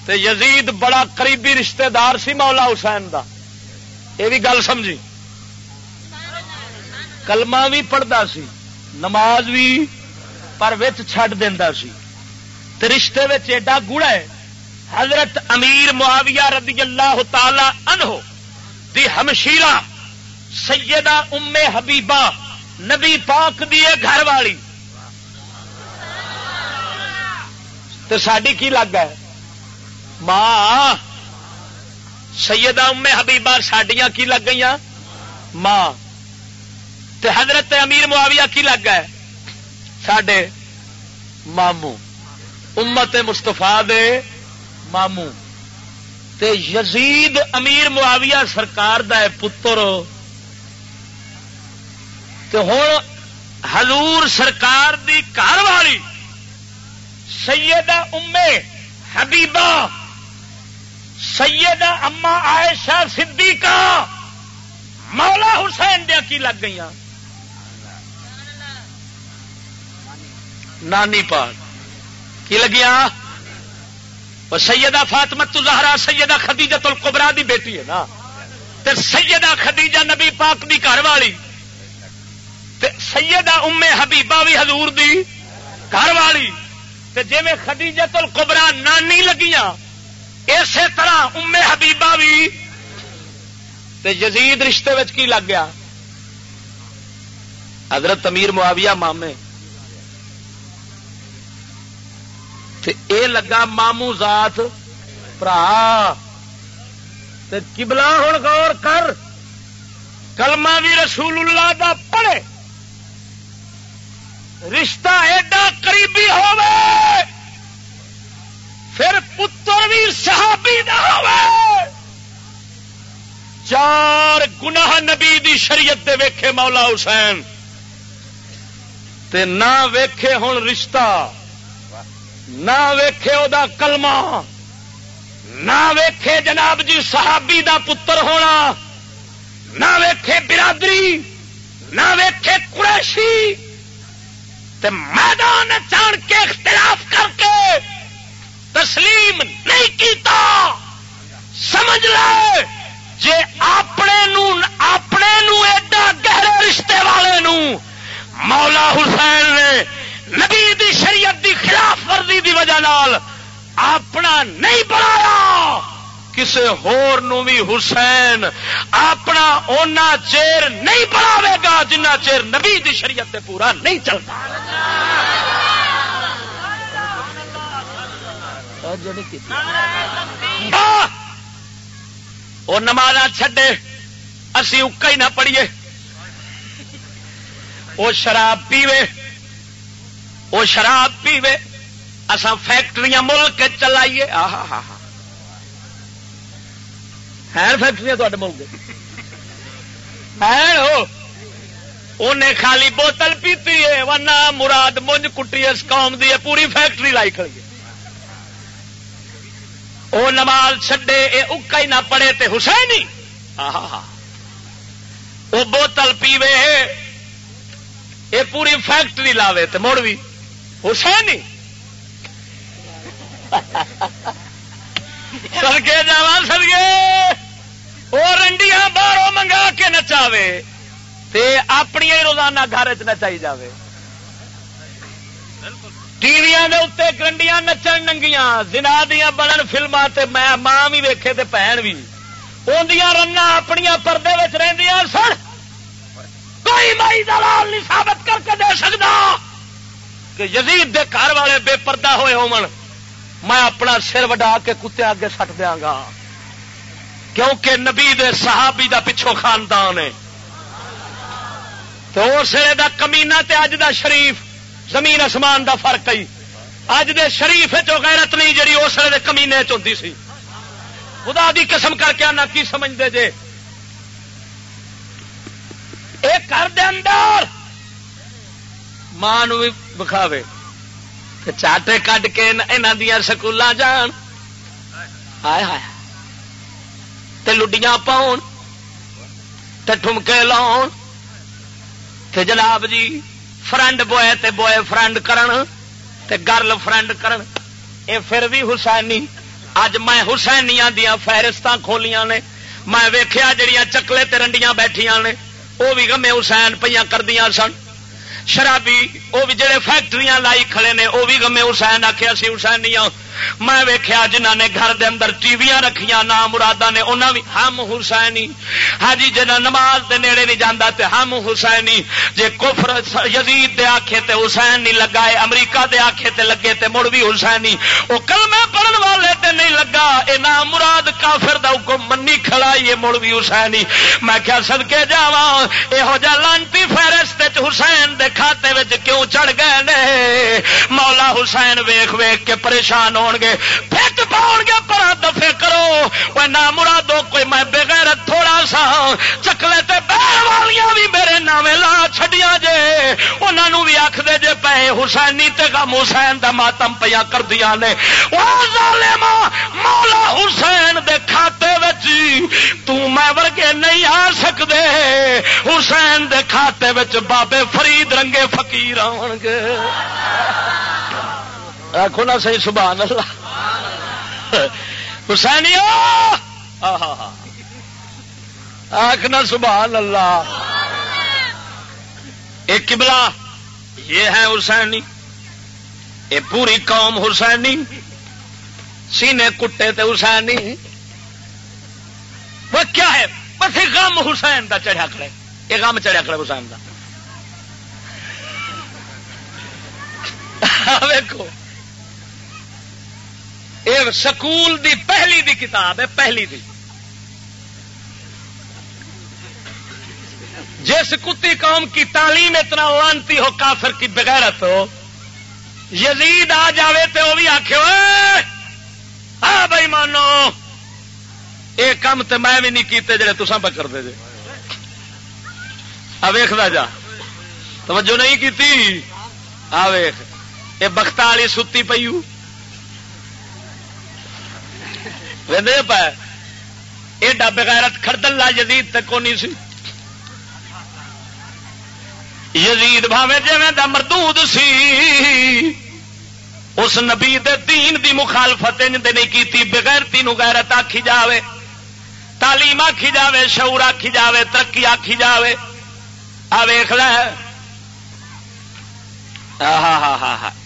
تے یزید بڑا قریبی رشتہ دار سی مولا حسین دا۔ یہ بھی گل سمجھی۔ کلمہ بھی پڑھتا سی، نماز بھی پر چڈ دینا سی۔ رشتے ایڈا گڑا ہے، حضرت امیر معاویہ رضی اللہ تعالی عنہ دی ہمشیرہ سیدہ ام حبیبہ نبی پاک دی گھر والی۔ تو ساری کی لگ ہے؟ ماں، سیدہ ام حبیبہ سڈیا کی لگ گئی ماں تے حضرت امیر معاویہ کی لگ گئے؟ سڈے مامو امت مستفا دے مامو تے یزید امیر معاویہ سرکار دا ہے پتر۔ تے ہوں حضور سرکار دی گھر والی سیدہ امے حبیبہ، سیدہ اما عائشہ صدیقہ، مولا حسین دیا کی لگ گئی نانی پاک۔ کی لگیا؟ سیدہ فاطمت زہرا سیدہ خدیجہ القبرا دی بیٹی ہے نا۔ تے سیدہ خدیجہ نبی پاک دی گھر والی۔ تے سیدہ ام حبیبہ بھی حضور دی گھر والی۔ تے جی میں خدیجہ القبرا نانی لگیاں، اسی طرح ام حبیبہ بھی۔ تے یزید رشتے کی لگ گیا؟ حضرت امیر معاویہ مامے۔ اے لگا مامو ذات برا کبلا ہوں غور کر، کلمہ بھی رسول اللہ دا پڑھے۔ رشتہ ایڈا قریبی پھر پتر بھی صحابی نہ ہو چار گناہ نبی دی شریعت دے ویکھے مولا حسین۔ تے نہ ویکھے ہوں رشتہ۔ نہ ویکھے او دا کلمہ، نہ ویکھے جناب جی صحابی دا پتر ہونا، نہ ویکھے برادری، نہ ویکھے قریشی، تے میدان چان کے اختلاف کر کے تسلیم نہیں کیتا۔ سمجھ لے جے اپنے نو اپنے نو ایڈا گہرے رشتے والے نو، مولا حسین نے نبی دی شریعت دی خلاف ورزی دی وجہ نال اپنا نہیں بنایا۔ کسی ہور نو بھی حسین اپنا اونا چیر نہیں بناوے گا جنہ چیر نبی دی شریعت تے پورا نہیں چلتا۔ وہ نماز چھڈے، اسی اکا ہی نہ پڑھیے۔ وہ شراب پیوے۔ وہ شراب پیوے اسا فیکٹری ملک چلائیے۔ ہے فیکٹری تے ملک انہیں خالی بوتل پیتی ہے، ورنہ مراد منج کٹی اس قوم دی ہے، پوری فیکٹری لائی کھڑی وہ نماز چھڈے یہ اکا ہی نہ پڑے تے حسین ہی وہ بوتل پیوے یہ پوری فیکٹری لاوے تے مڑ بھی حسین سڑکے جا سڑکے۔ وہ رنڈیاں باہروں منگا کے نچاوے تے اپنی روزانہ گھر چ نچائی جائے ٹی وی اتنے گرنڈیاں نچن ننگیاں جنا دیا بنن فلما میں ماں بھی ویکھے تے بھن بھی اندیاں رن اپنی پردے رہندیاں سن۔ کوئی مائی دلال نہیں ثابت کر کے دے سکتا کہ یزید دے گھر والے بے پردہ ہوئے ہو میں اپنا سر وڈا کے کتے اگے سٹ دیا گا۔ کیونکہ نبی دے صحابی دا پچھو خاندان ہے۔ تو اس دا کمینا تے اج دا شریف، زمین آسمان دا فرق ہی اج دے شریف چو غیرت نہیں جڑی، اس ویلے کمینے چی سی۔ خدا دی قسم کر کے آنا، کی سمجھتے جے؟ ایک گھر دے اندر ماں بھی بکھاوے چاٹے کڈ کے یہاں دیا سکول جان۔ ہائے ہائے تے لڈیاں پاؤ تے ٹھمکے لاؤ تے جناب جی فرنڈ بوائے تے بوائے فرنڈ کرن، تے گرل فرنڈ کرن۔ اے پھر بھی حسینی، اج میں حسینیاں دیا فہرست کھولیاں نے۔ میں ویخیا جڑیاں چکلے تے رنڈیاں بیٹھیاں نے وہ بھی گمے حسین پہ کردیا سن۔ شرابی وہ بھی جڑے فیکٹری لائی کھڑے نے وہ بھی گمے حسین آخیا سی حسین نہیں میں ویخیا جنہ نے گھر دے اندر ٹی وی رکھیا نام مرادہ نے انہوں بھی ہم حسینی۔ ہاں جی جنا نماز دے نیڑے نہیں جانا تے ہم حسینی۔ جے کفر یزید دے آکھے تے حسین نہیں لگا ہے امریکہ دے آکھے تے لگے تے مڑ بھی حسینی۔ وہ کلمے پڑھن والے تے نہیں لگا، اے نام مراد کافر دا حکم منی کھڑا یہ مڑ بھی حسینی۔ میں کیا صدقے جاواں یہو جا لانتی فہرست حسین دے کھاتے وچ کیوں چڑھ گئے نے؟ مولا حسین ویخ ویخ کے پریشان ہو گے پٹ پاؤ گے پر دفے کرو۔ وہ نہ مرادو کوئی میں بغیر تھوڑا سا، چکلے تے بہن والیاں بھی میرے نامے لا چھڈیا جے۔ انہوں بھی آخ دے جے پے حسینی تے غم حسین دا ماتم پیا کر دیا نے مولا حسین دے کھاتے وچ، تو میں ورگے نہیں آ سکدے۔ حسین دے کھاتے وچ بابے فرید رنگے فقیر آن گے آخو نا سی سبحان اللہ۔ حسین آخنا سبحان اللہ۔ ایک قبلہ یہ ہے حسینی۔ یہ پوری قوم حسینی۔ سینے کٹے تے حسینی۔ وہ کیا ہے؟ بس غم حسین دا چڑھیا کھڑے۔ یہ غم چڑھیا کھڑے حسین دا۔ ویکو یہ سکول دی پہلی دی کتاب ہے، پہلی دی۔ جس کتی قوم کی تعلیم اتنا لانتی ہو، کافر کی بغیرت ہو، یزید آ جاوے تو وہ بھی آخو ہاں بھائی مانو یہ کام تو میں بھی نہیں کیتے جڑے تسان پہ کرتے جی آ ویخلا جا۔ توجہ نہیں کی آ ویخ یہ بخت والی ستی پیو پا ایڈا بغیرت خردل لا یزید تک کونی سی؟ یزید بھاوے جی مردود سی۔ اس نبی دے دین دی مخالفت انج نہیں کی بغیرتی نو غیرت آخی جاوے۔ تعلیم آخی جاوے، شعور آخی جاوے، ترقی آخی جاوے۔ آ ویخ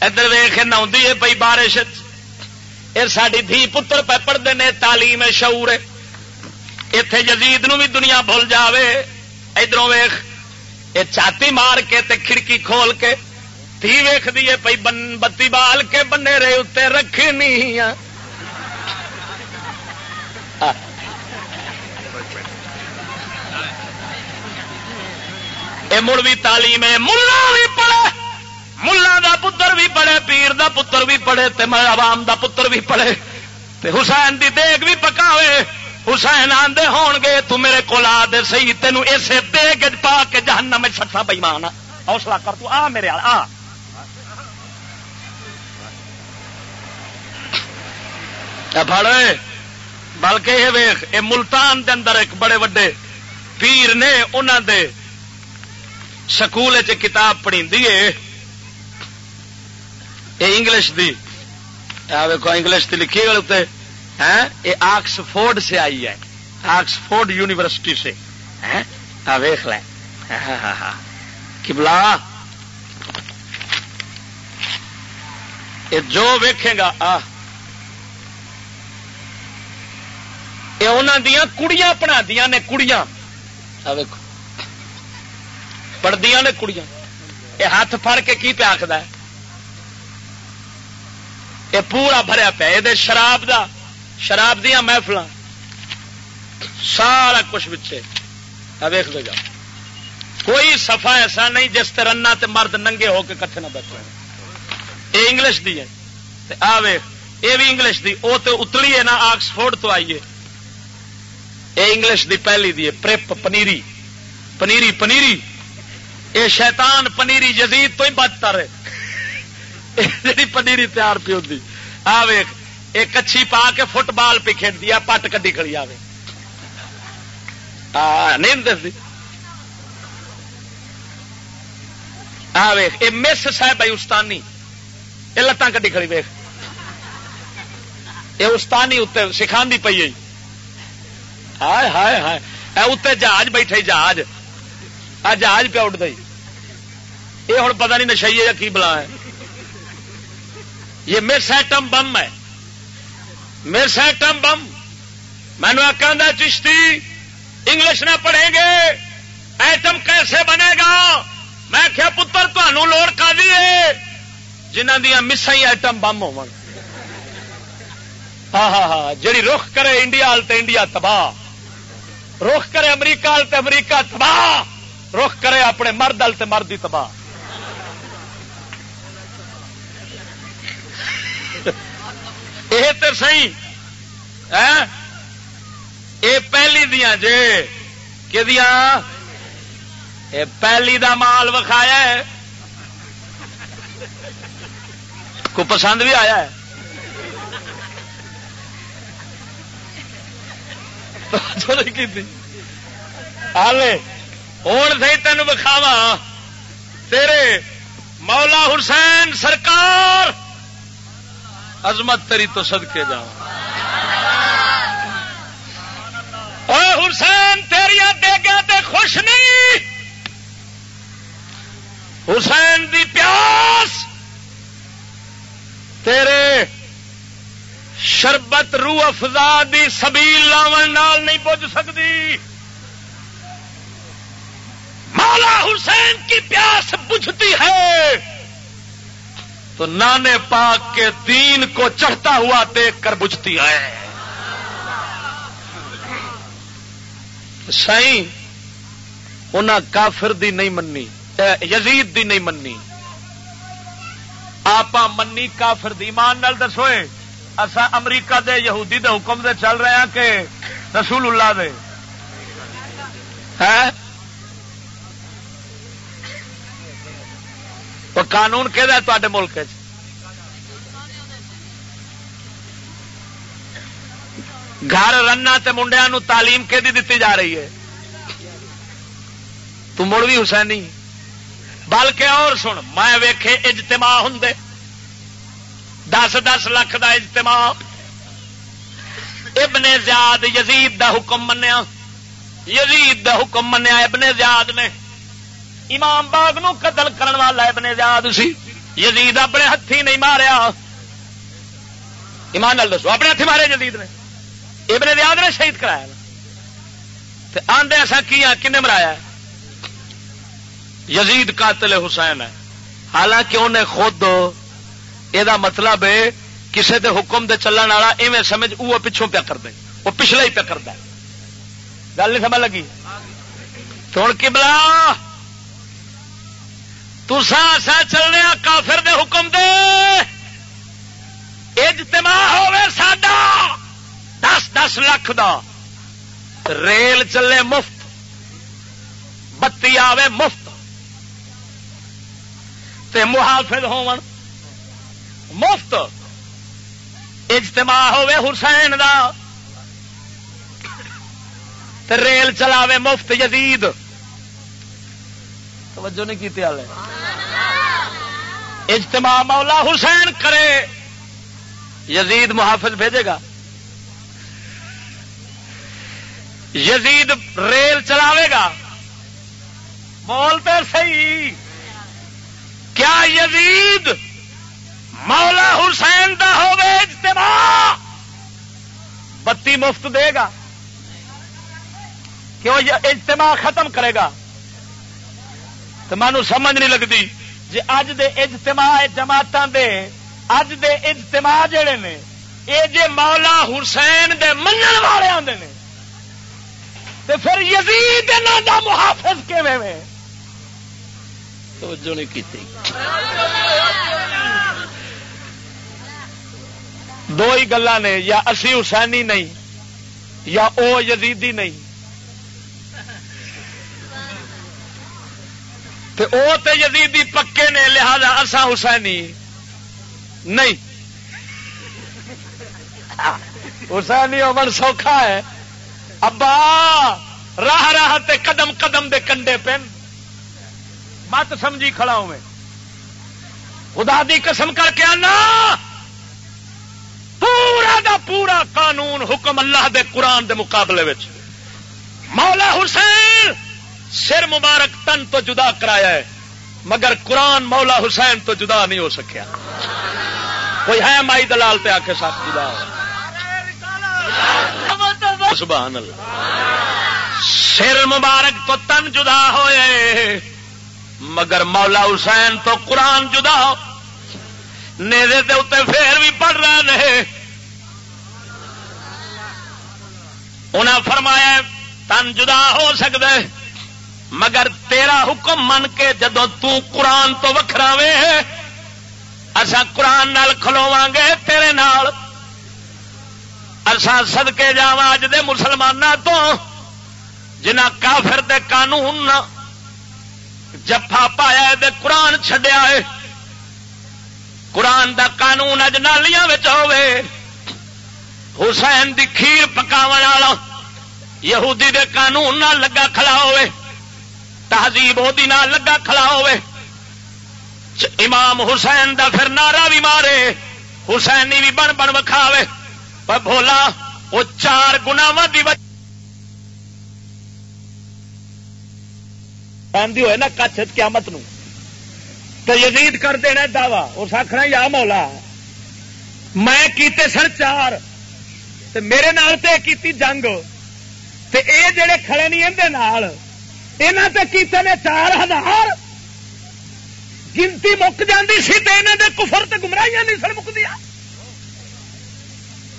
ادھر ویخ نہ پی بارش۔ یہ ساری دھی پتر پہ پڑھتے ہیں تعلیم شعور اتے جزید نو بھی دنیا بھول جاوے۔ ادھر ویخ یہ چاتی مار کے تے کھڑکی کھول کے تھی ویخ دیے پی بتی بال کے بنے رہے اتنے رکھنی یہ مڑ بھی تعلیم ہے ملا بھی پڑھے۔ ملا دا پتر بھی پڑھے، پیر دا پتر بھی پڑھے، تے عوام دا پتر بھی پڑھے، تے حسین دی دیگ بھی پکاوے حسین آدھے ہون گے، تو میرے کو آ دے سی تین اسے دیگ پا کے جہنم میں سٹا بئیمان حوصلہ کر تو آ میرے آ۔ پڑے بلکہ یہ ویخ یہ ملتان دے اندر ایک بڑے وڈے پیر نے انہوں دے سکول کتاب پڑھی انگلش دی۔ دیکھو انگلش کی لکھی گئی یہ ہاں، آکسفورڈ سے آئی ہے۔ آکسفورڈ یونیورسٹی سے۔ ویخ لیں کبلا یہ جو ویکھے گا یہ انہوں دیا کڑیاں پڑھا دیا نے، کڑیاں۔ ویکو پڑھدیا نے کڑیاں۔ یہ ہاتھ پھڑ کے کی پیا آخر یہ پورا بھریا پیا، یہ شراب دا، شراب دیا محفل سارا کچھ بچے ویخ دے جا۔ کوئی سفا ایسا نہیں جس رنا تے مرد ننگے ہو کے کٹھے نہ بیٹھے یہ انگلش دی ہے۔ آ ویخ یہ بھی انگلش دی۔ وہ تو اتلی ہے نا، آکسفورڈ تو آئیے یہ انگلش دی پہلی دی ہے۔ پریپ پنیری۔ پنیری پنیری۔ یہ شیطان پنیری جزید تو ہی بدتر ہے۔ جی پنیری تیار پی ہوتی آ ویخ ایک کچھی پا کے فٹ بال پہ کھیل دیا پٹ کڈی کڑی آئے نہیں دستی آ ویخ یہ مس صاحب بھائی استانی۔ یہ لتان کڈی کھڑی ویخ یہ استانی اتنے سکھا پی ہے ہائے ہائے ہائے۔ اتنے جہاز بیٹھے، جہاز۔ آ جہاز پہ اٹھتا یہ ہوں پتا نہیں نشائی ہے کی بلا ہے۔ یہ مس ایٹم بم ہے۔ مس ایٹم بم۔ مینو آدھا چشتی، انگلش نہ پڑھیں گے۔ ایٹم کیسے بنے گا؟ میں کیا پتر تمہوں لوڑ کا دیے جنہ دیا مسا ہی ایٹم بم ہو ہاں ہاں ہاں جی رخ کرے انڈیا انڈیا تباہ۔ رخ کرے امریکہ تے امریکہ تباہ۔ رخ کرے اپنے مرد تے مرد ہی تباہ۔ یہ تو سی یہ پہلی دیا جے کہ پہلی دا مال وکھایا ہے کو پسند بھی آیا ہے ہوں سی تین بکھاوا تیرے مولا حسین سرکار عظمت تری تو سدکے جا حسین تیریا دے تے خوش نہیں۔ حسین دی پیاس۔ تیرے شربت روح افزا دی سبیل لاون نال نہیں بج سکتی۔ مولا حسین کی پیاس بجھتی ہے۔ تو نانے پاک کے دین کو چڑھتا ہوا دیکھ کر بجھتی ہے۔ سائی ان کافر دی نہیں مننی یزید دی نہیں مننی۔ آپ منی کافر دی ایمان نال دسوئے اصا امریکہ دے، یہودی دے حکم دے چل رہے ہیں کہ رسول اللہ دے۔ تو قانون کہ تے ملک گھر رنا تے منڈیا تعلیم کہ دیتی جا رہی ہے؟ تو مڑ بھی حسینی، بلکہ اور سن، میں ویکھے اجتماع ہوں دس دس لاکھ دا اجتماع۔ ابن زیاد یزید دا حکم منیا۔ یزید دا حکم منیا، ابن زیاد نے۔ امام باغ نو قتل کرن والا ابن زیاد سی۔ یزید اپنے ہاتھی نہیں ماریا۔ ایمان نال دسو، اپنے ہاتھی مارے یزید نے۔ ابن زیاد نے شہید کرایا۔ آدھے ایسا کیا کن مرایا؟ یزید قاتل حسین ہے۔ حالانکہ انہیں خود یہ مطلب ہے کسی دے حکم دے چلن والا ایویں سمجھ وہ پچھوں پیا کر دے وہ پچھلا ہی پیا کرتا گل نہیں سمجھ لگی؟ تو ہوں کبلا تسا سا چلنے کافر دے حکم دے۔ اجتماع ہوے ساڈا۔ دس دس لاکھ دا۔ ریل چلے مفت۔ بتی آوے مفت۔ تے محافظ ہون مفت۔ اجتماع ہوے حسین دا۔ تے ریل چلاوے مفت یزید۔ توجہ نہیں کی اجتماع مولا حسین کرے، یزید محافظ بھیجے گا۔ یزید ریل چلاوے گا۔ بولتے صحیح۔ کیا یزید مولا حسین دا ہوگا اجتماع؟ بتی مفت دے گا۔ کیوں اجتماع ختم کرے گا؟ تو مانو سمجھ نہیں لگتی۔ جی اج دے اجتماع جماعت دے، اج دے اجتماع جڑے نے یہ جے مولا حسین دے منن والے آتے ہیں تو پھر یزید دا محافظ کیویں توجہ نہیں کی دو ہی گلا نے، یا اسی حسینی نہیں، یا او یزیدی نہیں۔ تے او تے یزیدی پکے نے، لہذا اسا حسینی۔ نہیں۔ حسینی امن سوکھا ہے۔ ابا، راہ راہ تے قدم قدم دے کنڈے پین۔ مت سمجھی کھڑا ہوں میں۔ خدا دی قسم کر کے آنا۔ پورا دا پورا قانون حکم اللہ دے قرآن دے مقابلے وچ۔ مولا حسین۔ سر مبارک تن تو جدا کرایا ہے، مگر قرآن مولا حسین تو جدا نہیں ہو سکیا۔ کوئی ہے مائی دلال تے آ کے ساتھ جدا سبحان اللہ۔ سر مبارک تو تن جدا ہوئے، مگر مولا حسین تو قرآن جدا ہو۔ نیزے دے اتنے پھر بھی پڑھ رہے ہیں انہیں فرمایا تن جدا ہو سکتا ہے مگر تیرا حکم من کے جدو قرآن تو وکھرا وے اسا قرآن نال کھلوا گے تیرے نال۔ اسا سدکے جا اج دے مسلمانوں تو جنہ کافر دے قانون جفا پایا دے قرآن چڈیا ہے۔ قرآن دا قانون اج نالیاں ہوے حسین دی کھیر پکاو والا، یہودی دے قانون نہ لگا کھڑا ہوئے تہذیب وہ لگا کھڑا ہوئے۔ امام حسین دا پھر نعرہ بھی مارے۔ حسینی بھی بن بن وکھاوے۔ پر بولا وہ چار گناواں دی ہوئے نا کچھ قیامت نو۔ تو یزید کر دینا دعوی۔ اس آخنا یا مولا، میں کیتے سر چار۔ تے میرے نال تے کیتی جنگ۔ تے اے جڑے کھڑے نہیں اندر یہاں تے کیتے نے چار ہزار گنتی مک جاتی سی تے انہوں دے کفر تے گمراہیاں نہیں سر مک دیا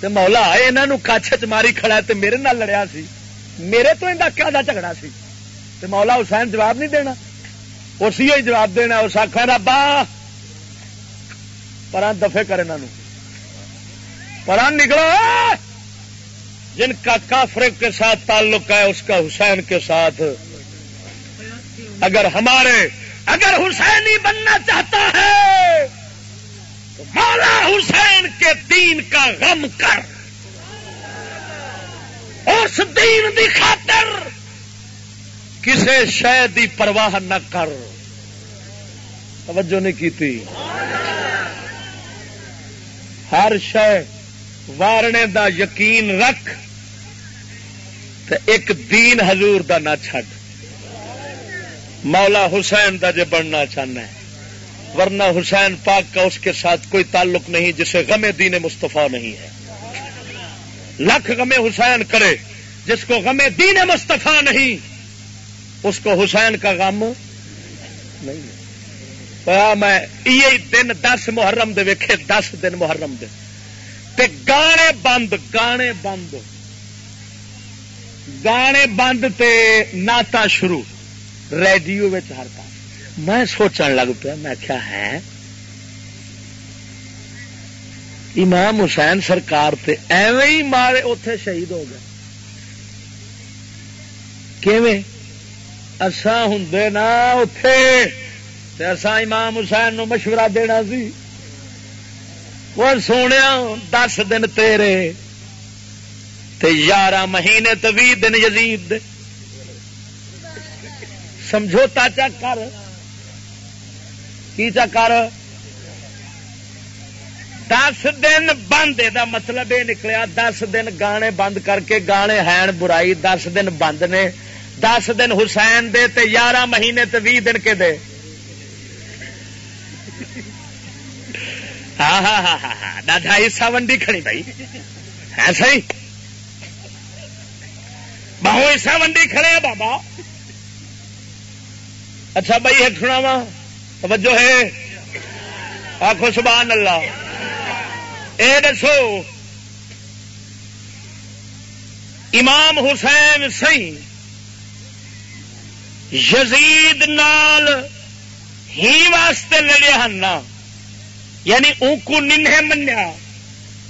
تے مولا یہاں کچھ چ ماری کھڑا تے میرے نال لڑیا سی۔ میرے تو انہیں کیا جھگڑا سی؟ تے مولا حسین جواب نہیں دینا۔ اسی ہی جواب دینا، اس آخر ربا پر دفے کر پر نکلو جن کا کافر کے ساتھ تعلق ہے، اس کا حسین کے ساتھ۔ اگر ہمارے اگر حسین ہی بننا چاہتا ہے، تو مولا حسین کے دین کا غم کر۔ اس دین دی خاطر کسے شہ دی پرواہ نہ کر۔ توجہ نہیں کی ہر شہ وارنے دا یقین رکھ ایک دین حضور دا نہ چھڈ۔ مولا حسین دا جے بننا چاہنا ہے، ورنہ حسین پاک کا اس کے ساتھ کوئی تعلق نہیں جسے غم دین مصطفیٰ نہیں ہے۔ لکھ غم حسین کرے، جس کو غم دین مصطفیٰ نہیں، اس کو حسین کا غم نہیں۔ میں یہ دن دس محرم دے ویکھے، دس دن محرم دے۔ تے گانے بند گانے بند۔ گانے بند تے ناتا شروع۔ ریڈیو ہر پاس میں سوچن لگ پیا، میں کیا ہے؟ امام حسین سرکار تے ایویں ہی مارے اتے شہید ہو گئے۔ اسا ہوں نا اتے اسا امام حسین نو مشورہ دینا سی۔ وہ سونے دس دن تیرے تے یارہ مہینے تو بھی دن یزید۔ سمجھوتا چا کر۔ کی چا کر؟ دس دن بند یہ مطلب یہ نکلیا، دس دن گانے بند کر کے گانے ہیں برائی، دس دن بند نے۔ دس دن حسین دے تے یارہ مہینے تے بھی دن کے دے۔ *laughs* ہاں ہاں ہاں ہاں ہاں دادا حصہ ونڈی کھڑی بھائی۔ ہے صحیح؟ بہو حصہ ونڈی کھڑے بابا۔ اچھا بھائی ایک سنا وا توجہ ہے۔ آخو سبحان اللہ۔ اے دسو۔ امام حسین سی یزید نال ہی واسطے لڑے ہن یعنی ان کو ننہ منیا۔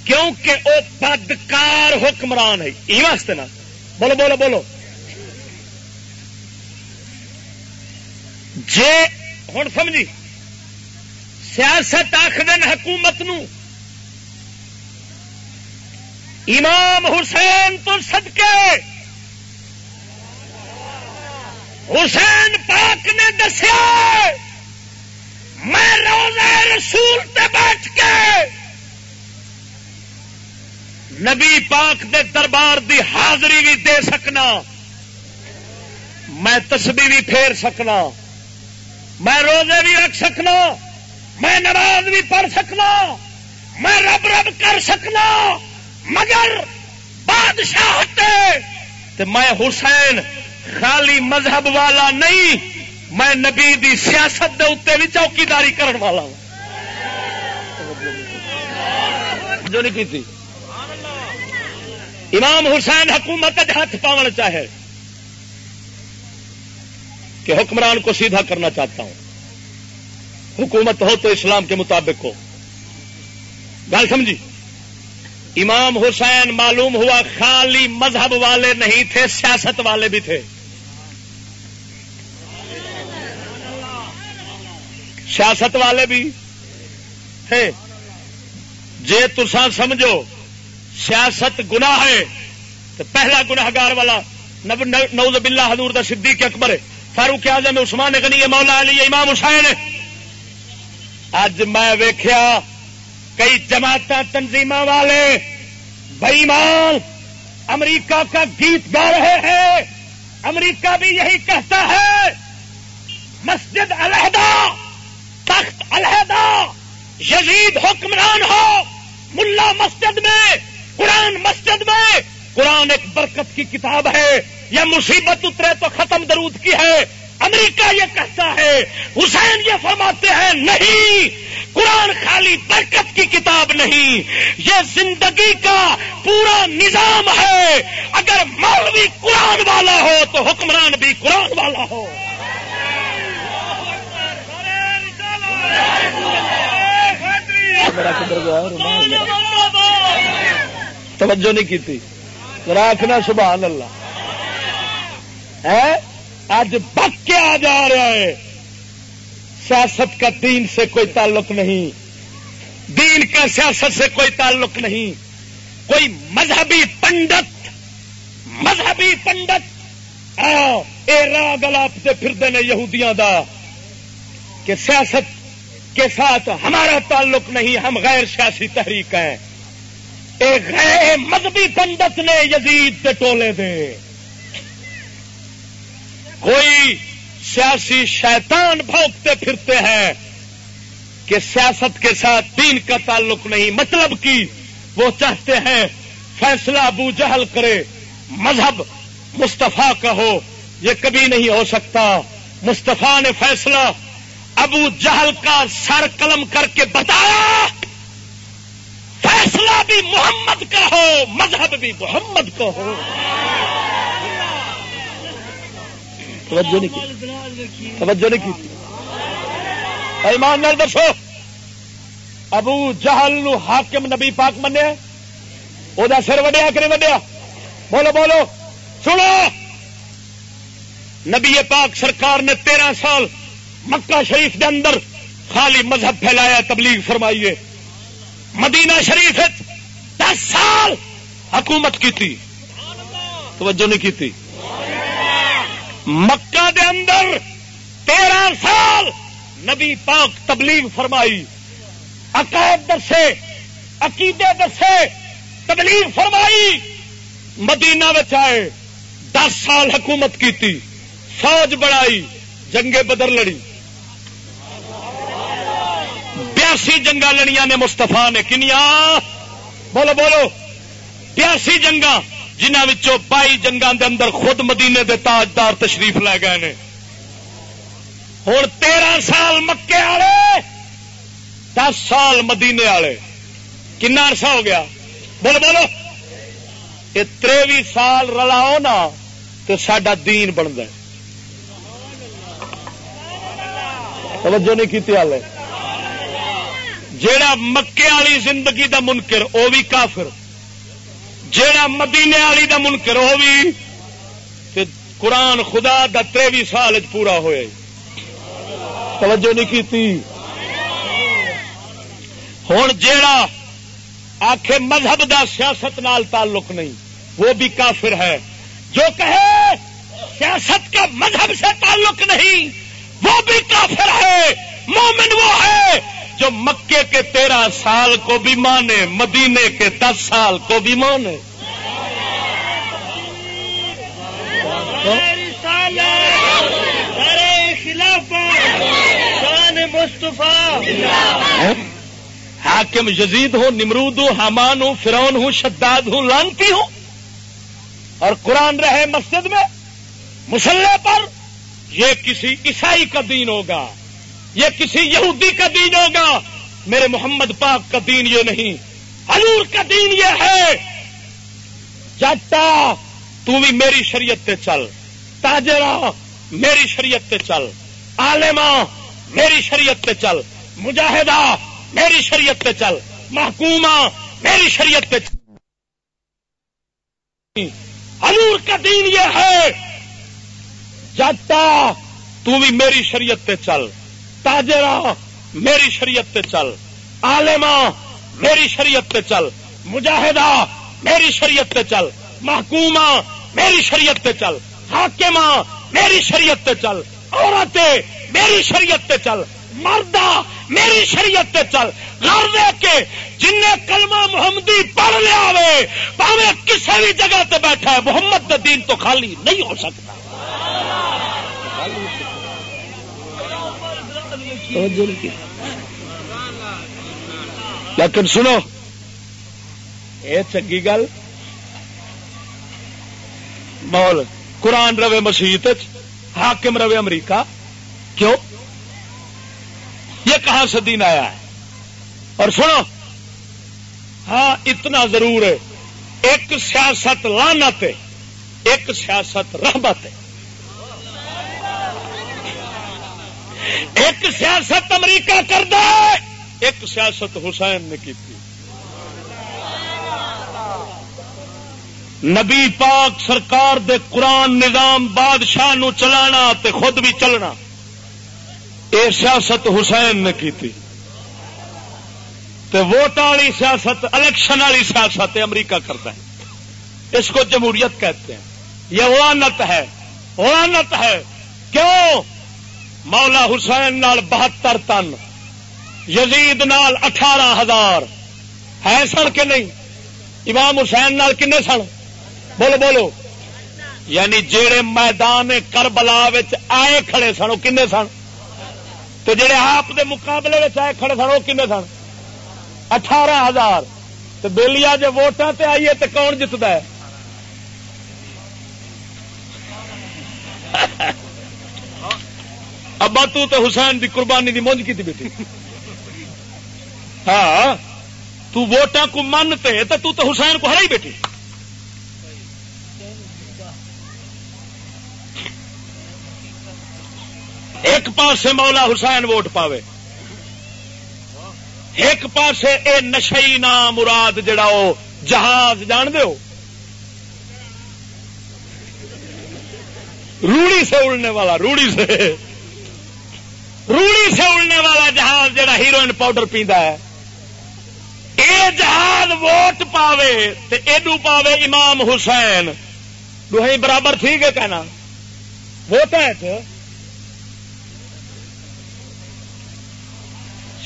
کیونکہ وہ بدکار حکمران ہے۔ یہ واسطے نا۔ بولو بولو بولو۔ جے ہوں سمجھی۔ سیاست آخر حکومت نو۔ امام حسین تو صدقے۔ حسین پاک نے دسیا، میں روزہ رسول تے بیٹھ کے نبی پاک دے دربار دی حاضری بھی دے سکنا، میں تسبی بھی پھیر سکنا۔ میں روزے بھی رکھ سکنا، میں نماز بھی پڑھ سکنا، میں رب رب کر سکنا، مگر بادشاہ میں حسین خالی مذہب والا نہیں، میں نبی دی سیاست دے اتنے بھی چوکیداری کرن والا ہوں۔ جو نہیں کی امام حسین حکومت ہاتھ پاؤن چاہے۔ کہ حکمران کو سیدھا کرنا چاہتا ہوں۔ حکومت ہو تو اسلام کے مطابق ہو۔ گل سمجھی؟ امام حسین معلوم ہوا خالی مذہب والے نہیں تھے، سیاست والے بھی تھے۔ سیاست والے بھی تھے جے تسا سمجھو، سیاست گناہ ہے، تو پہلا گناہگار والا نوز باللہ حضور دا صدیق اکبر ہے۔ فاروق اعظم عثمان غنی مولا علی امام حسین اج میں ویخیا کئی جماعت تنظیم والے بئیمان امریکہ کا گیت گا رہے ہیں۔ امریکہ بھی یہی کہتا ہے، مسجد علیحدہ، تخت علیحدہ، یزید حکمران ہو۔ ملا مسجد میں، قرآن مسجد میں، قرآن ایک برکت کی کتاب ہے۔ یا مصیبت اترے تو ختم درود کی ہے؟ امریکہ یہ کہتا ہے، حسین یہ فرماتے ہیں، نہیں، قرآن خالی برکت کی کتاب نہیں، یہ زندگی کا پورا نظام ہے۔ اگر مولوی قرآن والا ہو تو حکمران بھی قرآن والا ہو۔ توجہ نہیں کی راکھنا سبحان اللہ۔ اج بک کے آ جا رہا ہے۔ سیاست کا دین سے کوئی تعلق نہیں۔ دین کا سیاست سے کوئی تعلق نہیں۔ کوئی مذہبی پنڈت مذہبی پنڈت۔ اے راگ الاپتے پھرتے ہیں یہودیاں دا کہ سیاست کے ساتھ ہمارا تعلق نہیں، ہم غیر سیاسی تحریک ہیں۔ ایک غیر مذہبی پنڈت نے یزید سے ٹولے دے۔ کوئی سیاسی شیطان بھونکتے پھرتے ہیں کہ سیاست کے ساتھ دین کا تعلق نہیں مطلب کی وہ چاہتے ہیں فیصلہ ابو جہل کرے، مذہب مستفا کا ہو، یہ کبھی نہیں ہو سکتا۔ مستفا نے فیصلہ ابو جہل کا سر قلم کر کے بتایا۔ فیصلہ بھی محمد کا ہو، مذہب بھی محمد کا ہو۔ توجہ نہیں کی۔ توجہ نہیں کی۔ ایمان نال دسو۔ ابو جہل نو حاکم نبی پاک منیا۔ وہ سر وڈیا کہ نہیں وڈیا؟ بولو بولو۔ سنو۔ نبی پاک سرکار نے تیرہ سال مکہ شریف کے اندر خالی مذہب پھیلایا، تبلیغ فرمائیے مدینہ شریف دس سال حکومت کی تھی توجہ نہیں کی مکہ دے اندر تیرہ سال نبی پاک تبلیغ فرمائی، عقائد دسے، عقیدے دسے، تبلیغ فرمائی، مدینہ آئے، دس سال حکومت کیتی، فوج بڑھائی جنگے بدر لڑی۔ بیاسی جنگا لڑیاں نے مستفا نے کنیا بولو بولو۔ بیاسی جنگا جنہوں بائی جنگا دے اندر خود مدینے دے تاجدار تشریف لے گئے نے۔ ہوں تیرہ سال مکے والے، دس سال مدینے والے۔ کن عرصہ ہو گیا؟ بولو بولو۔ یہ تروی سال رلاؤ نا تو سڈا دین بنتا توجہ نہیں کی ہال جیڑا مکے والی زندگی دا منکر وہ بھی کافر۔ جیڑا مدینے والی دا منکر وہ بھی قرآن خدا دا تروی سال پورا ہوا توجہ نہیں کی ہوں جیڑا آخ مذہب دا سیاست نال تعلق نہیں، وہ بھی کافر ہے۔ جو کہے سیاست کا مذہب سے تعلق نہیں، وہ بھی کافر ہے۔ مومن وہ ہے۔ جو مکے کے تیرہ سال کو بھی مانے مدینے کے دس سال کو بھی مانے۔ حاکم یزید ہوں نمرود ہوں حامان ہوں فرون ہوں شداد ہوں لانتی ہوں۔ اور قرآن رہے مسجد میں مسلح پر یہ کسی عیسائی کا دین ہوگا۔ یہ کسی یہودی کا دین ہوگا؟ میرے محمد پاک کا دین یہ نہیں، حضور کا دین یہ ہے۔ جاتا، تو بھی میری شریعت پہ چل۔ تاجرا، میری شریعت پہ چل۔ عالما میری شریعت پہ چل۔ مجاہدہ، میری شریعت پہ چل۔ محکومہ، میری شریعت پہ چل۔ حضور کا دین یہ ہے۔ جاتا، تو بھی میری شریعت پہ چل۔ تاجرا میری شریعت پہ چل۔ عالما میری شریعت پہ چل۔ مجاہدہ، میری شریعت پہ چل۔ محکومہ، میری شریعت پہ چل۔ حاکمہ، میری شریعت پہ چل۔ عورتیں، میری شریعت پہ چل۔ مردہ، میری شریعت پہ چل۔ گھر دے کے جن کلمہ محمدی پڑھ لیا پاوے کسی بھی جگہ تے بیٹھا ہے، محمد کا دین تو خالی نہیں ہو سکتا۔ لیکن سنو، یہ چنگی گل۔ مول، قرآن روے مسیحت حاکم روے امریکہ۔ کیوں؟ یہ کہاں سے دین آیا ہے؟ اور سنو۔ ہاں اتنا ضرور ہے۔ ایک سیاست لانت ایک سیاست رحمت ہے۔ ایک سیاست امریکہ کر دے ایک سیاست حسین نے کی تھی نبی پاک سرکار دے قرآن نظام بادشاہ نو چلانا تے خود بھی چلنا۔ یہ سیاست حسین نے کی تھی ووٹ والی سیاست، الیکشن والی سیاست امریکہ کرتا ہے۔ اس کو جمہوریت کہتے ہیں۔ یہ وانت ہے وانت ہے۔ کیوں؟ مولا حسین نال بہتر تن، یزید نال اٹھارہ ہزار۔ ہے سن کے نہیں؟ امام حسین نال کنے سن؟ بولو بولو۔ یعنی جڑے میدان کربلا آئے کھڑے سن، وہ کنے سن؟ تو جڑے آپ دے مقابلے آئے کھڑے سن، وہ کنے سن؟ اٹھارہ ہزار۔ تو بےلیا جی ووٹاں تے آئیے تو کون جتتا ہے؟ *laughs* ابا تو تے حسین دی قربانی دی مونج کی بیٹی؟ ہاں تو ووٹاں کو منتے تو تو حسین کو ہرائی بیٹھی ایک پاسے مولا حسین ووٹ پاوے۔ ایک پاسے اے نشئی نام مراد جڑا وہ جہاز جان دو روڑی سے اڑنے والا، روڑی سے۔ روڑی سے اڑنے والا جہاز جڑا ہیروئن پاؤڈر پیندا ہے اے جہاز ووٹ پاوے تے ایڈو پاوے امام حسین۔ دو برابر ٹھیک ہے کہنا۔ ووٹ ہے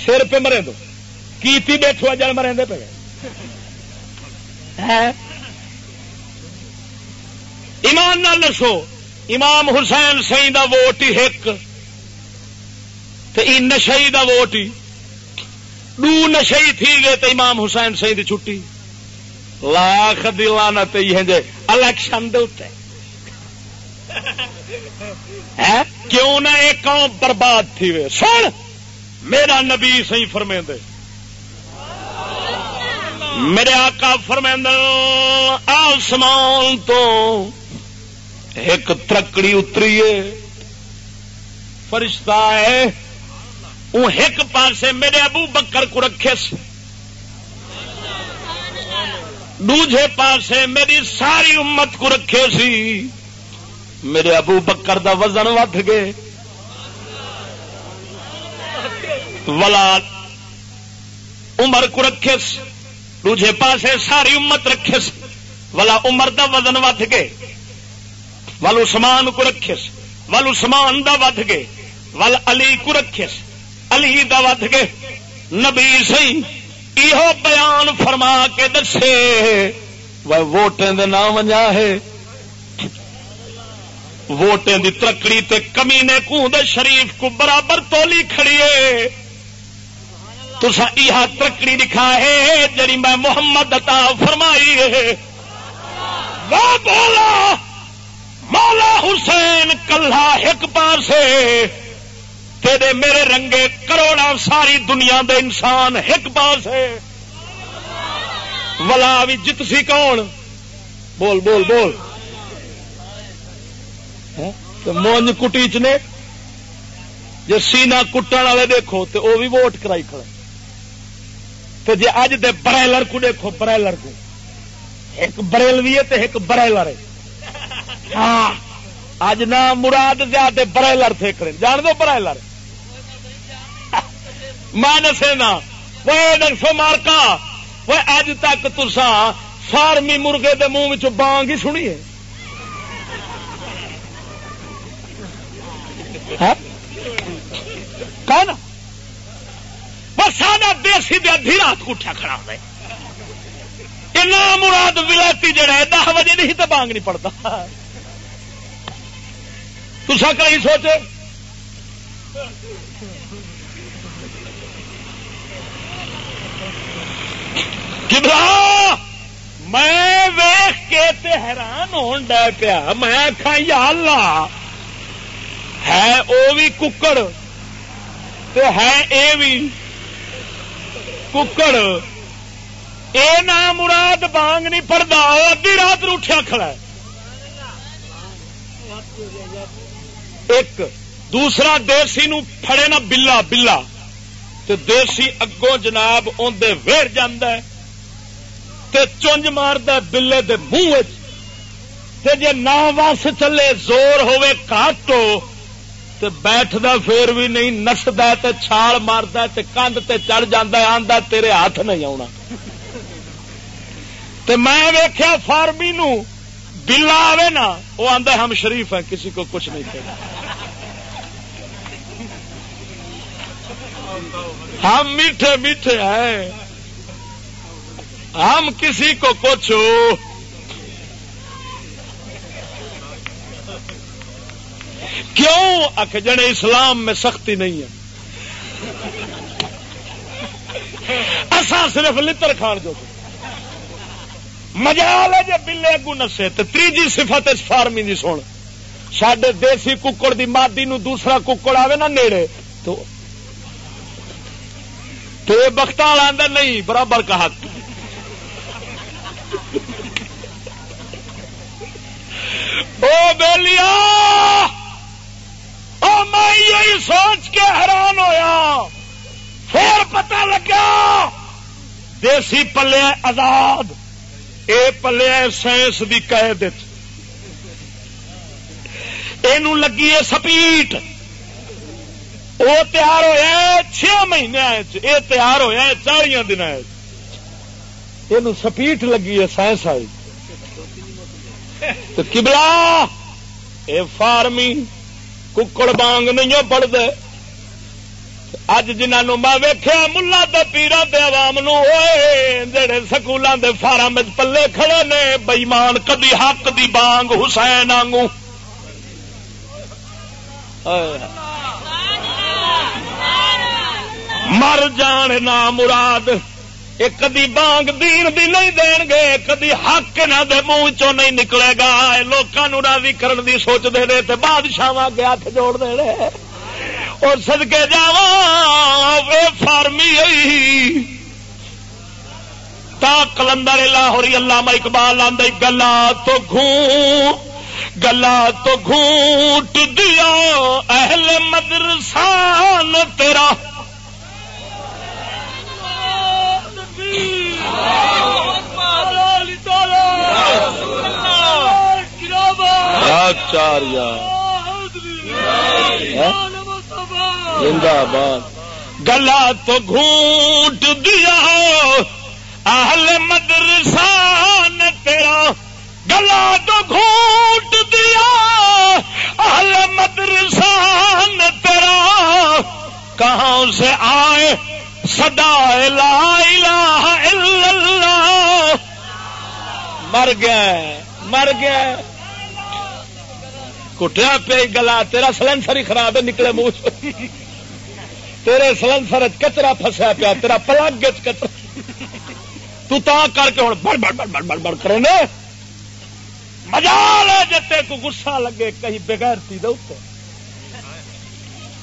سر پہ مرے دو۔ کیتی بیٹھو جل مرے دے پہ۔ ایمان نہ لسو امام حسین سی دا ووٹ ہی ایک۔ نشئی دا ووٹ ہی۔ دو نشئی تھی گئے تو امام حسین سی دی چھٹی۔ لاکھ دلانا جے الیکشن دے کیوں نہ ایک قوم برباد تھی وے۔ سن، میرا نبی سی فرمے دے میرے آقا فرمند آسمان تو ایک ترکڑی اتری ہے۔ فرشتہ ہے۔ وہ ایک پاسے میرے ابو بکر کو رکھے دوجے پاسے میری ساری امت کو رکھے سی۔ میرے ابو بکر دا وزن ود گئے۔ ولا عمر کو رکھے دوجے پاسے ساری امت رکھے ولا عمر دا وزن ود گئے۔ ول اسمان کو رکھے ول اسمان دا ود گئے۔ ول علی کو رکھے علی دا ود گئے نبی سی یہ بیان فرما کے دسے ووٹیں دے نام ونجا ہے۔ ووٹیں دی ترکڑی تے کمی نے کون شریف کو برابر تولی کھڑیے تسا یہ ترکڑی دکھا ہے جی میں محمد عطا فرمائی ہے۔ وہ بولا، مولا حسین کلہ ایک پاس تیرے میرے رنگے کروڑا ساری دنیا دے انسان ایک پاس ولا بھی جت سی کون؟ بول بول بول۔ مونج کٹی چ نے۔ جی سینا کٹن والے دیکھو تو وہ بھی ووٹ کرائی کھڑے۔ تو جی اج دے برائلر کو دیکھو، برائلر کو۔ ایک بریلوی ہے تو ایک برائلر ہے۔ ہاں۔ اج نہ مراد زیادہ برائلر تھے کرے جان دو برائلر۔ میں نا، وہ دسو مارکا، وہ اج تک تسا فارمی مرغے دے منہ بانگ ہی سنیے ہاں؟ کہنا سادہ دیسی دے ادھی رات اٹھا کھڑا ہوئے۔ مراد ولایتی جڑا ہے، دہ بجے نہیں تو بانگ نہیں پڑتا۔ تسا کہیں سوچے کبرا میں ویخ کے تے حیران ہون ڈے پیا۔ میں آخا یا اللہ! ہے وہ بھی ککڑ تے ہے اے بھی ککڑ۔ اے نام مراد بانگ نہیں پڑتا وہ ادی رات اٹھیا کھڑا ہے۔ ایک، دوسرا دیسی نو پھڑے نا بلا بلا۔ تو دیسی اگوں جناب اندر ویر تے چونج مارد بلے دے منہ تے جے نہ وس چلے زور ہوے کاٹو تے بیٹھدا پھر بھی نہیں، نسدا تے چھال ماردا تے کندھ تے چڑھ جاندا آندا تیرے ہاتھ نہیں آنا تے میں ویکھیا فارمی نو بلا آوے نا وہ آندا ہم شریف ہیں، کسی کو کچھ نہیں کہنا۔ ہم میٹھے میٹھے ہیں۔ ہم کسی کو کچھ کیوں آخ جنے اسلام میں سختی نہیں ہے؟ اصا صرف لطر کھان جو۔ مجال ہے جی بلے اگو نسے تو تیجی سفت فارمی دی سن۔ سڈے دیسی ککڑ دی مادی نو دوسرا ککڑ آوے نا نیڑے۔ تو یہ بخت والا نہیں، برابر کا حق۔ او بولیا میں یہی سوچ کے حیران ہویا۔ پھر پتہ لگا، دیسی پلے آزاد، اے پلے سائنس کی قید یہ لگی ہے سپیٹ۔ وہ تیار ہوا چھ مہینے یہ تیار ہوا چالیا دن یہ سپیٹ لگی ہے سائنس آئی کبلا یہ فارمی ککڑ بانگ نہیں پڑھتے اج جنہوں میں ویخیا ملا پیرا عوام جڑے سکولوں کے فارم پلے کھڑے نے بئیمان کدی حق دی بانگ حسین آگوں مر جان نا مراد۔ یہ کدی بانگ دین دی نہیں دین گے کدی حق نہ دے منہ چو نہیں نکلے گا لوگوں راضی کرن دی سوچ دے رہے تے بادشاہ کے ہاتھ جوڑ دے رہے اور سدکے جا فارمی تا کلندر لاہوری اللہ اقبال آدھے گلا تو گھوں گلا تو گھونٹ دیا اہل مدرسان تیرا زندہ گلا تو گھونٹ دیا اہل مدرسان تیرا گلا تو گھونٹ دیا، اہل مدرسان تیرا، کہاں سے آئے؟ سدا لا الہ الا اللہ۔ مر گیا مر گیا کٹیا پہ گلا، تیرا سلنسر ہی خراب ہے، نکلے منہ تیرے سلنسر کچرا فسیا پیا، تیرا پلگ کچرا۔ تو تا کر کے ہوں بڑ بڑ بڑ بڑ بڑ بڑ کرے نے مجال ہے جتے کو گسا لگے، کہیں بغیرتی دے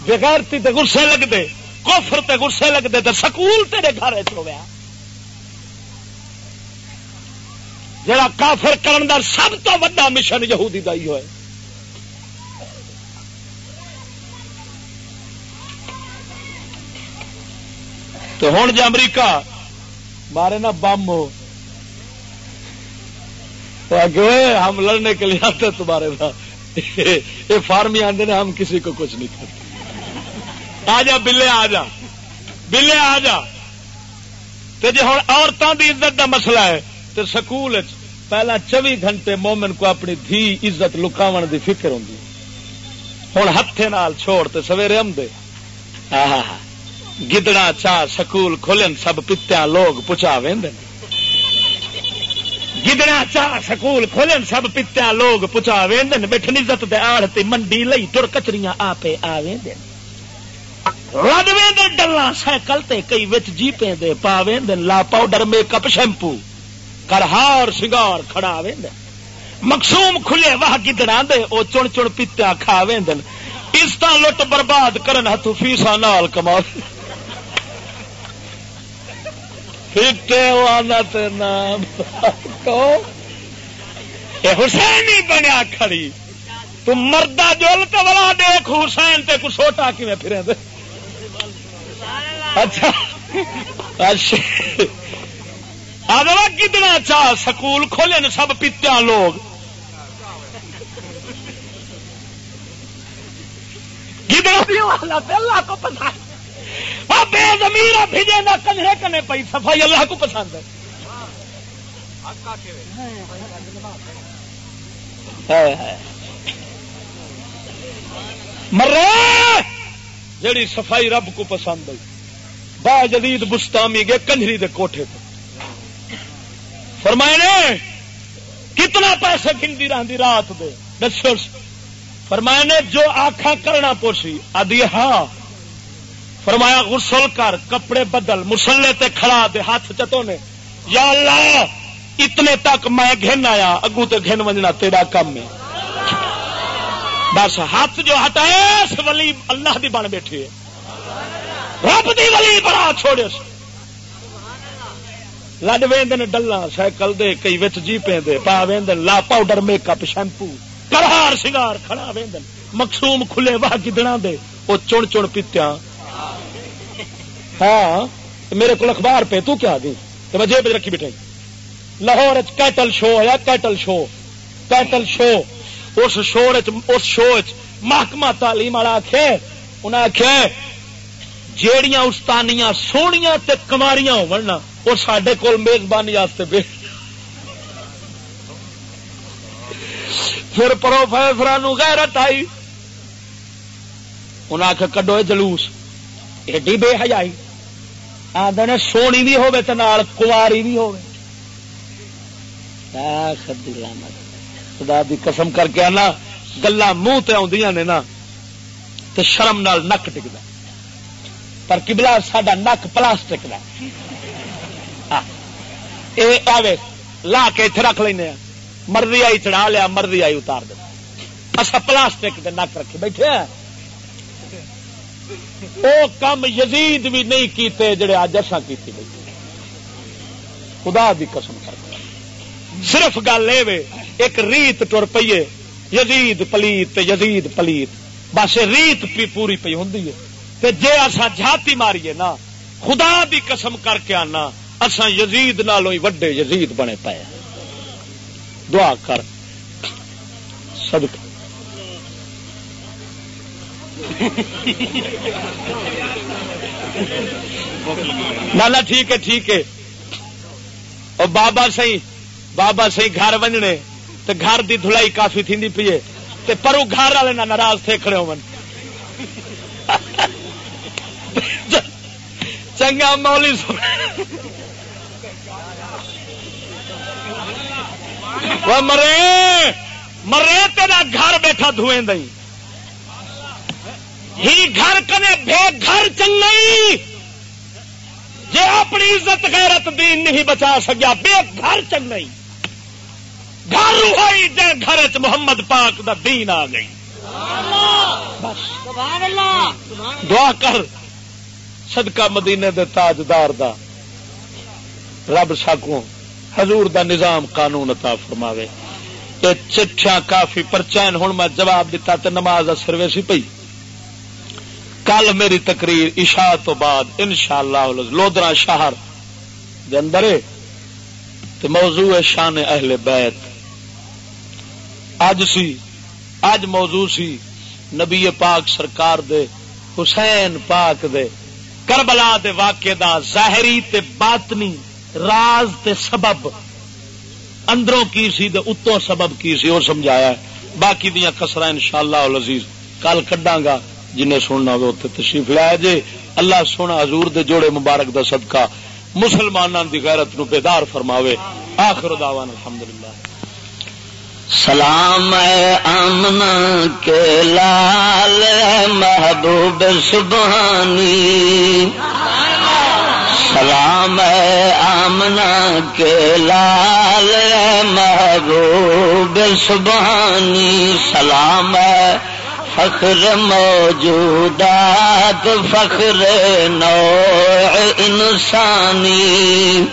بغیرتی تے گسے لگتے کوفر تے گسے لگتے تو سکول تیرے گھر چویا جڑا کافر کرن دا سب تو وا مشن یہودی دا ہی ہوئے۔ تو ہوں جی امریکہ، مارے نا بم ہو۔ ہم لڑنے کے لیے آتے تمہارے ساتھ۔ *laughs* یہ فارمی آتے ہیں ہم کسی کو کچھ نہیں کرتے۔ آ جا، بلے آ جا۔ بلے آ جا۔ تو جی ہوں عورتوں کی عزت کا مسئلہ ہے تو سکول پہلا چوبی گھنٹے مومن کو اپنی دھی عزت لکاو کی فکر ہوں ہوں ہاتھے چھوڑ تو سویرے آمدے۔ گدڑا چاہ سکول کھولن، سب پتیا لوگ پچا وین گدڑا چاہ سکول کھولن، سب پتیا لوگ پچا وین بیٹھن عزت دے آڑ منڈی لئی ٹر کچریاں آپ آ وین رد وین ڈلا سائیکل تے کئی وچ جیپیں دے پا وین لا پاؤڈر میک اپ شیمپو کر ہار سنگار کھڑا وین مقصوم کھلے واہ گدڑا دے او چن چن پتیا کھا وین اس لٹ برباد کرن ہتھو فیسا نال کما نام حسین ہی بنیا کھڑی۔ تم مردہ جول تو بڑا دیکھ حسین تے کچھ چھوٹا کی میں پھرے دے؟ اچھا. اچھا. کتنا چاہ اچھا، سکول کھولے سب پیتیا لوگ. اللہ کو پسند بے زمیر بھیجے نہ کنے صفائی اللہ کو پسند ہے. مرے! جڑی صفائی رب کو پسند ہے با جدید بستامی گئے کنجری دے کوٹھے پہ فرمائے کتنا پیسے گنتی رہتی رات دے؟ دسو۔ فرمایا نے، جو آخا کرنا پوسی ادی ہاں فرمایا، غسل کر، کپڑے بدل مسلے تے کھڑا دے، ہاتھ چتو نے۔ یا اللہ، اتنے تک میں گھن آیا اگو تے گھن ونجنا تیرا کم ہے۔ بس ہاتھ جو ہٹائے، اس ولی اللہ دی بن بیٹھے رب دی ولی بڑا چھوڑے لڈ وین ڈلہ، سائیکل دے، کئی وچ جی جیپے دے، پا وین لا پاؤڈر، میک اپ، شیمپو۔ کرہار، سنگار کھڑا وین مقصوم کھلے واہ گدڑا دے، وہ چن چن پیتیا ہاں میرے کو اخبار پہ، تو کیا دی؟ تو میں جیب رکھی بٹھائی لاہور کیٹل شو ہے کیٹل شو؟ کیٹل شو۔ اس شو اس شو محکمہ تعلیم والا آخ انہیں آخ جیڑیاں استانیاں سونیاں تے کماریاں ہونا وہ سڈے کول میزبانی بے پھر پروفیسر غیرت آئی۔ انہیں آخ کڈو جلوس۔ ایڈی بے حجائی آدھے سونی بھی ہوے تو کماری بھی ہوے خدا دی قسم کر کے آنا گلا منہ تے آدی نے نا تو شرم نال نک ٹکتا پر کبلا سڈا نک پلاسٹک کا لا کے اتنے رکھ لینا مرضی آئی چڑھا لیا، مرضی آئی اتار دے۔ اصا پلاسٹک دے نک رکھے بیٹھے وہ کم یزید بھی نہیں کیتے جڑے اج اصا کی خدا دی قسم کر صرف گل یہ ایک ریت ٹر پیے یزید پلیت یزید پلیت۔ بس ریت پی پوری پی ہوں جی اصا جاتی ماریے نا، خدا دی قسم کر کے آنا اصا یزید نالوں ہی وڈے یزید بنے پے دعا کر۔ صدقہ۔ لالا ٹھیک ہے ٹھیک ہے۔ اور بابا سی بابا سی گھر ونجنے۔ تو گھر دی دھلائی کافی تھی پیے تے پرو گھر والے نہ ناراض تھے کھڑے ہو چنگا مولی سو مرے مرے تیرا گھر بیٹھا دھویں دئی ہی گھر کنے بے گھر چنگئی۔ جی اپنی عزت غیرت دین نہیں بچا سکیا، بے گھر چنگئی۔ گھر ہوئی جے گھر چ محمد پاک دا دین آ گئی۔ دعا کر صدقہ مدینے دے تاجدار دا رب ساکوں حضور دا نظام قانون عطا فرماوے۔ چٹھیاں کافی پرچین ہوں میں جواب دیتا تے نماز اثر ویسی پئی۔ کل میری تقریر عشاء تو بعد ان شاء اللہ لودرا شہر اندر موضوع شان اہل بیت۔ اج سی، اج موضوع سی نبی پاک سرکار دے، حسین پاک دے، کربلا دے واقع دا ظاہری تے باطنی راز تے سبب۔ اندروں کی سی دے اتوں سبب کی سی اور سمجھایا ہے۔ باقی دیا کسرا ان شاء اللہ عزیز کل کڈا گا، جنہیں سننا ہوگا اتنے تشریف لایا جے جی، اللہ سونا حضور دے جوڑے مبارک دا صدقہ مسلمانوں دی غیرت نو بیدار فرماوے۔ آخر دعوان الحمدللہ۔ سلام آمنا کے لال محبوب سبحانی۔ سلام آمنا کے لال محبوب سبحانی۔ سلام فخر موجودات، فخر نوع انسانی۔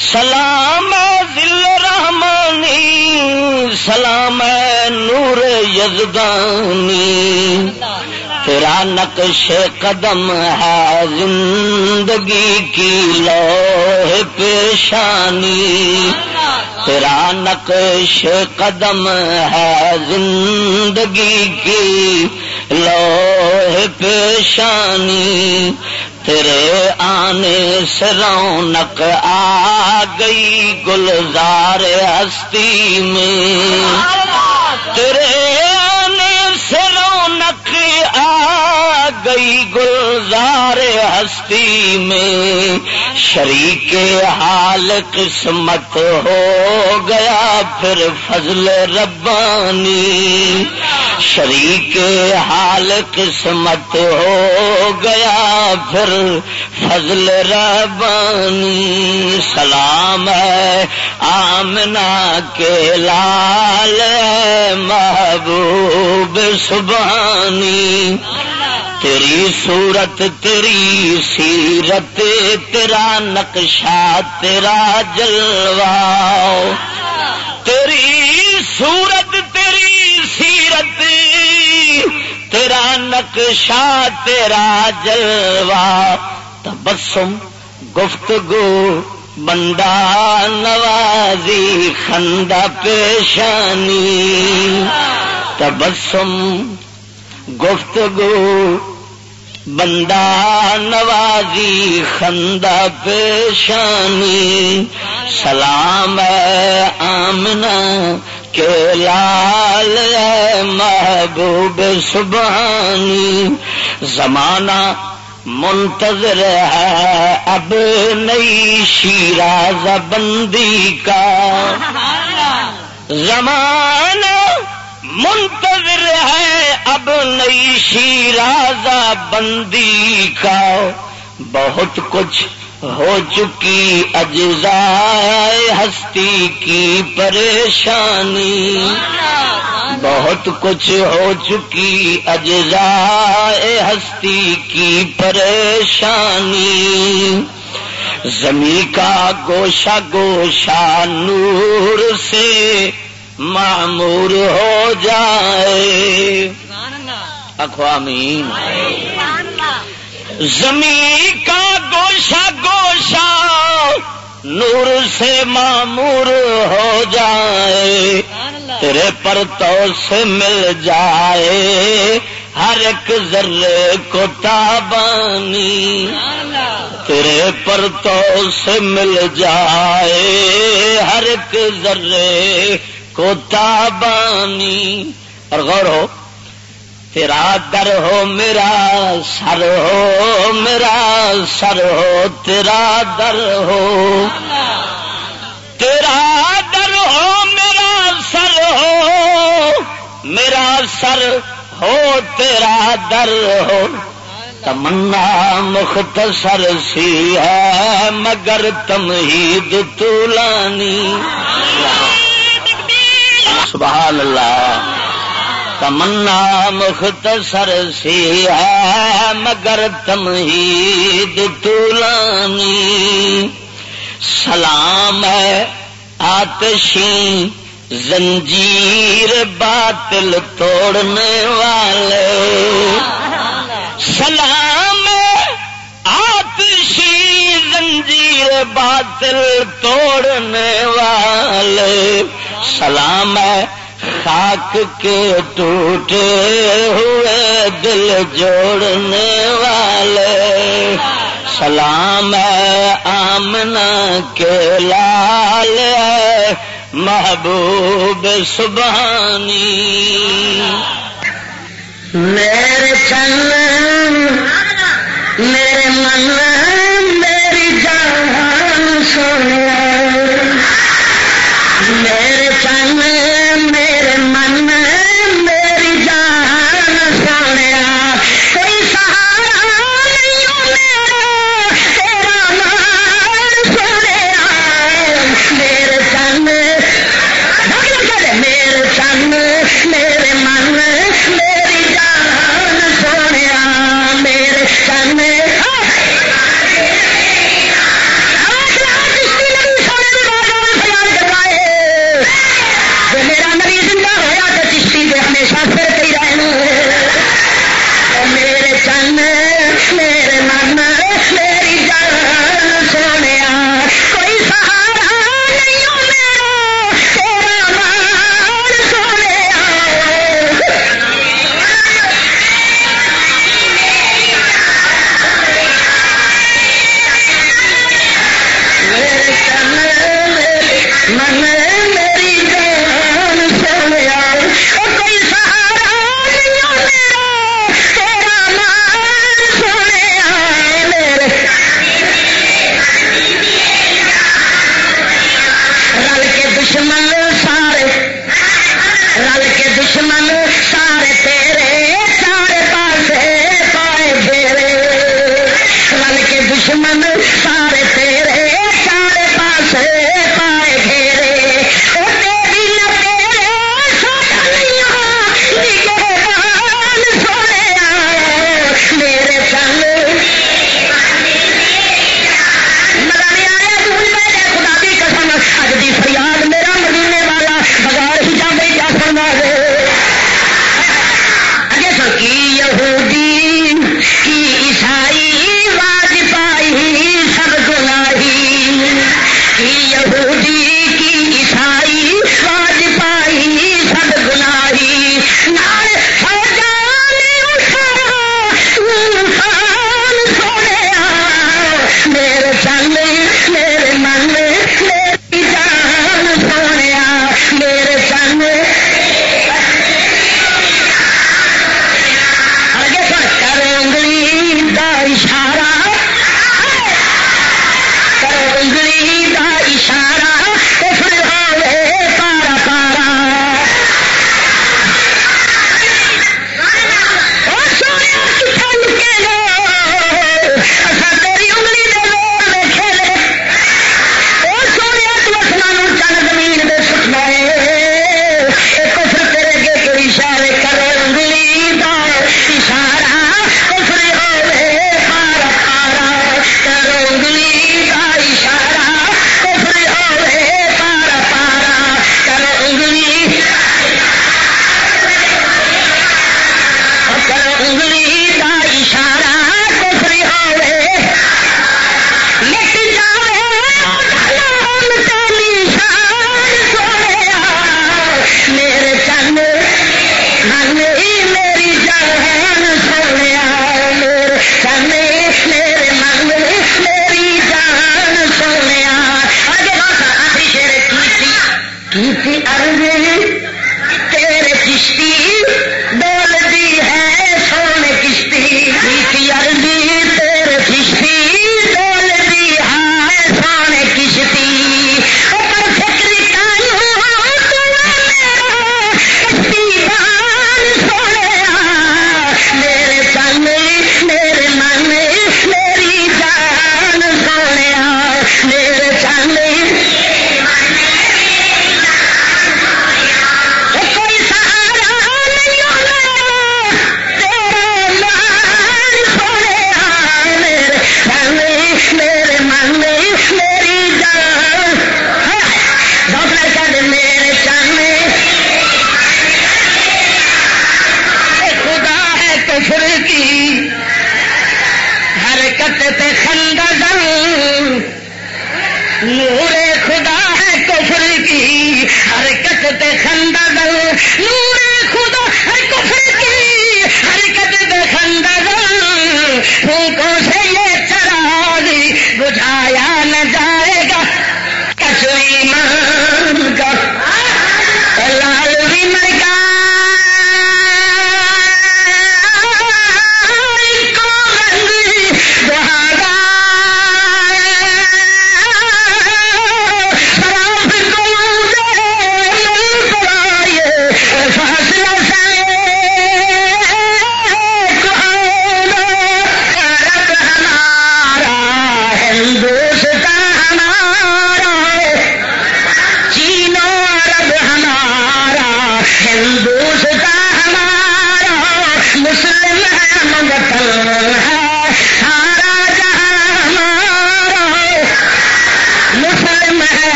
سلام دل رحمانی، سلام نور یزدانی۔ تیرا نقش قدم ہے زندگی کی لوہ پیشانی۔ تیرا نقش قدم ہے زندگی کی لوہ پیشانی۔ تیرے آنے سے رونق آ گئی گلزار ہستی میں۔ تیرے گئی گلزار ہستی میں، شریک حال قسمت ہو گیا پھر فضل ربانی۔ شریک حال قسمت ہو گیا پھر فضل ربانی۔ سلام ہے آمنا کے لال محبوب سبحانی۔ تیری صورت، تیری سیرت، تیرا نقشہ، تیرا جلوا تیری صورت، تیری سیرت، تیرا نقشہ، تیرا جلوا تبسم، گفتگو، بندہ نوازی، خندہ پیشانی۔ تبسم گفتگو بندہ نوازی خندہ پیشانی سلام آمنا کے لال محبوب سبحانی زمانہ منتظر ہے اب نئی شیراز بندی کا۔ زمانہ منتظر ہے اب نئی شیرازہ بندی کا۔ بہت کچھ ہو چکی اجزائے ہستی کی پریشانی۔ بہت کچھ ہو چکی اجزائے ہستی کی پریشانی۔ زمین کا گوشہ گوشہ نور سے معمور ہو جائے۔ اخوامین زمین کا گوشہ گوشہ نور سے معمور ہو جائے۔ تیرے پر تو سے مل جائے۔ ہر ایک ذرے کو تابانی۔ تیرے پر تو سے مل جائے۔ ہر ایک ذرے کو تابانی اور غور ہو، تیرا در ہو میرا، سر ہو میرا، سر ہو تیرا در ہو۔ تیرا در ہو میرا، سر ہو میرا، سر ہو تیرا در ہو۔ تمنا مختصر سی ہے مگر تمہید طولانی۔ سبحان اللہ۔ تمنا مختصر سی ہے، مگر تمہید طولانی سلام ہے آتشی، زنجیر باطل توڑنے والے۔ سلام آتشی، زنجیر باطل توڑنے والے۔ سلام ہے، خاک کے ٹوٹے ہوئے دل جوڑنے والے۔ سلام ہے آمنا کے لال محبوب سبحانی۔ میرے چند میرے من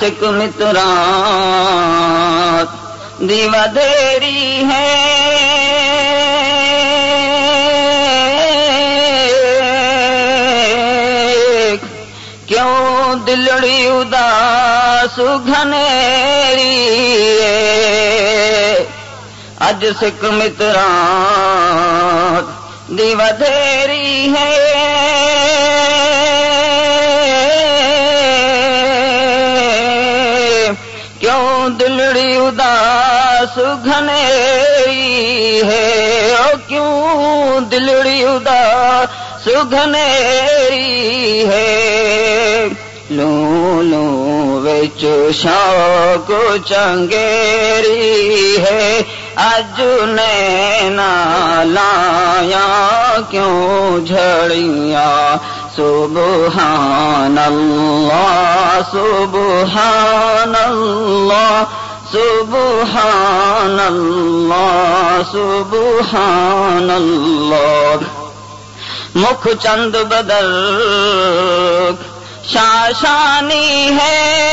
سکھ مترا دیوا دیری ہے۔ کیوں دلڑی اداس گھنیری اج سکھ مترا دیوا دیری ہے۔ اداس گھنیری ہے او کیوں دلڑی اداس گھنیری ہے لو لو بچ شوق چنگیری ہے اج نینا لایا کیوں جھڑیاں سبحان اللہ سبحان اللہ سبحان اللہ سبحان اللہ۔ مکھ چند بدل شاشانی ہے۔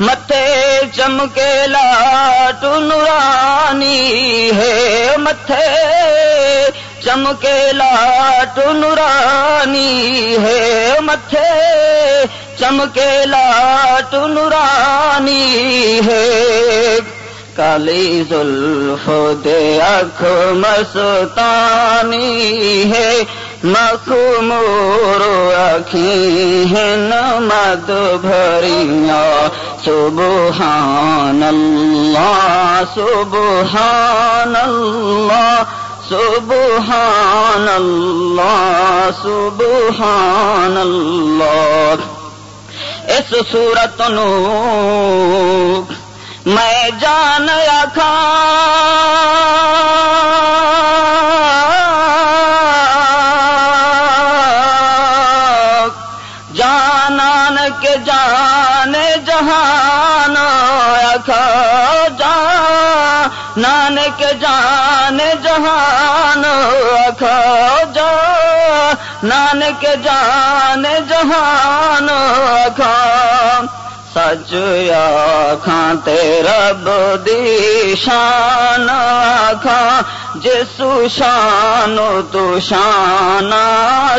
متے چمکے لاٹ نورانی ہے متھے چمکے لاٹ نورانی ہے متھے۔ چمکے لاٹ نورانی ہے۔ کالی زلف دے اکھ مستانی ہے۔ مخمور اکھی ہیں مد بھریاں۔ سبحان اللہ سبحان اللہ۔ سبحان اللہ سبحان اللہ۔ اس صورت نو میں جان رکھا۔ جہان جا، نانک جان، جہان سچ آخان رب دی شان آخان جسو شان، تو شان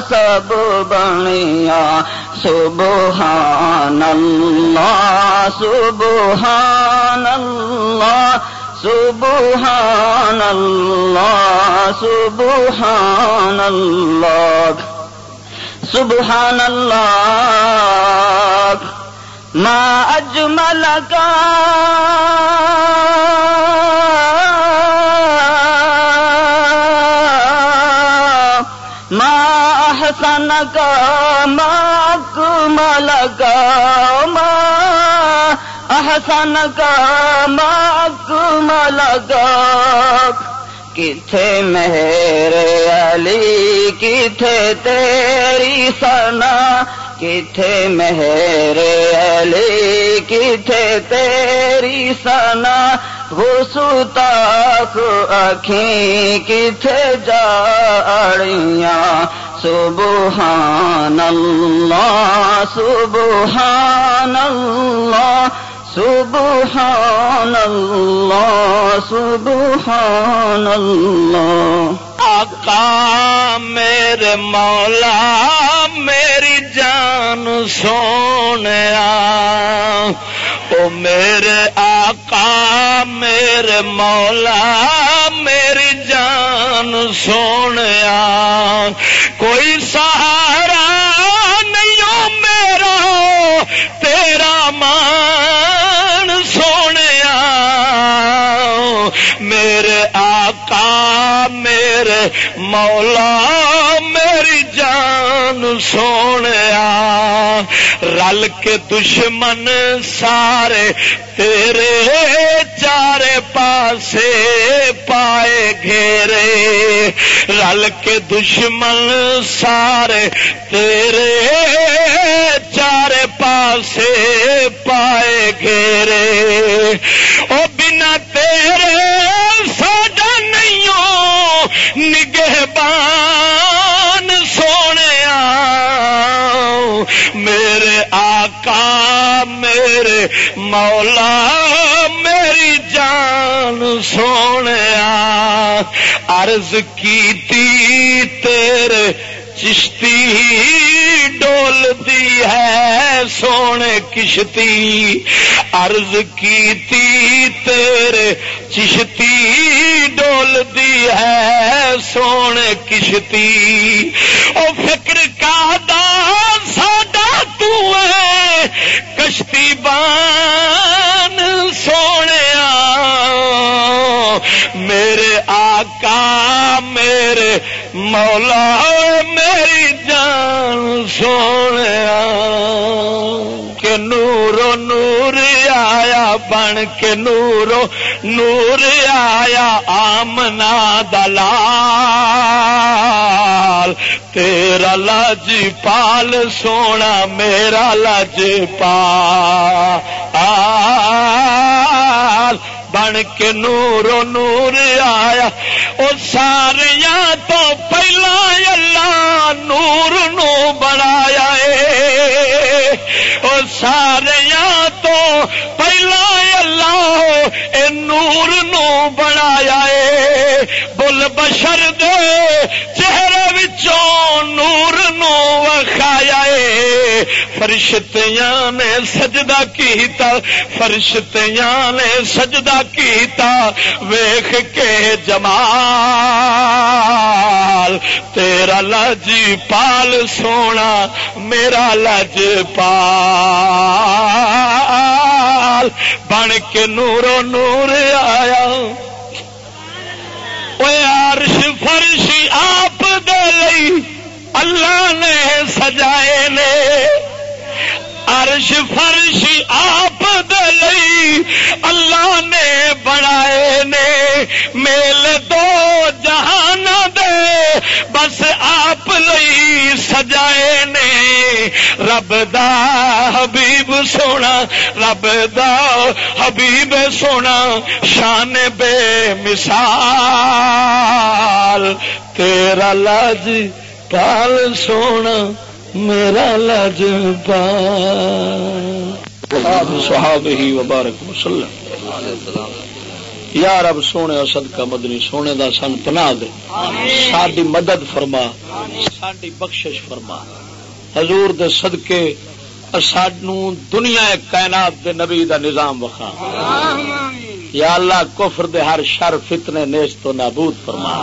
سب بنیا۔ سبحان اللہ سبحان اللہ۔ سبحان اللہ سبحان اللہ سبحان اللہ، ما اجمل کا۔ ما احسن کا، ما اکمل کا، ما احسن کا ما اکمل کتھے مہر علی، کتھے تیری سنا کتھے مہر علی، کتھے تیری سنا سوتاخ اکھیں کتھے جاڑیاں سبحان اللہ سبحان اللہ سبحان اللہ سبحان اللہ۔ آقا میرے مولا، میری جان سونے او میرے آقا، میرے مولا، میری جان سونے کوئی سہارا میرے مولا میری جان سونے رل کے دشمن سارے تیرے چارے پاسے پائے گھیرے۔ رل کے دشمن سارے تیرے چارے پاسے پائے گھیرے۔ او بنا تیرے میرے مولا میری جان سونے عرض کی تیرے چشتی ڈولتی ہے سونے کشتی عرض کی تیرے چشتی ڈولتی ہے سونے کشتی او فکر کا دا تو ہے کشتی بان سونے میرے آقا میرے مولا میری جان سونے کہ نورو نور آیا، بن کے نورو نور آیا، آمنا دلال، تیرا لج پال سونا، میرا لج پال بن کے نورو نور آیا۔ وہ سارے تو پہلا اللہ نور نو بنایا وہ سارے تو پہلا اللہ اے نور نو بنایا بل بشر دے چہرے وچوں نور نو وکھایا فرشتیاں نے سجدہ کیتا، فرشتیاں نے سجدہ کیتا۔ ویخ کے جمال، تیرا لج پال سونا، میرا لج پال۔ بن کے نورو نور آیا۔ عرش فرش آپ دے اللہ نے سجائے نے۔ عرش فرش آپ دلئی اللہ نے بنائے نے۔ میل دو جہان دے، بس آ سجائے نے رب دا حبیب سونا رب دا حبیب سونا شان بے مثال تیرا لاج پال سونا میرا لاج پال صحابہ ہی وبارک وسلم یا رب سونے صدقہ مدنی سونے دا سن پنا دے۔ ساری مدد فرما ساری بخشش فرما۔ حضور دے صدقے دنیا کائنات دے نبی دا نظام وخا یا اللہ کفر دے ہر شر فتنے نیس تو نابود فرما۔